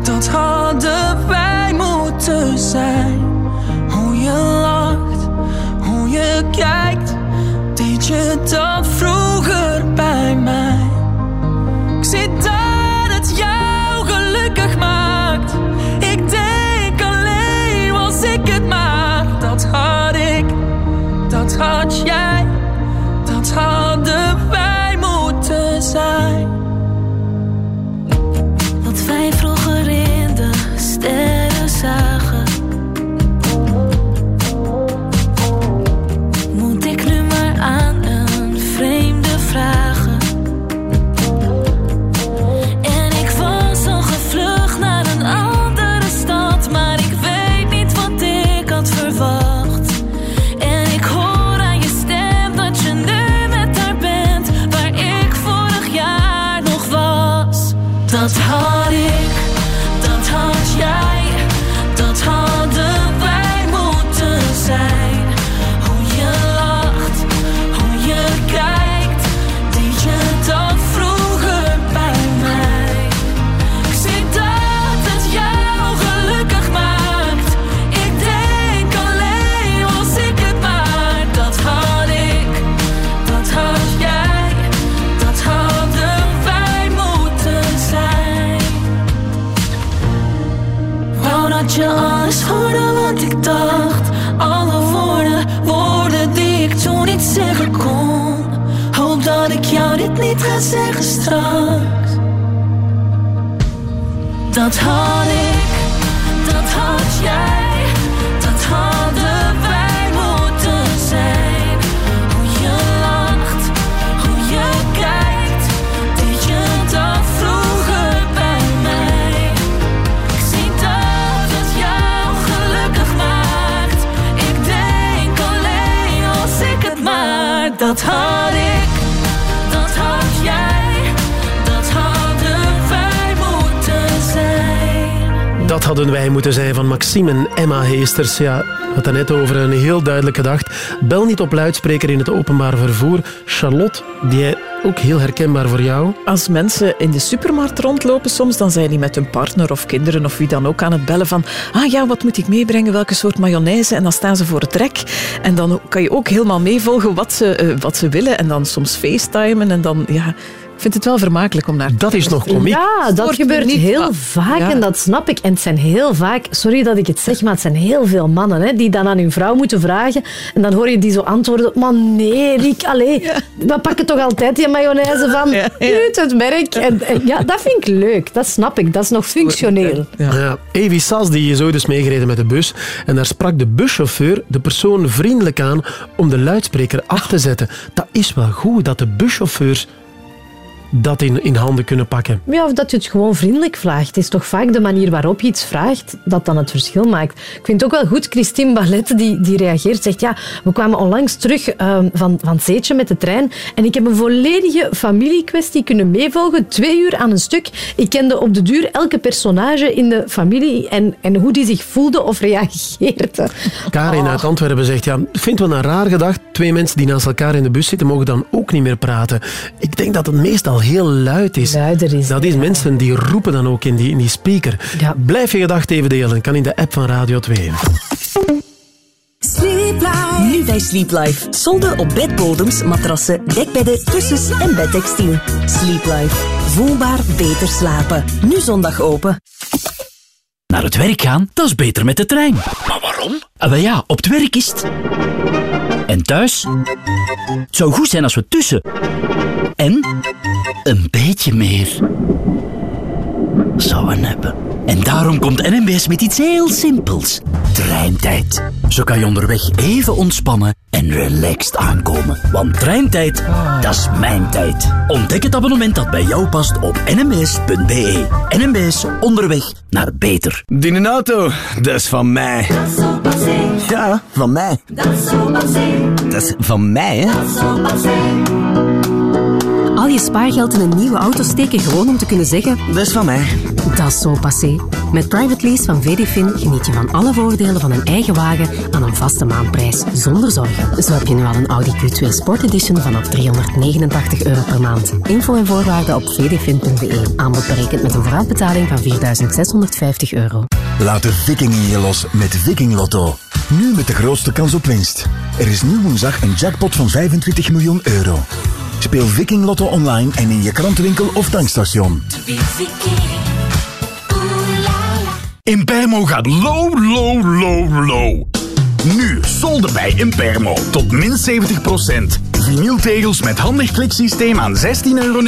Speaker 74: dat hadden wij moeten zijn. Hoe je lacht,
Speaker 14: hoe je kijkt, deed je dat vroeger bij mij? instead Alle woorden, woorden die ik toen niet zeggen kon. Hoop dat ik jou dit niet ga zeggen straks. Dat had ik, dat had jij, hadden wij moeten zijn
Speaker 2: van Maxime en Emma Heesters. Ja, we hadden net over een heel duidelijke dag. Bel niet op luidspreker in het openbaar vervoer. Charlotte, die ook heel herkenbaar voor jou.
Speaker 4: Als mensen in de supermarkt rondlopen soms, dan zijn die met hun partner of kinderen of wie dan ook aan het bellen van ah ja, wat moet ik meebrengen, welke soort mayonaise? En dan staan ze voor het rek. En dan kan je ook helemaal meevolgen wat ze, eh, wat ze willen. En dan soms facetimen en dan, ja... Ik vind het wel vermakelijk om naar
Speaker 2: Dat is nog komiek.
Speaker 3: Ja, dat gebeurt
Speaker 4: niet
Speaker 3: heel vaak
Speaker 4: Ja.
Speaker 3: en dat snap ik. En het zijn heel vaak, sorry dat ik het zeg, maar het zijn heel veel mannen hè, die dan aan hun vrouw moeten vragen. En dan hoor je die zo antwoorden, maar nee, Riek, allee, we pakken toch altijd die mayonaise van uit het merk. En, en ja, dat vind ik leuk, dat snap ik, dat is nog functioneel.
Speaker 2: Ja. Evi Sas die is ooit eens meegereden met de bus en daar sprak de buschauffeur de persoon vriendelijk aan om de luidspreker af te zetten. Dat is wel goed dat de buschauffeurs dat in, in handen kunnen pakken.
Speaker 3: Ja, of dat je het gewoon vriendelijk vraagt. Het is toch vaak de manier waarop je iets vraagt dat dan het verschil maakt. Ik vind het ook wel goed, Christine Ballet die, die reageert, zegt ja, we kwamen onlangs terug ehm, van, van Zeetje met de trein en ik heb een volledige familiekwestie kunnen meevolgen, twee uur aan een stuk. Ik kende op de duur elke personage in de familie en, en hoe die zich voelde of reageerde.
Speaker 2: Karin uit Antwerpen zegt, ja, ik vind het wel een raar gedacht. Twee mensen die naast elkaar in de bus zitten, mogen dan ook niet meer praten. Ik denk dat het meestal heel luid is. dat is mensen die roepen dan ook in die, in die speaker. Blijf je gedachten even delen. Kan in de app van Radio 2.
Speaker 84: Sleep Life. Nu bij Sleep Life. Solden op bedbodems, matrassen, dekbedden, kussens en bedtextiel. Sleep Life. Voelbaar beter slapen. Nu zondag open.
Speaker 85: Naar het werk gaan, dat is beter met de trein. Maar waarom? Ah, wel ja, op het werk is het. En thuis? Het zou goed zijn als we tussen. En een beetje meer zouden hebben. En daarom komt NMBS met iets heel simpels. Treintijd. Zo kan je onderweg even ontspannen en relaxed aankomen. Want treintijd, dat is mijn tijd. Ontdek het abonnement dat bij jou past op nmbs.be. NMBS onderweg naar beter.
Speaker 86: Die een auto, dat is van mij. Ja, van mij. Dat is van mij, hè?
Speaker 32: Al je spaargeld in een nieuwe auto steken gewoon om te kunnen zeggen...
Speaker 86: Dat is van mij.
Speaker 32: Dat is zo passé. Met Private Lease van VDFin geniet je van alle voordelen van een eigen wagen aan een vaste maandprijs, zonder zorgen. Zo heb je nu al een Audi Q2 Sport Edition vanaf 389 euro per maand. Info en voorwaarden op vdfin.be. Aanbod berekend met een vooruitbetaling van 4.650 euro.
Speaker 7: Laat de viking in je los met Viking Lotto. Nu met de grootste kans op winst. Er is nu woensdag een jackpot van 25 miljoen euro. Speel Viking Lotto online en in je krantenwinkel of tankstation.
Speaker 87: Impermo gaat low, low, low, low. Nu solden bij Impermo tot min 70%. Vinyltegels met handig kliksysteem aan 16,99 euro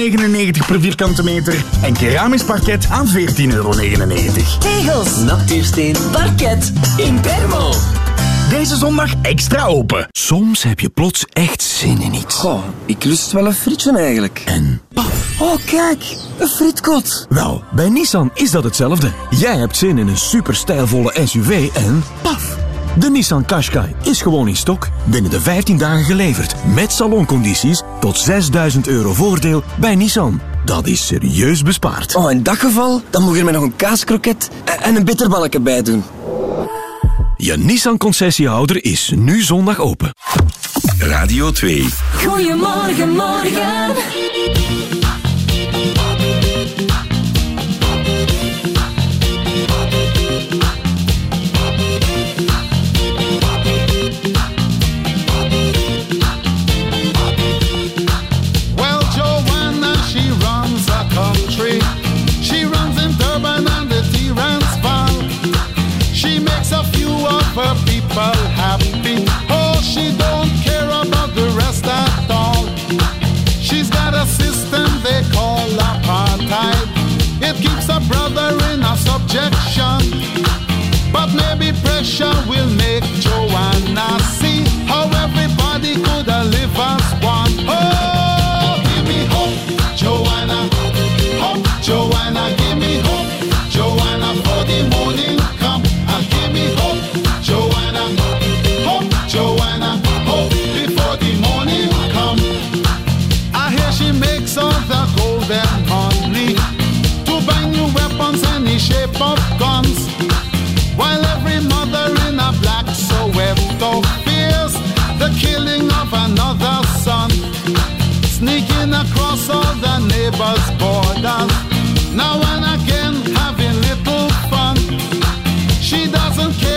Speaker 87: per vierkante meter en keramisch parket aan 14,99 euro.
Speaker 84: Tegels, natuursteen, parket, Impermo.
Speaker 87: Deze zondag extra open.
Speaker 7: Soms heb je plots echt zin in iets.
Speaker 88: Goh, ik lust wel een frietje eigenlijk.
Speaker 7: En
Speaker 88: Oh, kijk, een frietkot.
Speaker 7: Wel, bij Nissan is dat hetzelfde. Jij hebt zin in een super stijlvolle SUV en paf! De Nissan Qashqai is gewoon in stok. Binnen de 15 dagen geleverd. Met saloncondities tot 6000 euro voordeel bij Nissan. Dat is serieus bespaard.
Speaker 88: Oh, in dat geval, dan moet je er mij nog een kaaskroket en- en een bitterballetje bij doen.
Speaker 7: Je Nissan-concessiehouder is nu zondag open. Radio 2.
Speaker 14: Goedemorgen, morgen.
Speaker 89: wish I will make Joanna sing. across all the
Speaker 90: neighbors' borders. Now and again, having little fun. She doesn't care.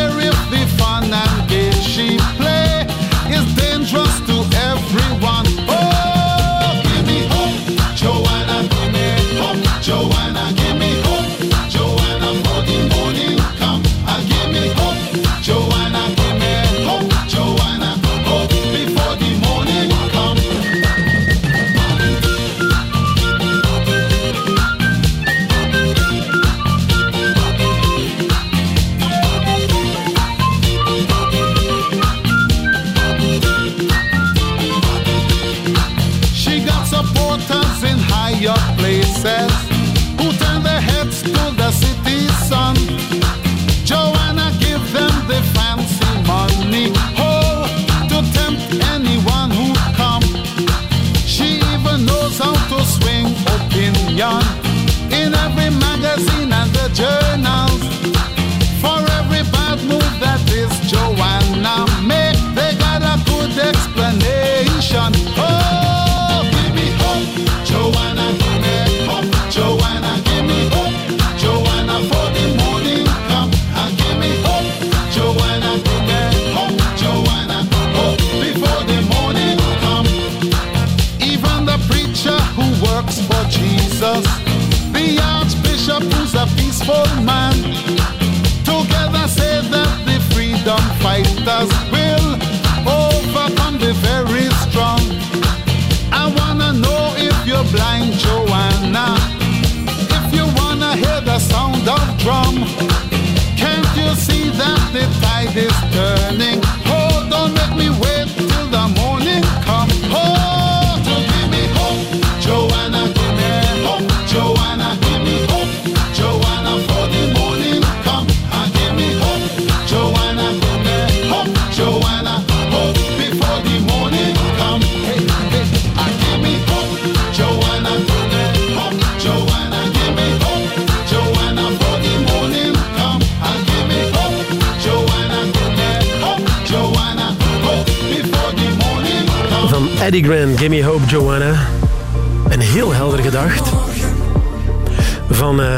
Speaker 90: Drum, can't you see that the tide is turning?
Speaker 2: Eddie Grant, Gimme Hope, Joanna. En heel helder gedacht. Van eh,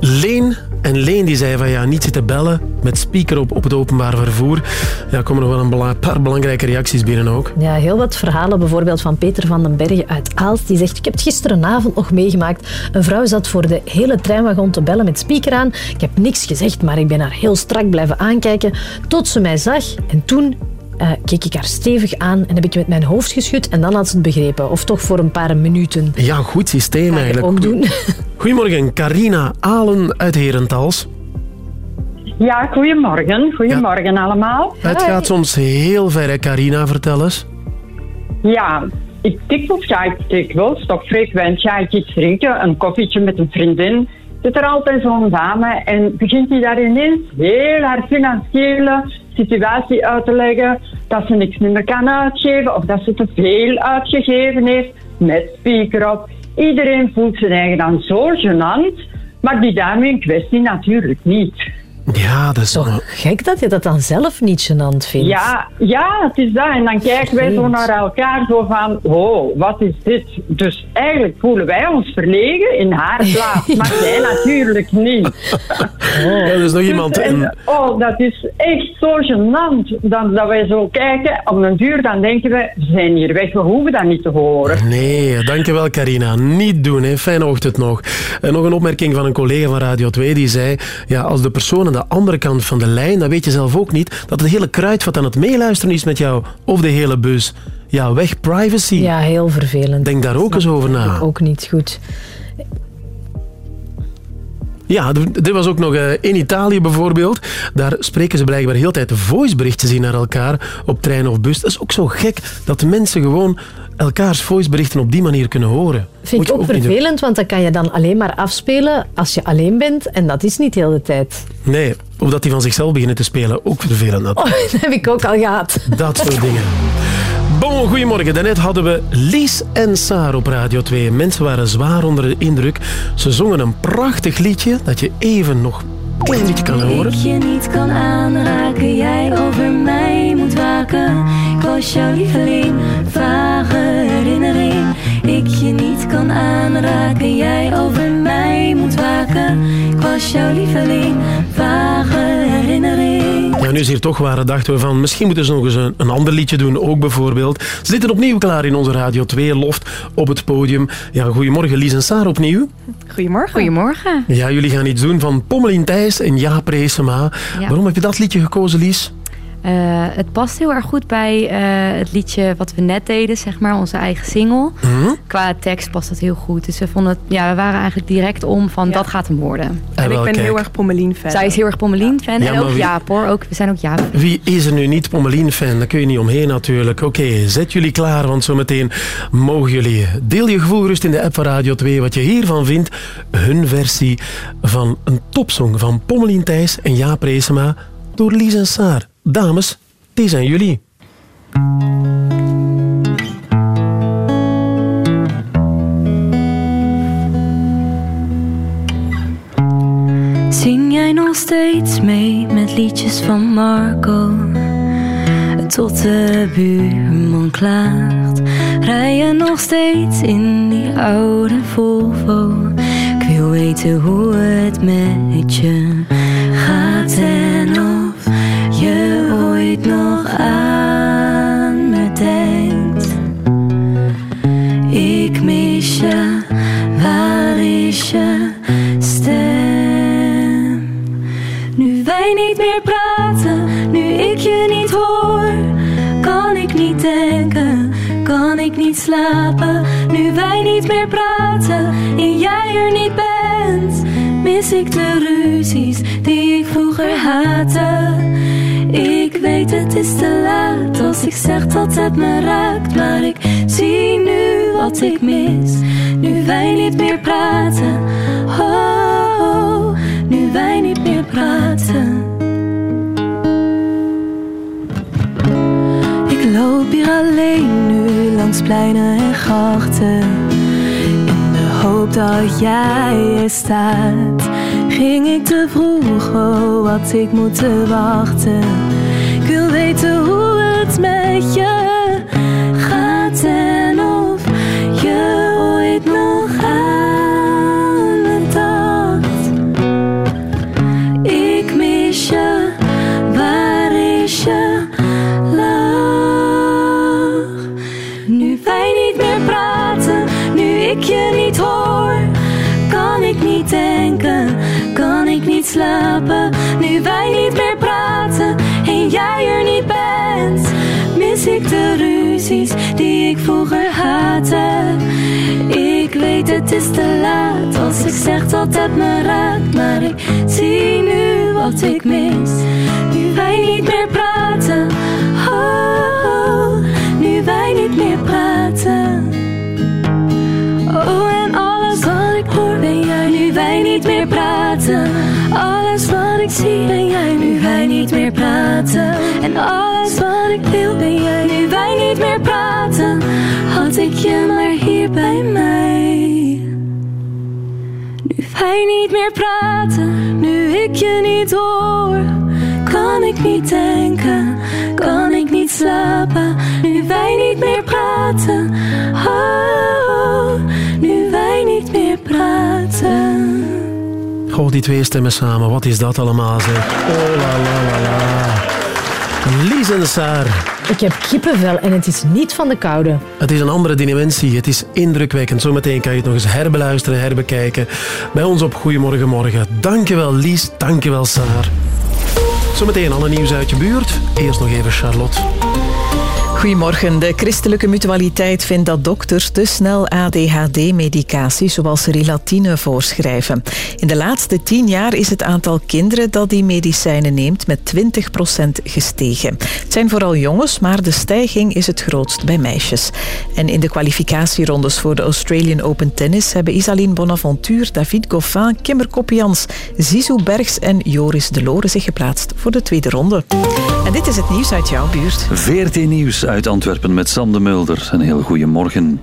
Speaker 2: Leen. En Leen die zei van ja, niet zitten bellen met speaker op op het openbaar vervoer. Ja, komen er wel een paar belangrijke reacties binnen ook.
Speaker 3: Ja, heel wat verhalen, bijvoorbeeld van Peter van den Bergen uit Aalst. Die zegt, ik heb het gisterenavond nog meegemaakt. Een vrouw zat voor de hele treinwagon te bellen met speaker aan. Ik heb niks gezegd, maar ik ben haar heel strak blijven aankijken tot ze mij zag. En toen eh, keek ik haar stevig aan en heb ik met mijn hoofd geschud en dan had ze het begrepen. Of toch voor een paar minuten.
Speaker 2: Ja, goed systeem eigenlijk.
Speaker 3: ook doen.
Speaker 2: Goedemorgen, Carina Alen uit Herentals.
Speaker 91: Ja, goedemorgen. Goedemorgen allemaal.
Speaker 2: Het gaat soms heel ver, hè, Carina, vertel eens.
Speaker 91: Ja, ik dikwijls ga ik dikwijls, toch frequent ga ik iets drinken, een koffietje met een vriendin. Zit er altijd zo'n dame en begint hij daar ineens heel haar financiële situatie uit te leggen. Dat ze niks meer kan uitgeven of dat ze te veel uitgegeven heeft met speaker op. Iedereen voelt zijn eigen dan zo gênant, maar die dame in kwestie natuurlijk niet.
Speaker 2: Ja, dat is
Speaker 3: toch gek dat je dat dan zelf niet gênant vindt.
Speaker 91: Ja, ja, het is dat. En dan kijken wij zo naar elkaar zo van, wow, wat is dit? Dus eigenlijk voelen wij ons verlegen in haar plaats, maar zij natuurlijk niet.
Speaker 2: Ja, er is nog iemand...
Speaker 91: Dus,
Speaker 2: in-
Speaker 91: en, oh, dat is echt zo gênant. Dan, dat wij zo kijken, op een duur dan denken we, ze zijn hier weg, we hoeven dat niet te horen.
Speaker 2: Nee, dankjewel Carina. Niet doen, hè. fijne ochtend nog. En nog een opmerking van een collega van Radio 2 die zei, ja, als de persoon aan de andere kant van de lijn, dan weet je zelf ook niet dat het hele kruidvat aan het meeluisteren is met jou of de hele bus. Ja, weg privacy.
Speaker 3: Ja, heel vervelend.
Speaker 2: Denk daar ook eens over na.
Speaker 3: Ook niet goed.
Speaker 2: Ja, dit was ook nog eh, in Italië bijvoorbeeld. Daar spreken ze blijkbaar heel de tijd voiceberichten zien naar elkaar op trein of bus. Dat is ook zo gek dat mensen gewoon elkaars voiceberichten op die manier kunnen horen.
Speaker 3: Vind ik ook
Speaker 2: doen.
Speaker 3: vervelend, want dat kan je dan alleen maar afspelen als je alleen bent. En dat is niet heel de tijd.
Speaker 2: Nee, of dat die van zichzelf beginnen te spelen. Ook vervelend. Dat,
Speaker 3: Oh, dat heb ik ook al gehad.
Speaker 2: dat soort dingen. Bon, goedemorgen. Daarnet hadden we Lies en Saar op Radio 2. Mensen waren zwaar onder de indruk. Ze zongen een prachtig liedje dat je even nog een klein beetje kan horen.
Speaker 14: Ik je niet kan aanraken, jij over mij moet waken. Ik was jouw lieveling. Ik je niet kan aanraken. Jij over mij moet waken. Ik was jouw lieveling, vage herinnering.
Speaker 2: Ja, nu is hier toch waar, dachten we van misschien moeten ze nog eens een, een ander liedje doen, ook bijvoorbeeld. Ze zitten opnieuw klaar in onze Radio 2 loft op het podium. Ja, goedemorgen Lies en Saar opnieuw.
Speaker 92: Goedemorgen. Goedemorgen.
Speaker 2: Ja, jullie gaan iets doen van Pommelien Thijs en Jaap Reesema.
Speaker 92: Ja.
Speaker 2: Waarom heb je dat liedje gekozen, Lies?
Speaker 92: Eh, het past heel erg goed bij eh, het liedje wat we net deden, zeg maar, onze eigen single.
Speaker 2: Mhm.
Speaker 92: Qua tekst past dat heel goed. Dus we vonden het, ja, we waren eigenlijk direct om van dat gaat hem worden.
Speaker 2: En ik ben kijk. heel
Speaker 92: erg Pommelien-fan. Zij is heel erg Pommelien-fan.
Speaker 2: Ja,
Speaker 92: en ook
Speaker 2: wie-
Speaker 92: Jaap hoor. Ook, we zijn ook Jaap.
Speaker 2: Wie is er nu niet Pommelien-fan? Daar kun je niet omheen natuurlijk. Oké, zet jullie klaar, want zometeen mogen jullie. Deel je gevoel rust in de app van Radio 2 wat je hiervan vindt. Hun versie van een topsong van Pommelien Thijs en Jaap Reesema door Lies en Saar. Dames, die zijn jullie.
Speaker 14: Zing jij nog steeds mee met liedjes van Marco? Tot de buurman klaagt. Rij je nog steeds in die oude Volvo? Ik wil weten hoe het met je gaat en of je ooit nog aan me denkt. Ik mis je, waar is je stem? Nu wij niet meer praten, nu ik je niet hoor, kan ik niet denken, kan ik niet slapen. Nu wij niet meer praten en jij er niet bent, mis ik de ruzies die ik vroeger haatte. Ik weet het is te laat als ik zeg dat het me raakt, maar ik zie nu wat ik mis. Nu wij niet meer praten, oh, oh, nu wij niet meer praten. Ik loop hier alleen nu langs pleinen en grachten. Hoop dat jij er staat. Ging ik te vroeg, oh had ik moeten wachten. Ik wil weten hoe het met je gaat en Nu wij niet meer praten en jij er niet bent, mis ik de ruzies die ik vroeger haatte. Ik weet het is te laat als ik zeg dat het me raakt, maar ik zie nu wat ik mis. Nu wij niet meer praten, oh, nu wij niet meer praten. Oh, en alles wat ik hoor nu wij niet meer praten. Alles wat ik zie ben jij, nu wij niet meer praten. En alles wat ik wil ben jij, nu wij niet meer praten. Had ik je maar hier bij mij. Nu wij niet meer praten, nu ik je niet hoor. Kan ik niet denken, kan ik niet slapen. Nu wij niet meer praten, oh, nu wij niet meer praten.
Speaker 2: Goh, die twee stemmen samen, wat is dat allemaal zeg. Oh la la la la. Lies en Saar.
Speaker 3: Ik heb kippenvel en het is niet van de koude.
Speaker 2: Het is een andere dimensie. Het is indrukwekkend. Zometeen kan je het nog eens herbeluisteren, herbekijken. Bij ons op Goedemorgen Morgen. Dankjewel Lies, dankjewel Saar. Zometeen alle nieuws uit je buurt. Eerst nog even Charlotte.
Speaker 4: Goedemorgen. De christelijke mutualiteit vindt dat dokters te snel ADHD-medicatie zoals Rilatine voorschrijven. In de laatste tien jaar is het aantal kinderen dat die medicijnen neemt met 20% gestegen. Het zijn vooral jongens, maar de stijging is het grootst bij meisjes. En in de kwalificatierondes voor de Australian Open Tennis hebben Isaline Bonaventure, David Goffin, Kimmer Koppians, Zizou Bergs en Joris Deloren zich geplaatst voor de tweede ronde. En dit is het nieuws uit jouw buurt.
Speaker 1: VRT Nieuws uit Antwerpen met Sam de Mulder. Een heel goede morgen.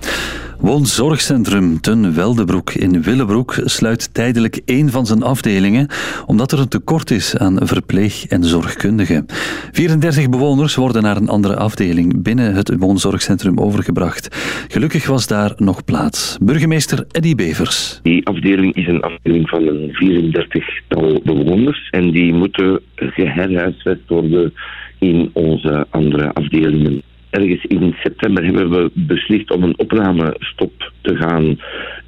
Speaker 1: Woonzorgcentrum Ten Weldebroek in Willebroek sluit tijdelijk één van zijn afdelingen omdat er een tekort is aan verpleeg- en zorgkundigen. 34 bewoners worden naar een andere afdeling binnen het woonzorgcentrum overgebracht. Gelukkig was daar nog plaats. Burgemeester Eddy Bevers.
Speaker 93: Die afdeling is een afdeling van een 34-tal bewoners en die moeten geherhuisvest worden in onze andere afdelingen. Ergens in september hebben we beslist om een opnamestop te gaan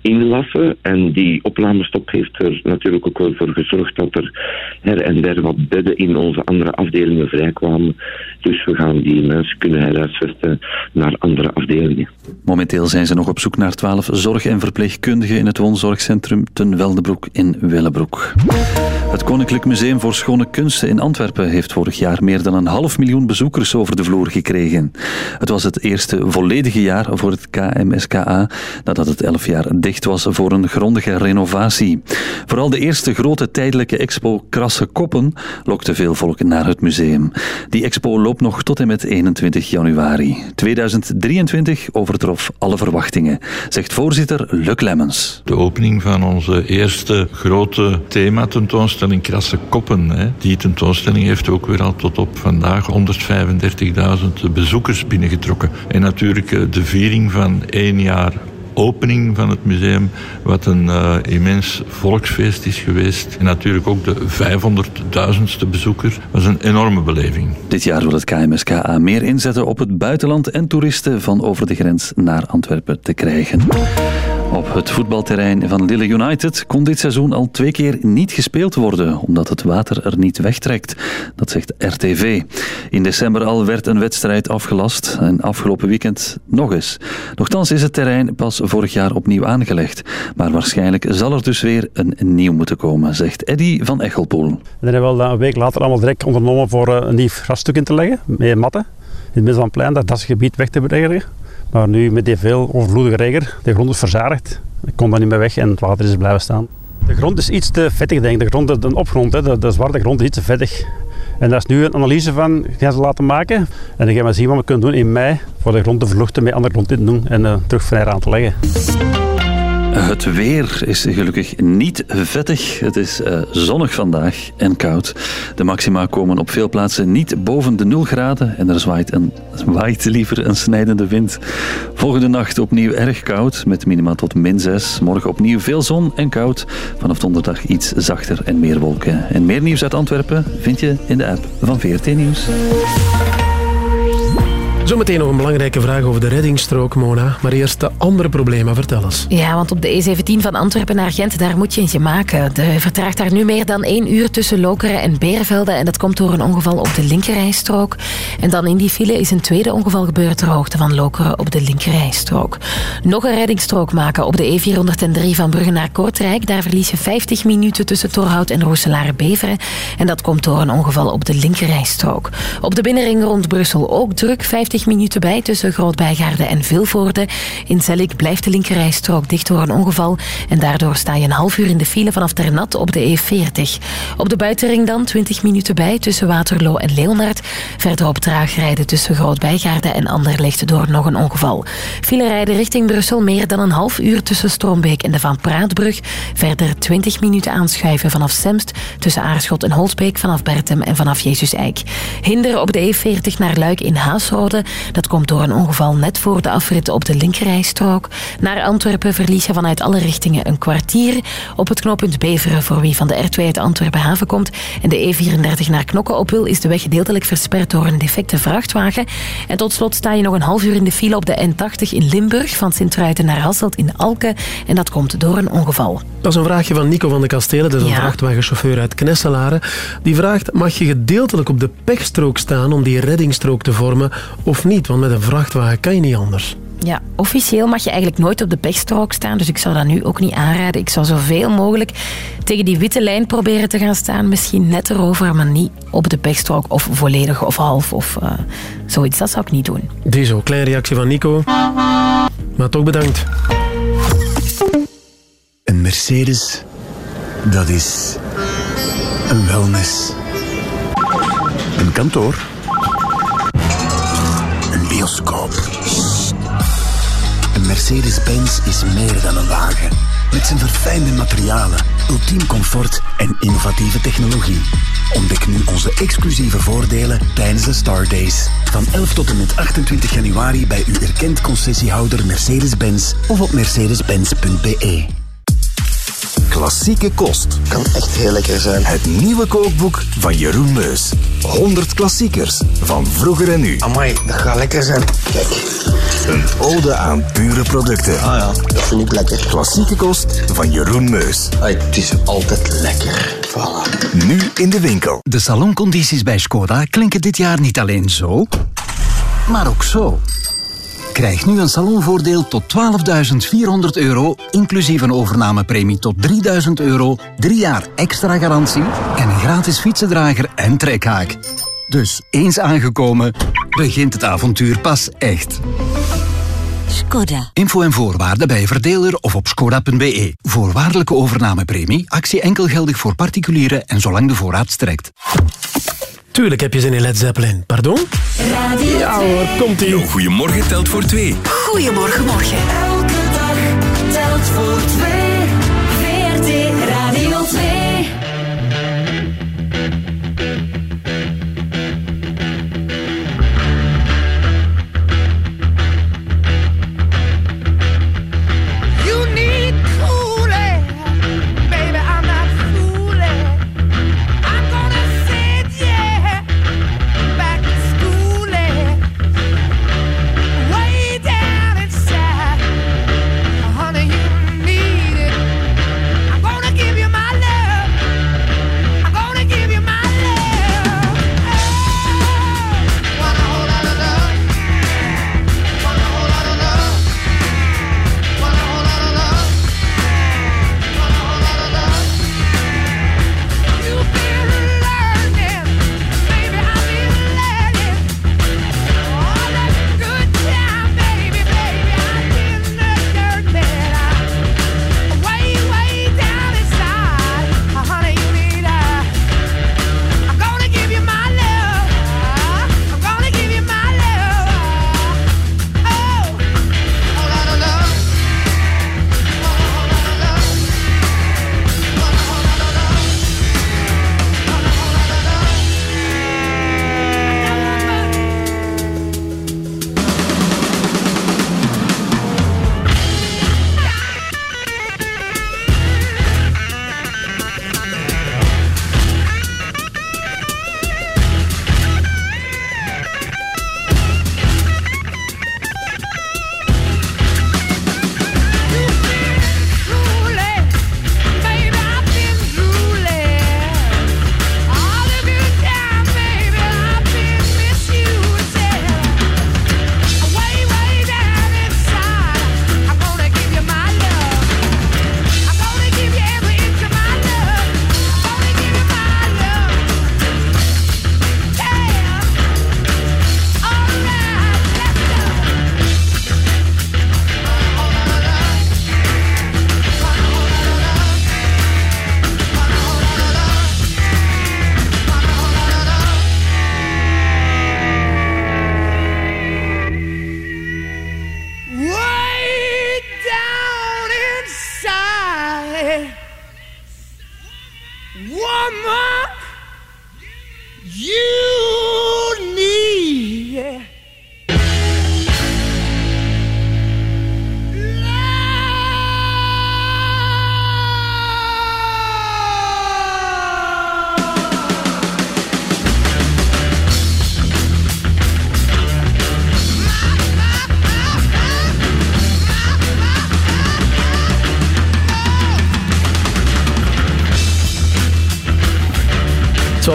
Speaker 93: inlassen. En die opnamestop heeft er natuurlijk ook wel voor gezorgd dat er her en der wat bedden in onze andere afdelingen vrijkwamen. Dus we gaan die mensen kunnen herhuisvesten naar andere afdelingen.
Speaker 1: Momenteel zijn ze nog op zoek naar 12 zorg- en verpleegkundigen in het woonzorgcentrum Ten Weldebroek in Willebroek. Het Koninklijk Museum voor Schone Kunsten in Antwerpen heeft vorig jaar meer dan een half miljoen bezoekers over de vloer gekregen. Het was het eerste volledige jaar voor het KMSKA nadat het elf jaar dicht was voor een grondige renovatie. Vooral de eerste grote tijdelijke expo Krasse Koppen lokte veel volk naar het museum. Die expo loopt nog tot en met 21 januari. 2023 overtrof alle verwachtingen, zegt voorzitter Luc Lemmens.
Speaker 94: De opening van onze eerste grote thematentoonstelling Krasse Koppen. Hè. Die tentoonstelling heeft ook weer al tot op vandaag 135.000 bezoekers binnengetrokken. En natuurlijk eh, de viering van één jaar opening van het museum, wat een eh, immens volksfeest is geweest. En natuurlijk ook de 500.000ste bezoeker. was een enorme beleving.
Speaker 1: Dit jaar wil het KMSKA meer inzetten op het buitenland en toeristen van over de grens naar Antwerpen te krijgen. Op het voetbalterrein van Lille United kon dit seizoen al twee keer niet gespeeld worden, omdat het water er niet wegtrekt. Dat zegt RTV. In december al werd een wedstrijd afgelast en afgelopen weekend nog eens. Nochtans is het terrein pas vorig jaar opnieuw aangelegd. Maar waarschijnlijk zal er dus weer een nieuw moeten komen, zegt Eddy van Echelpoel.
Speaker 95: Dan hebben we al een week later allemaal direct ondernomen voor eh, een nieuw grasstuk in te leggen, met matten. In het midden van het plein, dat dasgebied weg te brengen. Maar nu met die veel overvloedige regen, de grond is verzadigd. Ik kon daar niet meer weg en het water is blijven staan. De grond is iets te vettig, denk ik. De, grond, de opgrond, hè, de, zwarte grond is iets te vettig. En daar is nu een analyse van gaan ze laten maken. En dan gaan we zien wat we kunnen doen in mei voor de grond te verluchten, met andere grond in te doen en uh, terug vrij aan te leggen.
Speaker 1: Het weer is gelukkig niet vettig. Het is uh, zonnig vandaag en koud. De maxima komen op veel plaatsen niet boven de 0 graden en er zwaait, een, waait liever een snijdende wind. Volgende nacht opnieuw erg koud met minima tot min 6. Morgen opnieuw veel zon en koud. Vanaf donderdag iets zachter en meer wolken. En meer nieuws uit Antwerpen vind je in de app van VRT Nieuws.
Speaker 2: Zometeen nog een belangrijke vraag over de reddingsstrook, Mona. Maar eerst de andere problemen. Vertel eens.
Speaker 6: Ja, want op de E17 van Antwerpen naar Gent, daar moet je eentje maken. De vertraagt daar nu meer dan één uur tussen Lokeren en Berenvelde. En dat komt door een ongeval op de linkerrijstrook. En dan in die file is een tweede ongeval gebeurd ter hoogte van Lokeren op de linkerrijstrook. Nog een reddingsstrook maken op de E403 van Brugge naar Kortrijk. Daar verlies je 50 minuten tussen Torhout en Roeselare-Beveren. En dat komt door een ongeval op de linkerrijstrook. Op de binnenring rond Brussel ook druk, 50 minuten bij tussen Groot-Bijgaarde en Vilvoorde. In Zellik blijft de linkerrijstrook dicht door een ongeval en daardoor sta je een half uur in de file vanaf Ternat op de E40. Op de buitenring dan 20 minuten bij tussen Waterloo en Leonard. Verderop traag rijden tussen Groot-Bijgaarde en Anderlecht door nog een ongeval. File rijden richting Brussel meer dan een half uur tussen Stroombeek en de Van Praatbrug. Verder 20 minuten aanschuiven vanaf Semst tussen Aarschot en Holsbeek vanaf Bertem en vanaf Jezus Eik. Hinder op de E40 naar Luik in Haasrode. Dat komt door een ongeval net voor de afrit op de linkerrijstrook. Naar Antwerpen verlies je vanuit alle richtingen een kwartier. Op het knooppunt Beveren, voor wie van de R2 uit Antwerpen haven komt en de E34 naar Knokken op wil, is de weg gedeeltelijk versperd door een defecte vrachtwagen. En tot slot sta je nog een half uur in de file op de N80 in Limburg, van Sint-Truiden naar Hasselt in Alken. En dat komt door een ongeval.
Speaker 2: Dat is een vraagje van Nico van de Kastelen, dat is een vrachtwagenchauffeur uit Knesselaren. Die vraagt, mag je gedeeltelijk op de pechstrook staan om die reddingsstrook te vormen of niet? Want met een vrachtwagen kan je niet anders.
Speaker 6: Ja, officieel mag je eigenlijk nooit op de pechstrook staan, dus ik zou dat nu ook niet aanraden. Ik zou zoveel mogelijk tegen die witte lijn proberen te gaan staan. Misschien net erover, maar niet op de pechstrook of volledig of half of eh, zoiets. Dat zou ik niet doen.
Speaker 2: Die zo, kleine reactie van Nico. Maar toch bedankt.
Speaker 96: Een Mercedes, dat is een wellness. Een kantoor. Bioscoop. Een Mercedes
Speaker 7: Mercedes-Benz is meer dan een wagen. Met zijn verfijnde materialen, ultiem comfort en innovatieve technologie. Ontdek nu onze exclusieve voordelen tijdens de Star Days. Van 11 tot en met 28 januari bij uw erkend concessiehouder Mercedes-Benz of op mercedes-benz.be. Klassieke kost. Kan echt heel lekker zijn. Het nieuwe kookboek van Jeroen Meus. 100 klassiekers van vroeger en nu. Amai, dat gaat lekker zijn. Kijk. Een ode aan pure producten. Ah ja, dat vind ik lekker. Klassieke kost van Jeroen Meus. het is altijd lekker. Voilà. Nu in de winkel.
Speaker 85: De saloncondities bij Skoda klinken dit jaar niet alleen zo, maar ook zo. Krijg nu een salonvoordeel tot 12.400 euro, inclusief een overnamepremie tot 3.000 euro, drie jaar extra garantie en een gratis fietsendrager en trekhaak. Dus eens aangekomen, begint het avontuur pas echt.
Speaker 97: Skoda.
Speaker 85: Info en voorwaarden bij verdeler of op skoda.be. Voorwaardelijke overnamepremie, actie enkel geldig voor particulieren en zolang de voorraad strekt.
Speaker 2: Tuurlijk heb je zin in Led Zeppelin. Pardon?
Speaker 97: Radio
Speaker 2: Ja hoor, komt ie.
Speaker 7: Goedemorgen telt voor twee.
Speaker 97: Goedemorgen, morgen. Elke dag telt voor twee.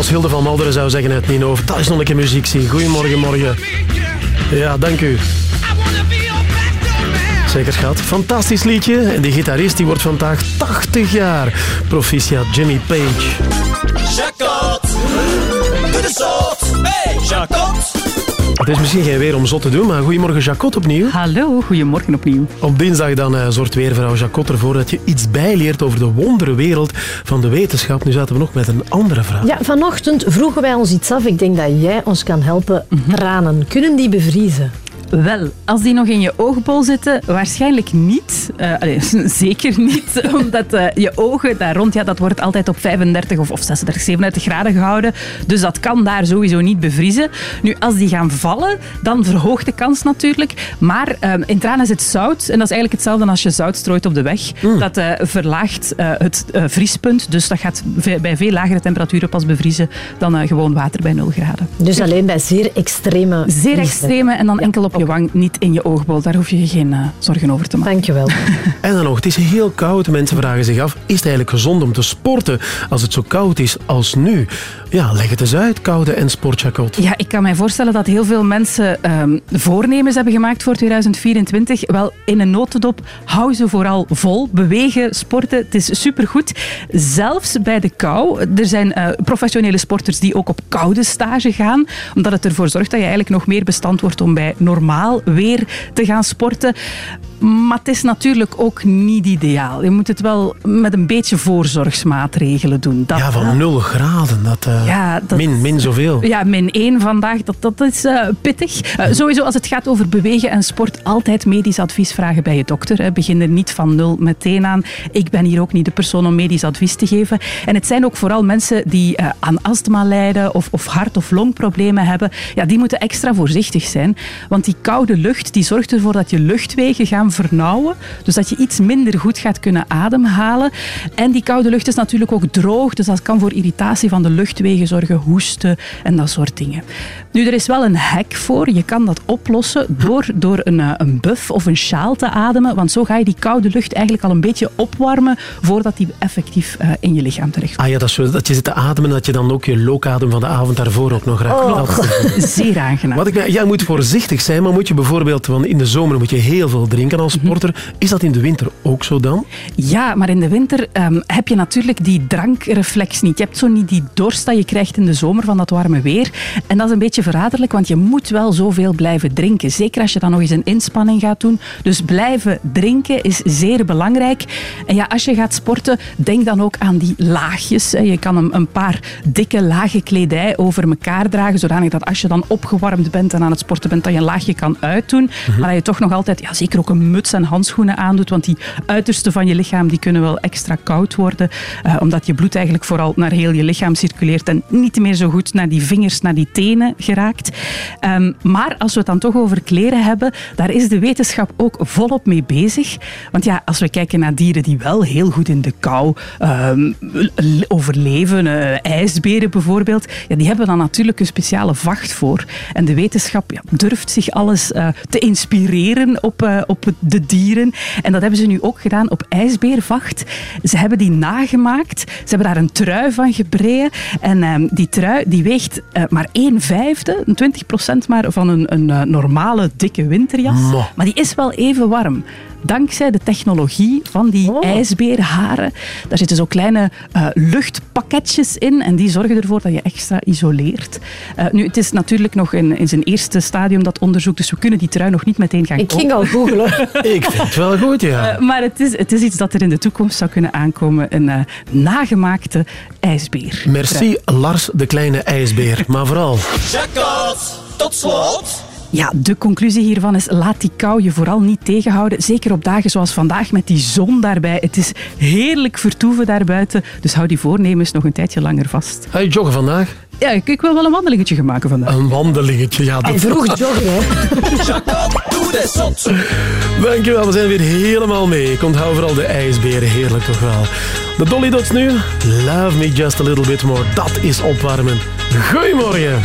Speaker 2: Zoals Hilde van Malderen zou zeggen uit Ninove. Dat is nog een keer muziek, zie. Goedemorgen, morgen. Ja, dank u. Zeker, schat. Fantastisch liedje. En die gitarist die wordt vandaag 80 jaar. Proficiat Jimmy Page.
Speaker 28: Jacot, de.
Speaker 2: Het is misschien geen weer om zot te doen, maar goedemorgen Jacot opnieuw.
Speaker 98: Hallo, goedemorgen opnieuw.
Speaker 2: Op dinsdag dan eh, zorgt weervrouw Jacot ervoor dat je iets bijleert over de wonderenwereld van de wetenschap. Nu zaten we nog met een andere vraag.
Speaker 3: Ja, vanochtend vroegen wij ons iets af. Ik denk dat jij ons kan helpen.
Speaker 98: Mhm.
Speaker 3: Tranen, kunnen die bevriezen?
Speaker 57: Wel, als die nog in je oogbol zitten, waarschijnlijk niet. Eh, allee, zeker niet, omdat eh, je ogen daar rond, ja, dat wordt altijd op 35 of, of 36, 37 graden gehouden. Dus dat kan daar sowieso niet bevriezen. Nu, als die gaan vallen, dan verhoogt de kans natuurlijk. Maar eh, in tranen zit zout. En dat is eigenlijk hetzelfde als je zout strooit op de weg. Dat eh, verlaagt het vriespunt. Dus dat gaat bij veel lagere temperaturen pas bevriezen dan gewoon water bij 0 graden.
Speaker 3: Dus alleen bij zeer extreme...
Speaker 57: Zeer extreme en dan enkel op je wang, niet in je oogbol. Daar hoef je je geen eh, zorgen over te maken.
Speaker 3: Dankjewel.
Speaker 2: En dan nog, het is heel koud. Mensen vragen zich af, is het eigenlijk gezond om te sporten als het zo koud is als nu? Ja, leg het eens uit, koude en sportjacot.
Speaker 57: Ja, ik kan mij voorstellen dat heel veel mensen ehm, voornemens hebben gemaakt voor 2024. Wel, in een notendop, hou ze vooral vol. Bewegen, sporten, het is supergoed. Zelfs bij de kou. Er zijn eh, professionele sporters die ook op koude stage gaan, omdat het ervoor zorgt dat je eigenlijk nog meer bestand wordt om bij normaal weer te gaan sporten. Maar het is natuurlijk ook niet ideaal. Je moet het wel met een beetje voorzorgsmaatregelen doen. Dat,
Speaker 2: Ja, van 0 graden. Dat, eh,
Speaker 57: Ja, dat-
Speaker 2: min, min zoveel.
Speaker 57: ja, min 1 vandaag, dat, dat is eh, pittig. Eh, sowieso als het gaat over bewegen en sport, altijd medisch advies vragen bij je dokter. Hè. Begin er niet van nul meteen aan. Ik ben hier ook niet de persoon om medisch advies te geven. En het zijn ook vooral mensen die eh, aan astma lijden of, of hart- of longproblemen hebben. Ja, die moeten extra voorzichtig zijn. Want die koude lucht die zorgt ervoor dat je luchtwegen gaan vernauwen. Dus dat je iets minder goed gaat kunnen ademhalen. En die koude lucht is natuurlijk ook droog. Dus dat kan voor irritatie van de luchtwegen zorgen, hoesten en dat soort dingen. Nu, er is wel een hack voor. Je kan dat oplossen door, door een, eh, een buff of een sjaal te ademen. Want zo ga je die koude lucht eigenlijk al een beetje opwarmen voordat die effectief eh, in je lichaam terecht
Speaker 2: Ah ja, dat, is dat je zit te ademen, dat je dan ook je lookadem van de avond daarvoor ook nog raakt.
Speaker 57: Oh, zeer aangenaam.
Speaker 2: Wat ik, mij- jij moet voorzichtig zijn, maar moet je bijvoorbeeld, want in de zomer moet je heel veel drinken als
Speaker 57: Mhm.
Speaker 2: sporter. Is dat in de winter ook zo dan?
Speaker 57: Ja, maar in de winter ehm, heb je natuurlijk die drankreflex niet. Je hebt zo niet die dorst dat je krijgt in de zomer van dat warme weer. En dat is een beetje verraderlijk, want je moet wel zoveel blijven drinken. Zeker als je dan nog eens een inspanning gaat doen. Dus blijven drinken is zeer belangrijk. En ja, als je gaat sporten, denk dan ook aan die laagjes. Je kan een, een paar dikke lage kledij over elkaar dragen, zodanig dat als je dan opgewarmd bent en aan het sporten bent, dat je een laagje kan uitdoen. Maar dat je toch nog altijd, ja, zeker ook een muts en handschoenen aandoet, want die uiterste van je lichaam die kunnen wel extra koud worden, eh, omdat je bloed eigenlijk vooral naar heel je lichaam circuleert en niet meer zo goed naar die vingers, naar die tenen geraakt. Ehm, maar als we het dan toch over kleren hebben, daar is de wetenschap ook volop mee bezig. Want ja, als we kijken naar dieren die wel heel goed in de kou ehm, overleven, eh, ijsberen bijvoorbeeld, ja, die hebben dan natuurlijk een speciale vacht voor. En de wetenschap ja, durft zich alles eh, te inspireren op, eh, op de dieren. En dat hebben ze nu ook gedaan op ijsbeervacht. Ze hebben die nagemaakt. Ze hebben daar een trui van gebreien. En ehm, die trui die weegt eh, maar 1 vijfde, een 20 procent maar, van een, een eh, normale dikke winterjas. Maar die is wel even warm. Dankzij de technologie van die ijsbeerharen. Daar zitten zo kleine eh, luchtpakketjes in en die zorgen ervoor dat je extra isoleert. Eh, nu, het is natuurlijk nog in, in zijn eerste stadium dat onderzoek, dus we kunnen die trui nog niet meteen gaan
Speaker 3: Ik ging al
Speaker 57: kopen.
Speaker 3: googelen.
Speaker 2: Ik vind het wel goed, ja.
Speaker 57: Eh, maar het is, het is iets dat er in de toekomst zou kunnen aankomen. Een eh, nagemaakte ijsbeer.
Speaker 2: Merci, Lars, de kleine ijsbeer. Maar vooral...
Speaker 96: Jackpot! Tot slot!
Speaker 57: Ja, de conclusie hiervan is laat die kou je vooral niet tegenhouden. Zeker op dagen zoals vandaag met die zon daarbij. Het is heerlijk vertoeven daarbuiten. Dus hou die voornemens nog een tijdje langer vast.
Speaker 2: Ga je joggen vandaag?
Speaker 57: Ja, ik, ik wil wel een wandelingetje gaan maken vandaag.
Speaker 2: Een wandelingetje, ja. Dat...
Speaker 57: En vroeg joggen, hè.
Speaker 96: Doe de zot!
Speaker 2: Dankjewel, we zijn weer helemaal mee. Ik onthoud vooral de ijsberen, heerlijk toch wel. De Dolly Dots nu. Love me just a little bit more. Dat is opwarmen. Goedemorgen.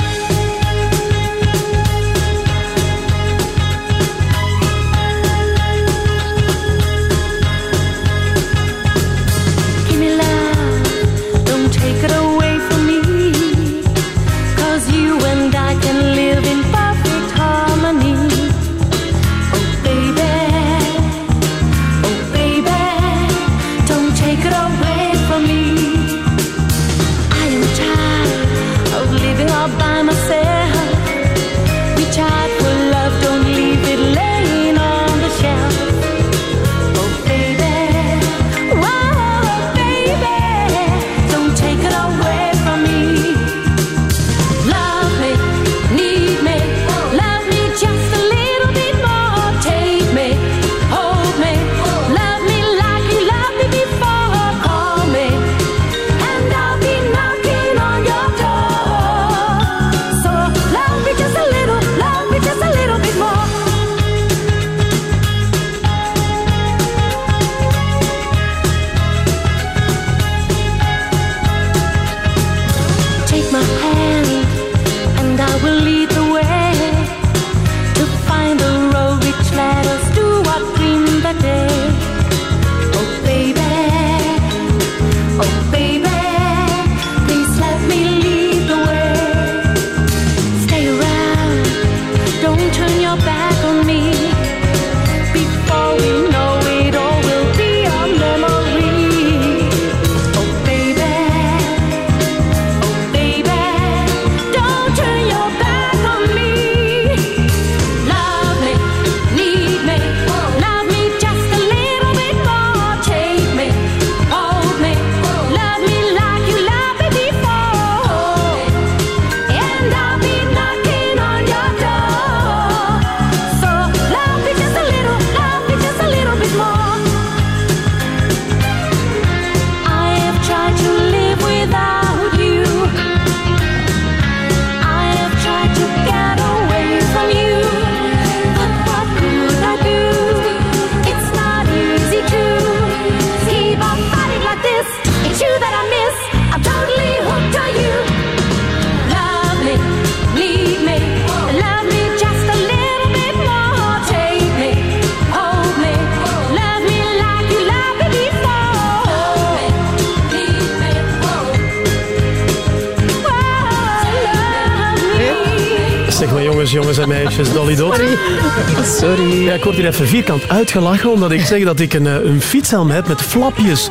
Speaker 2: Even vierkant uitgelachen omdat ik zeg dat ik een, eh, een fietshelm heb met flapjes.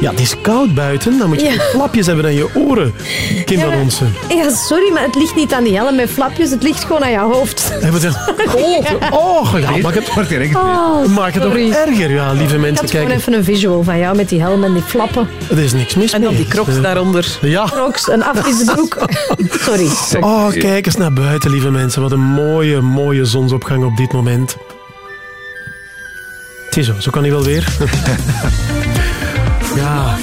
Speaker 2: Ja, het is koud buiten. Dan moet je
Speaker 3: Ja.
Speaker 2: flapjes hebben aan je oren. Kim van Onsen.
Speaker 3: Ja, sorry, maar het ligt niet aan die helm met flapjes. Het ligt gewoon aan je hoofd.
Speaker 2: Hebben we het- Oh, oh ja, maak het,
Speaker 3: Oh,
Speaker 2: maak het nog
Speaker 3: sorry.
Speaker 2: erger. Ja, lieve
Speaker 3: Ik
Speaker 2: mensen,
Speaker 3: had gewoon
Speaker 2: kijk.
Speaker 3: even een visual van jou met die helm en die flappen.
Speaker 2: Er is niks mis
Speaker 4: En dan die crocs
Speaker 2: Eh,
Speaker 4: daaronder.
Speaker 2: Ja.
Speaker 3: Crocs, een afvisbroek. Sorry.
Speaker 2: Oh, kijk eens naar buiten, lieve mensen. Wat een mooie, mooie zonsopgang op dit moment. Ziezo, zo kan hij wel weer. ja,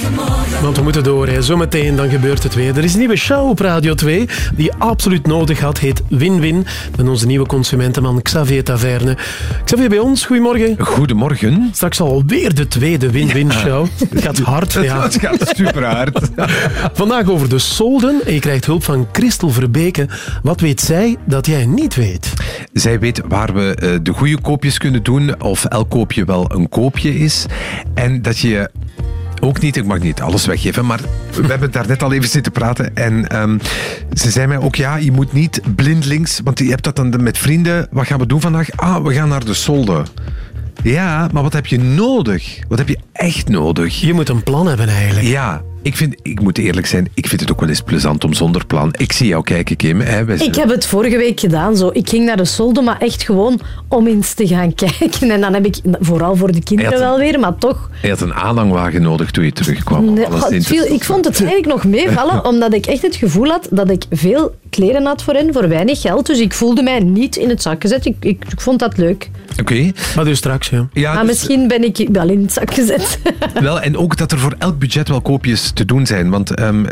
Speaker 2: want we moeten door. Hè. Zometeen dan gebeurt het weer. Er is een nieuwe show op Radio 2 die je absoluut nodig had. Heet Win-Win. Met onze nieuwe consumentenman Xavier Taverne. Xavier bij ons, goedemorgen.
Speaker 98: Goedemorgen.
Speaker 2: Straks alweer de tweede Win-Win show. Het gaat hard.
Speaker 98: Het-
Speaker 2: ja.
Speaker 98: het gaat super hard.
Speaker 2: Vandaag over de solden. En je krijgt hulp van Christel Verbeke. Wat weet zij dat jij niet weet?
Speaker 98: Zij weet waar we eh, de goede koopjes kunnen doen, of elk koopje wel een koopje is. En dat je ook niet, ik mag niet alles weggeven, maar we hebben daar net al even zitten praten. En ehm, ze zei mij ook, ja, je moet niet blindelings, want je hebt dat dan met vrienden. Wat gaan we doen vandaag? Ah, we gaan naar de solden. Ja, maar wat heb je nodig? Wat heb je echt nodig?
Speaker 2: Je moet een plan hebben eigenlijk.
Speaker 98: Ja, ik, vind, ik moet eerlijk zijn, ik vind het ook wel eens plezant om zonder plan. Ik zie jou kijken, Kim. Hè, wij-
Speaker 3: Ik heb het vorige week gedaan. Zo. Ik ging naar de solde, maar echt gewoon om eens te gaan kijken. En dan heb ik, vooral voor de kinderen wel weer, maar toch...
Speaker 98: Je had een aanhangwagen nodig toen je terugkwam.
Speaker 3: Nee, viel-
Speaker 98: interessant.
Speaker 3: ik vond het eigenlijk nog meevallen, omdat ik echt het gevoel had dat ik veel kleren had voor hen, voor weinig geld. Dus ik voelde mij niet in het zak gezet. Ik, ik, ik vond dat leuk.
Speaker 98: Oké.
Speaker 2: Maar dus straks, ja.
Speaker 98: Ja,
Speaker 3: maar
Speaker 98: dus-
Speaker 3: misschien ben ik wel in het zak gezet.
Speaker 98: Wel, en ook dat er voor elk budget wel koopjes te doen zijn. Want ehm,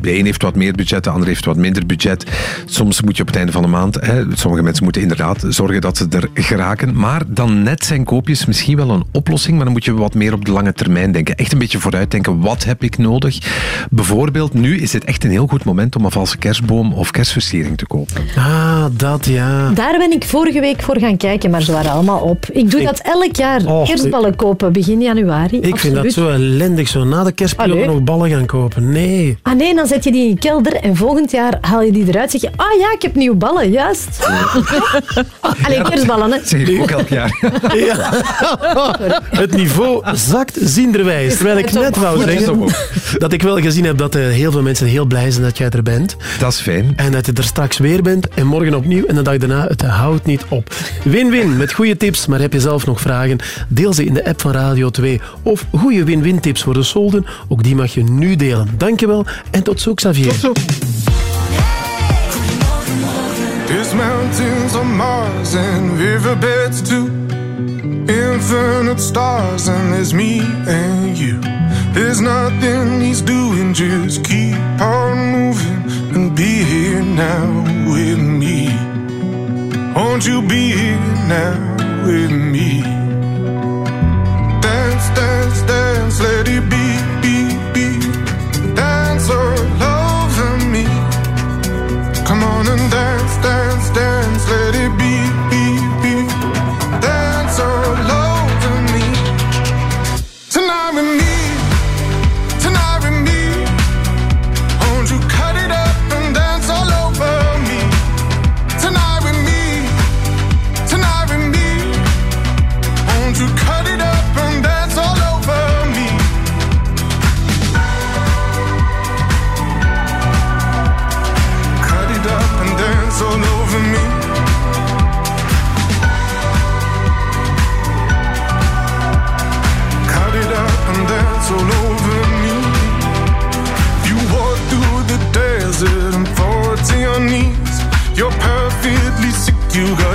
Speaker 98: de een heeft wat meer budget, de ander heeft wat minder budget. Soms moet je op het einde van de maand... Hè, sommige mensen moeten inderdaad zorgen dat ze er geraken. Maar dan net zijn koopjes misschien wel een oplossing. Maar dan moet je wat meer op de lange termijn denken. Echt een beetje vooruitdenken. Wat heb ik nodig? Bijvoorbeeld, nu is het echt een heel goed moment om een valse kerstboom of kerstversiering te kopen.
Speaker 2: Ah, dat ja.
Speaker 3: Daar ben ik vorige week voor gaan kijken, maar ze waren allemaal op. Ik doe
Speaker 2: Ik-
Speaker 3: dat elk jaar.
Speaker 2: Oh,
Speaker 3: Kerstballen kopen begin januari.
Speaker 2: Ik vind dat zo ellendig, zo na de kerstperiode
Speaker 3: Allee.
Speaker 2: nog ballen gaan kopen. Nee.
Speaker 3: Ah nee, dan zet je die in je kelder en volgend jaar haal je die eruit. Zeg je, ah ja, ik heb nieuwe ballen, juist. Allee, kerstballen, hè.
Speaker 98: zeg ik ook elk jaar.
Speaker 2: Ja. Het niveau zakt zinderwijs. Terwijl ik net wou zeggen dat ik wel gezien heb dat eh, heel veel mensen heel blij zijn dat jij er bent.
Speaker 98: Dat is fijn.
Speaker 2: En dat je er straks weer bent en morgen opnieuw en de dag daarna, het houdt niet op. Win-win met goede tips, maar heb je zelf nog vragen? Deel ze in de app van Radio 2. Of goede win-win tips voor de solden, ook die mag je nu delen. Dankjewel en tot zo Xavier. Tot zo.
Speaker 46: Mountains Mars and stars and me and you. There's nothing he's doing, just keep on moving and be here now with me. Won't you be here now with me? Dance, dance, dance, let it be, be, be. Dance all over me. Come on and dance, dance, dance, let it be, be,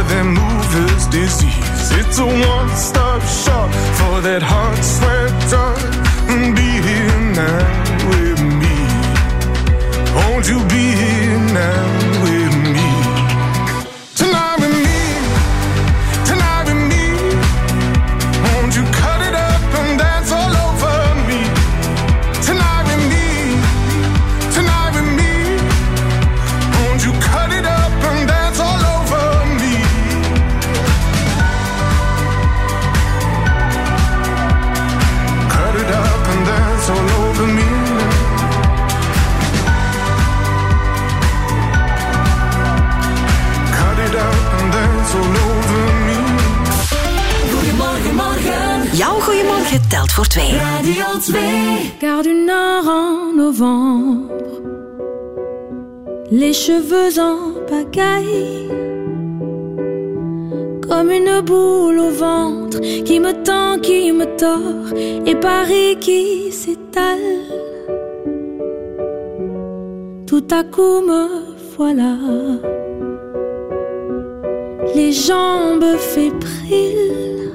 Speaker 46: that mover's disease. It's a one stop shop for that heart sweat drug. Be here now with me. Won't you be here now
Speaker 14: cheveux en pagaille, comme une boule au ventre qui me tend, qui me tord, et Paris qui s'étale. Tout à coup me voilà, les jambes fébriles.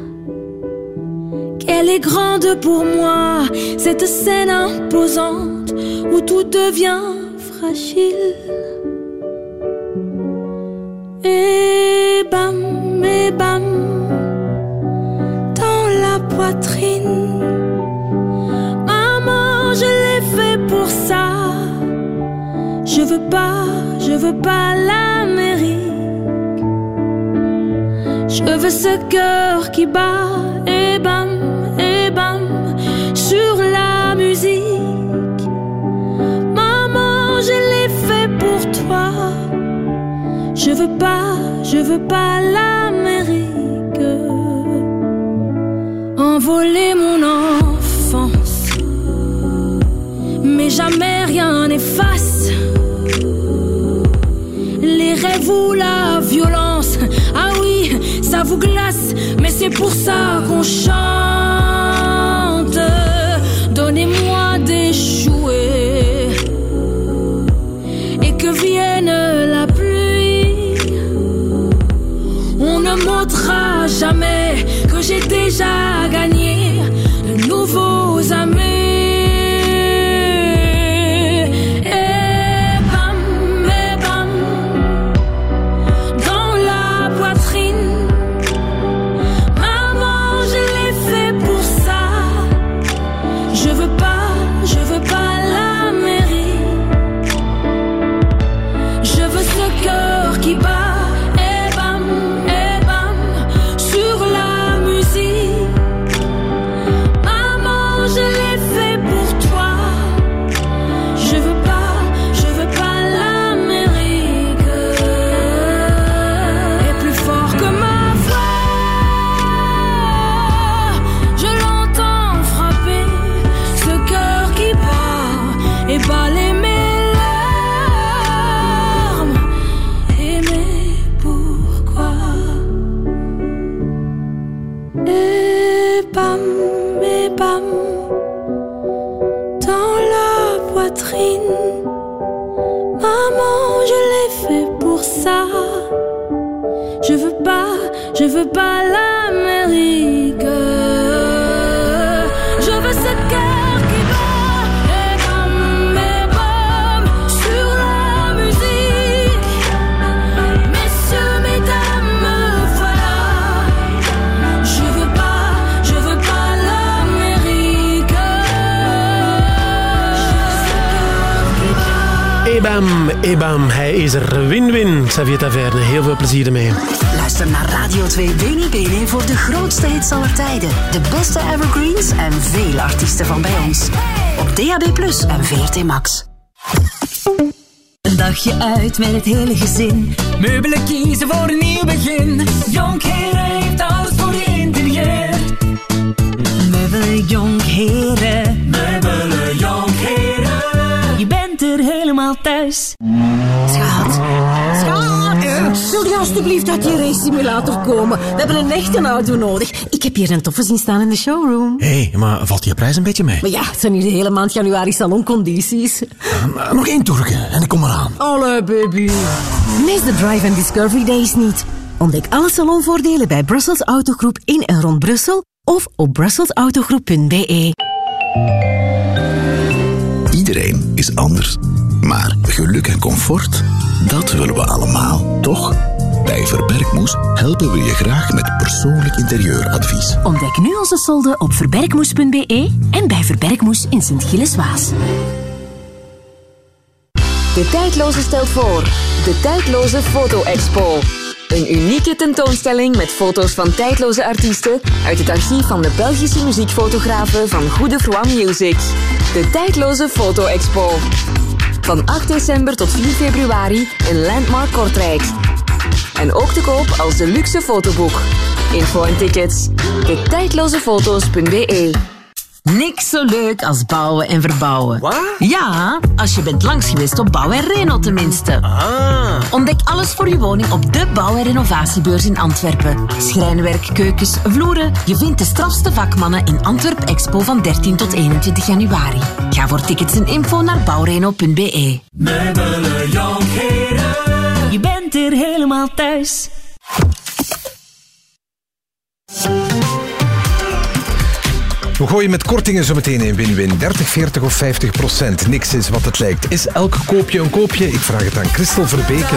Speaker 14: Qu'elle est grande pour moi, cette scène imposante où tout devient fragile. Et bam, et bam, dans la poitrine. Maman, je l'ai fait pour ça. Je veux pas, je veux pas l'Amérique. Je veux ce cœur qui bat et bam, je veux pas l'Amérique. Envoler mon enfance, mais jamais rien n'efface les rêves ou la violence. Ah oui, ça vous glace, mais c'est pour ça qu'on chante. já ganhei.
Speaker 2: Ebam, hij is er. Win-win, Xavier Taverne. Heel veel plezier ermee.
Speaker 97: Luister naar Radio 2 Beni Bene voor de grootste hits aller tijden. De beste evergreens en veel artiesten van bij ons. Op DAB Plus en VRT Max.
Speaker 99: Een dagje uit met het hele gezin. Meubelen kiezen voor een nieuw begin. Jonkheren heeft alles voor je interieur. Meubelen Jonkheren. Meubelen Jonkheren. Je bent er helemaal thuis.
Speaker 100: Schat, wil je alstublieft uit die race simulator komen? We hebben een echte auto nodig. Ik heb hier een toffe zien staan in de showroom.
Speaker 96: Hé, hey, maar valt die prijs een beetje mee?
Speaker 100: Maar ja, het zijn hier de hele maand januari saloncondities.
Speaker 96: Uh, nog één toerke en ik kom eraan.
Speaker 100: Allee, baby. Mis de Drive and Discovery Days niet. Ontdek alle salonvoordelen bij Brussels Autogroep in en rond Brussel of op brusselsautogroep.be.
Speaker 101: Iedereen is anders. Maar geluk en comfort, dat willen we allemaal, toch? Bij Verbergmoes helpen we je graag met persoonlijk interieuradvies.
Speaker 102: Ontdek nu onze solden op verbergmoes.be en bij Verbergmoes in Sint-Gilles-Waas.
Speaker 103: De Tijdloze stelt voor. De Tijdloze Foto-expo. Een unieke tentoonstelling met foto's van tijdloze artiesten uit het archief van de Belgische muziekfotografen van Goede Vroom Music. De Tijdloze Foto-expo. Van 8 december tot 4 februari in Landmark Kortrijk. En ook te koop als de luxe fotoboek.
Speaker 104: Info en tickets. De tijdlozefoto's.be
Speaker 6: Niks zo leuk als bouwen en verbouwen. Wat? Ja, als je bent langs geweest op Bouw en Reno tenminste. Ah. Ontdek alles voor je woning op de Bouw- en Renovatiebeurs in Antwerpen. Schrijnwerk, keukens, vloeren. Je vindt de strafste vakmannen in Antwerp Expo van 13 tot 21 januari. Ga voor tickets en info naar bouwreno.be.
Speaker 24: Meubelen Jonkheren. Je bent er helemaal thuis.
Speaker 98: We gooien met kortingen zometeen in win-win. 30, 40 of 50 procent. Niks is wat het lijkt. Is elk koopje een koopje? Ik vraag het aan Christel Verbeke.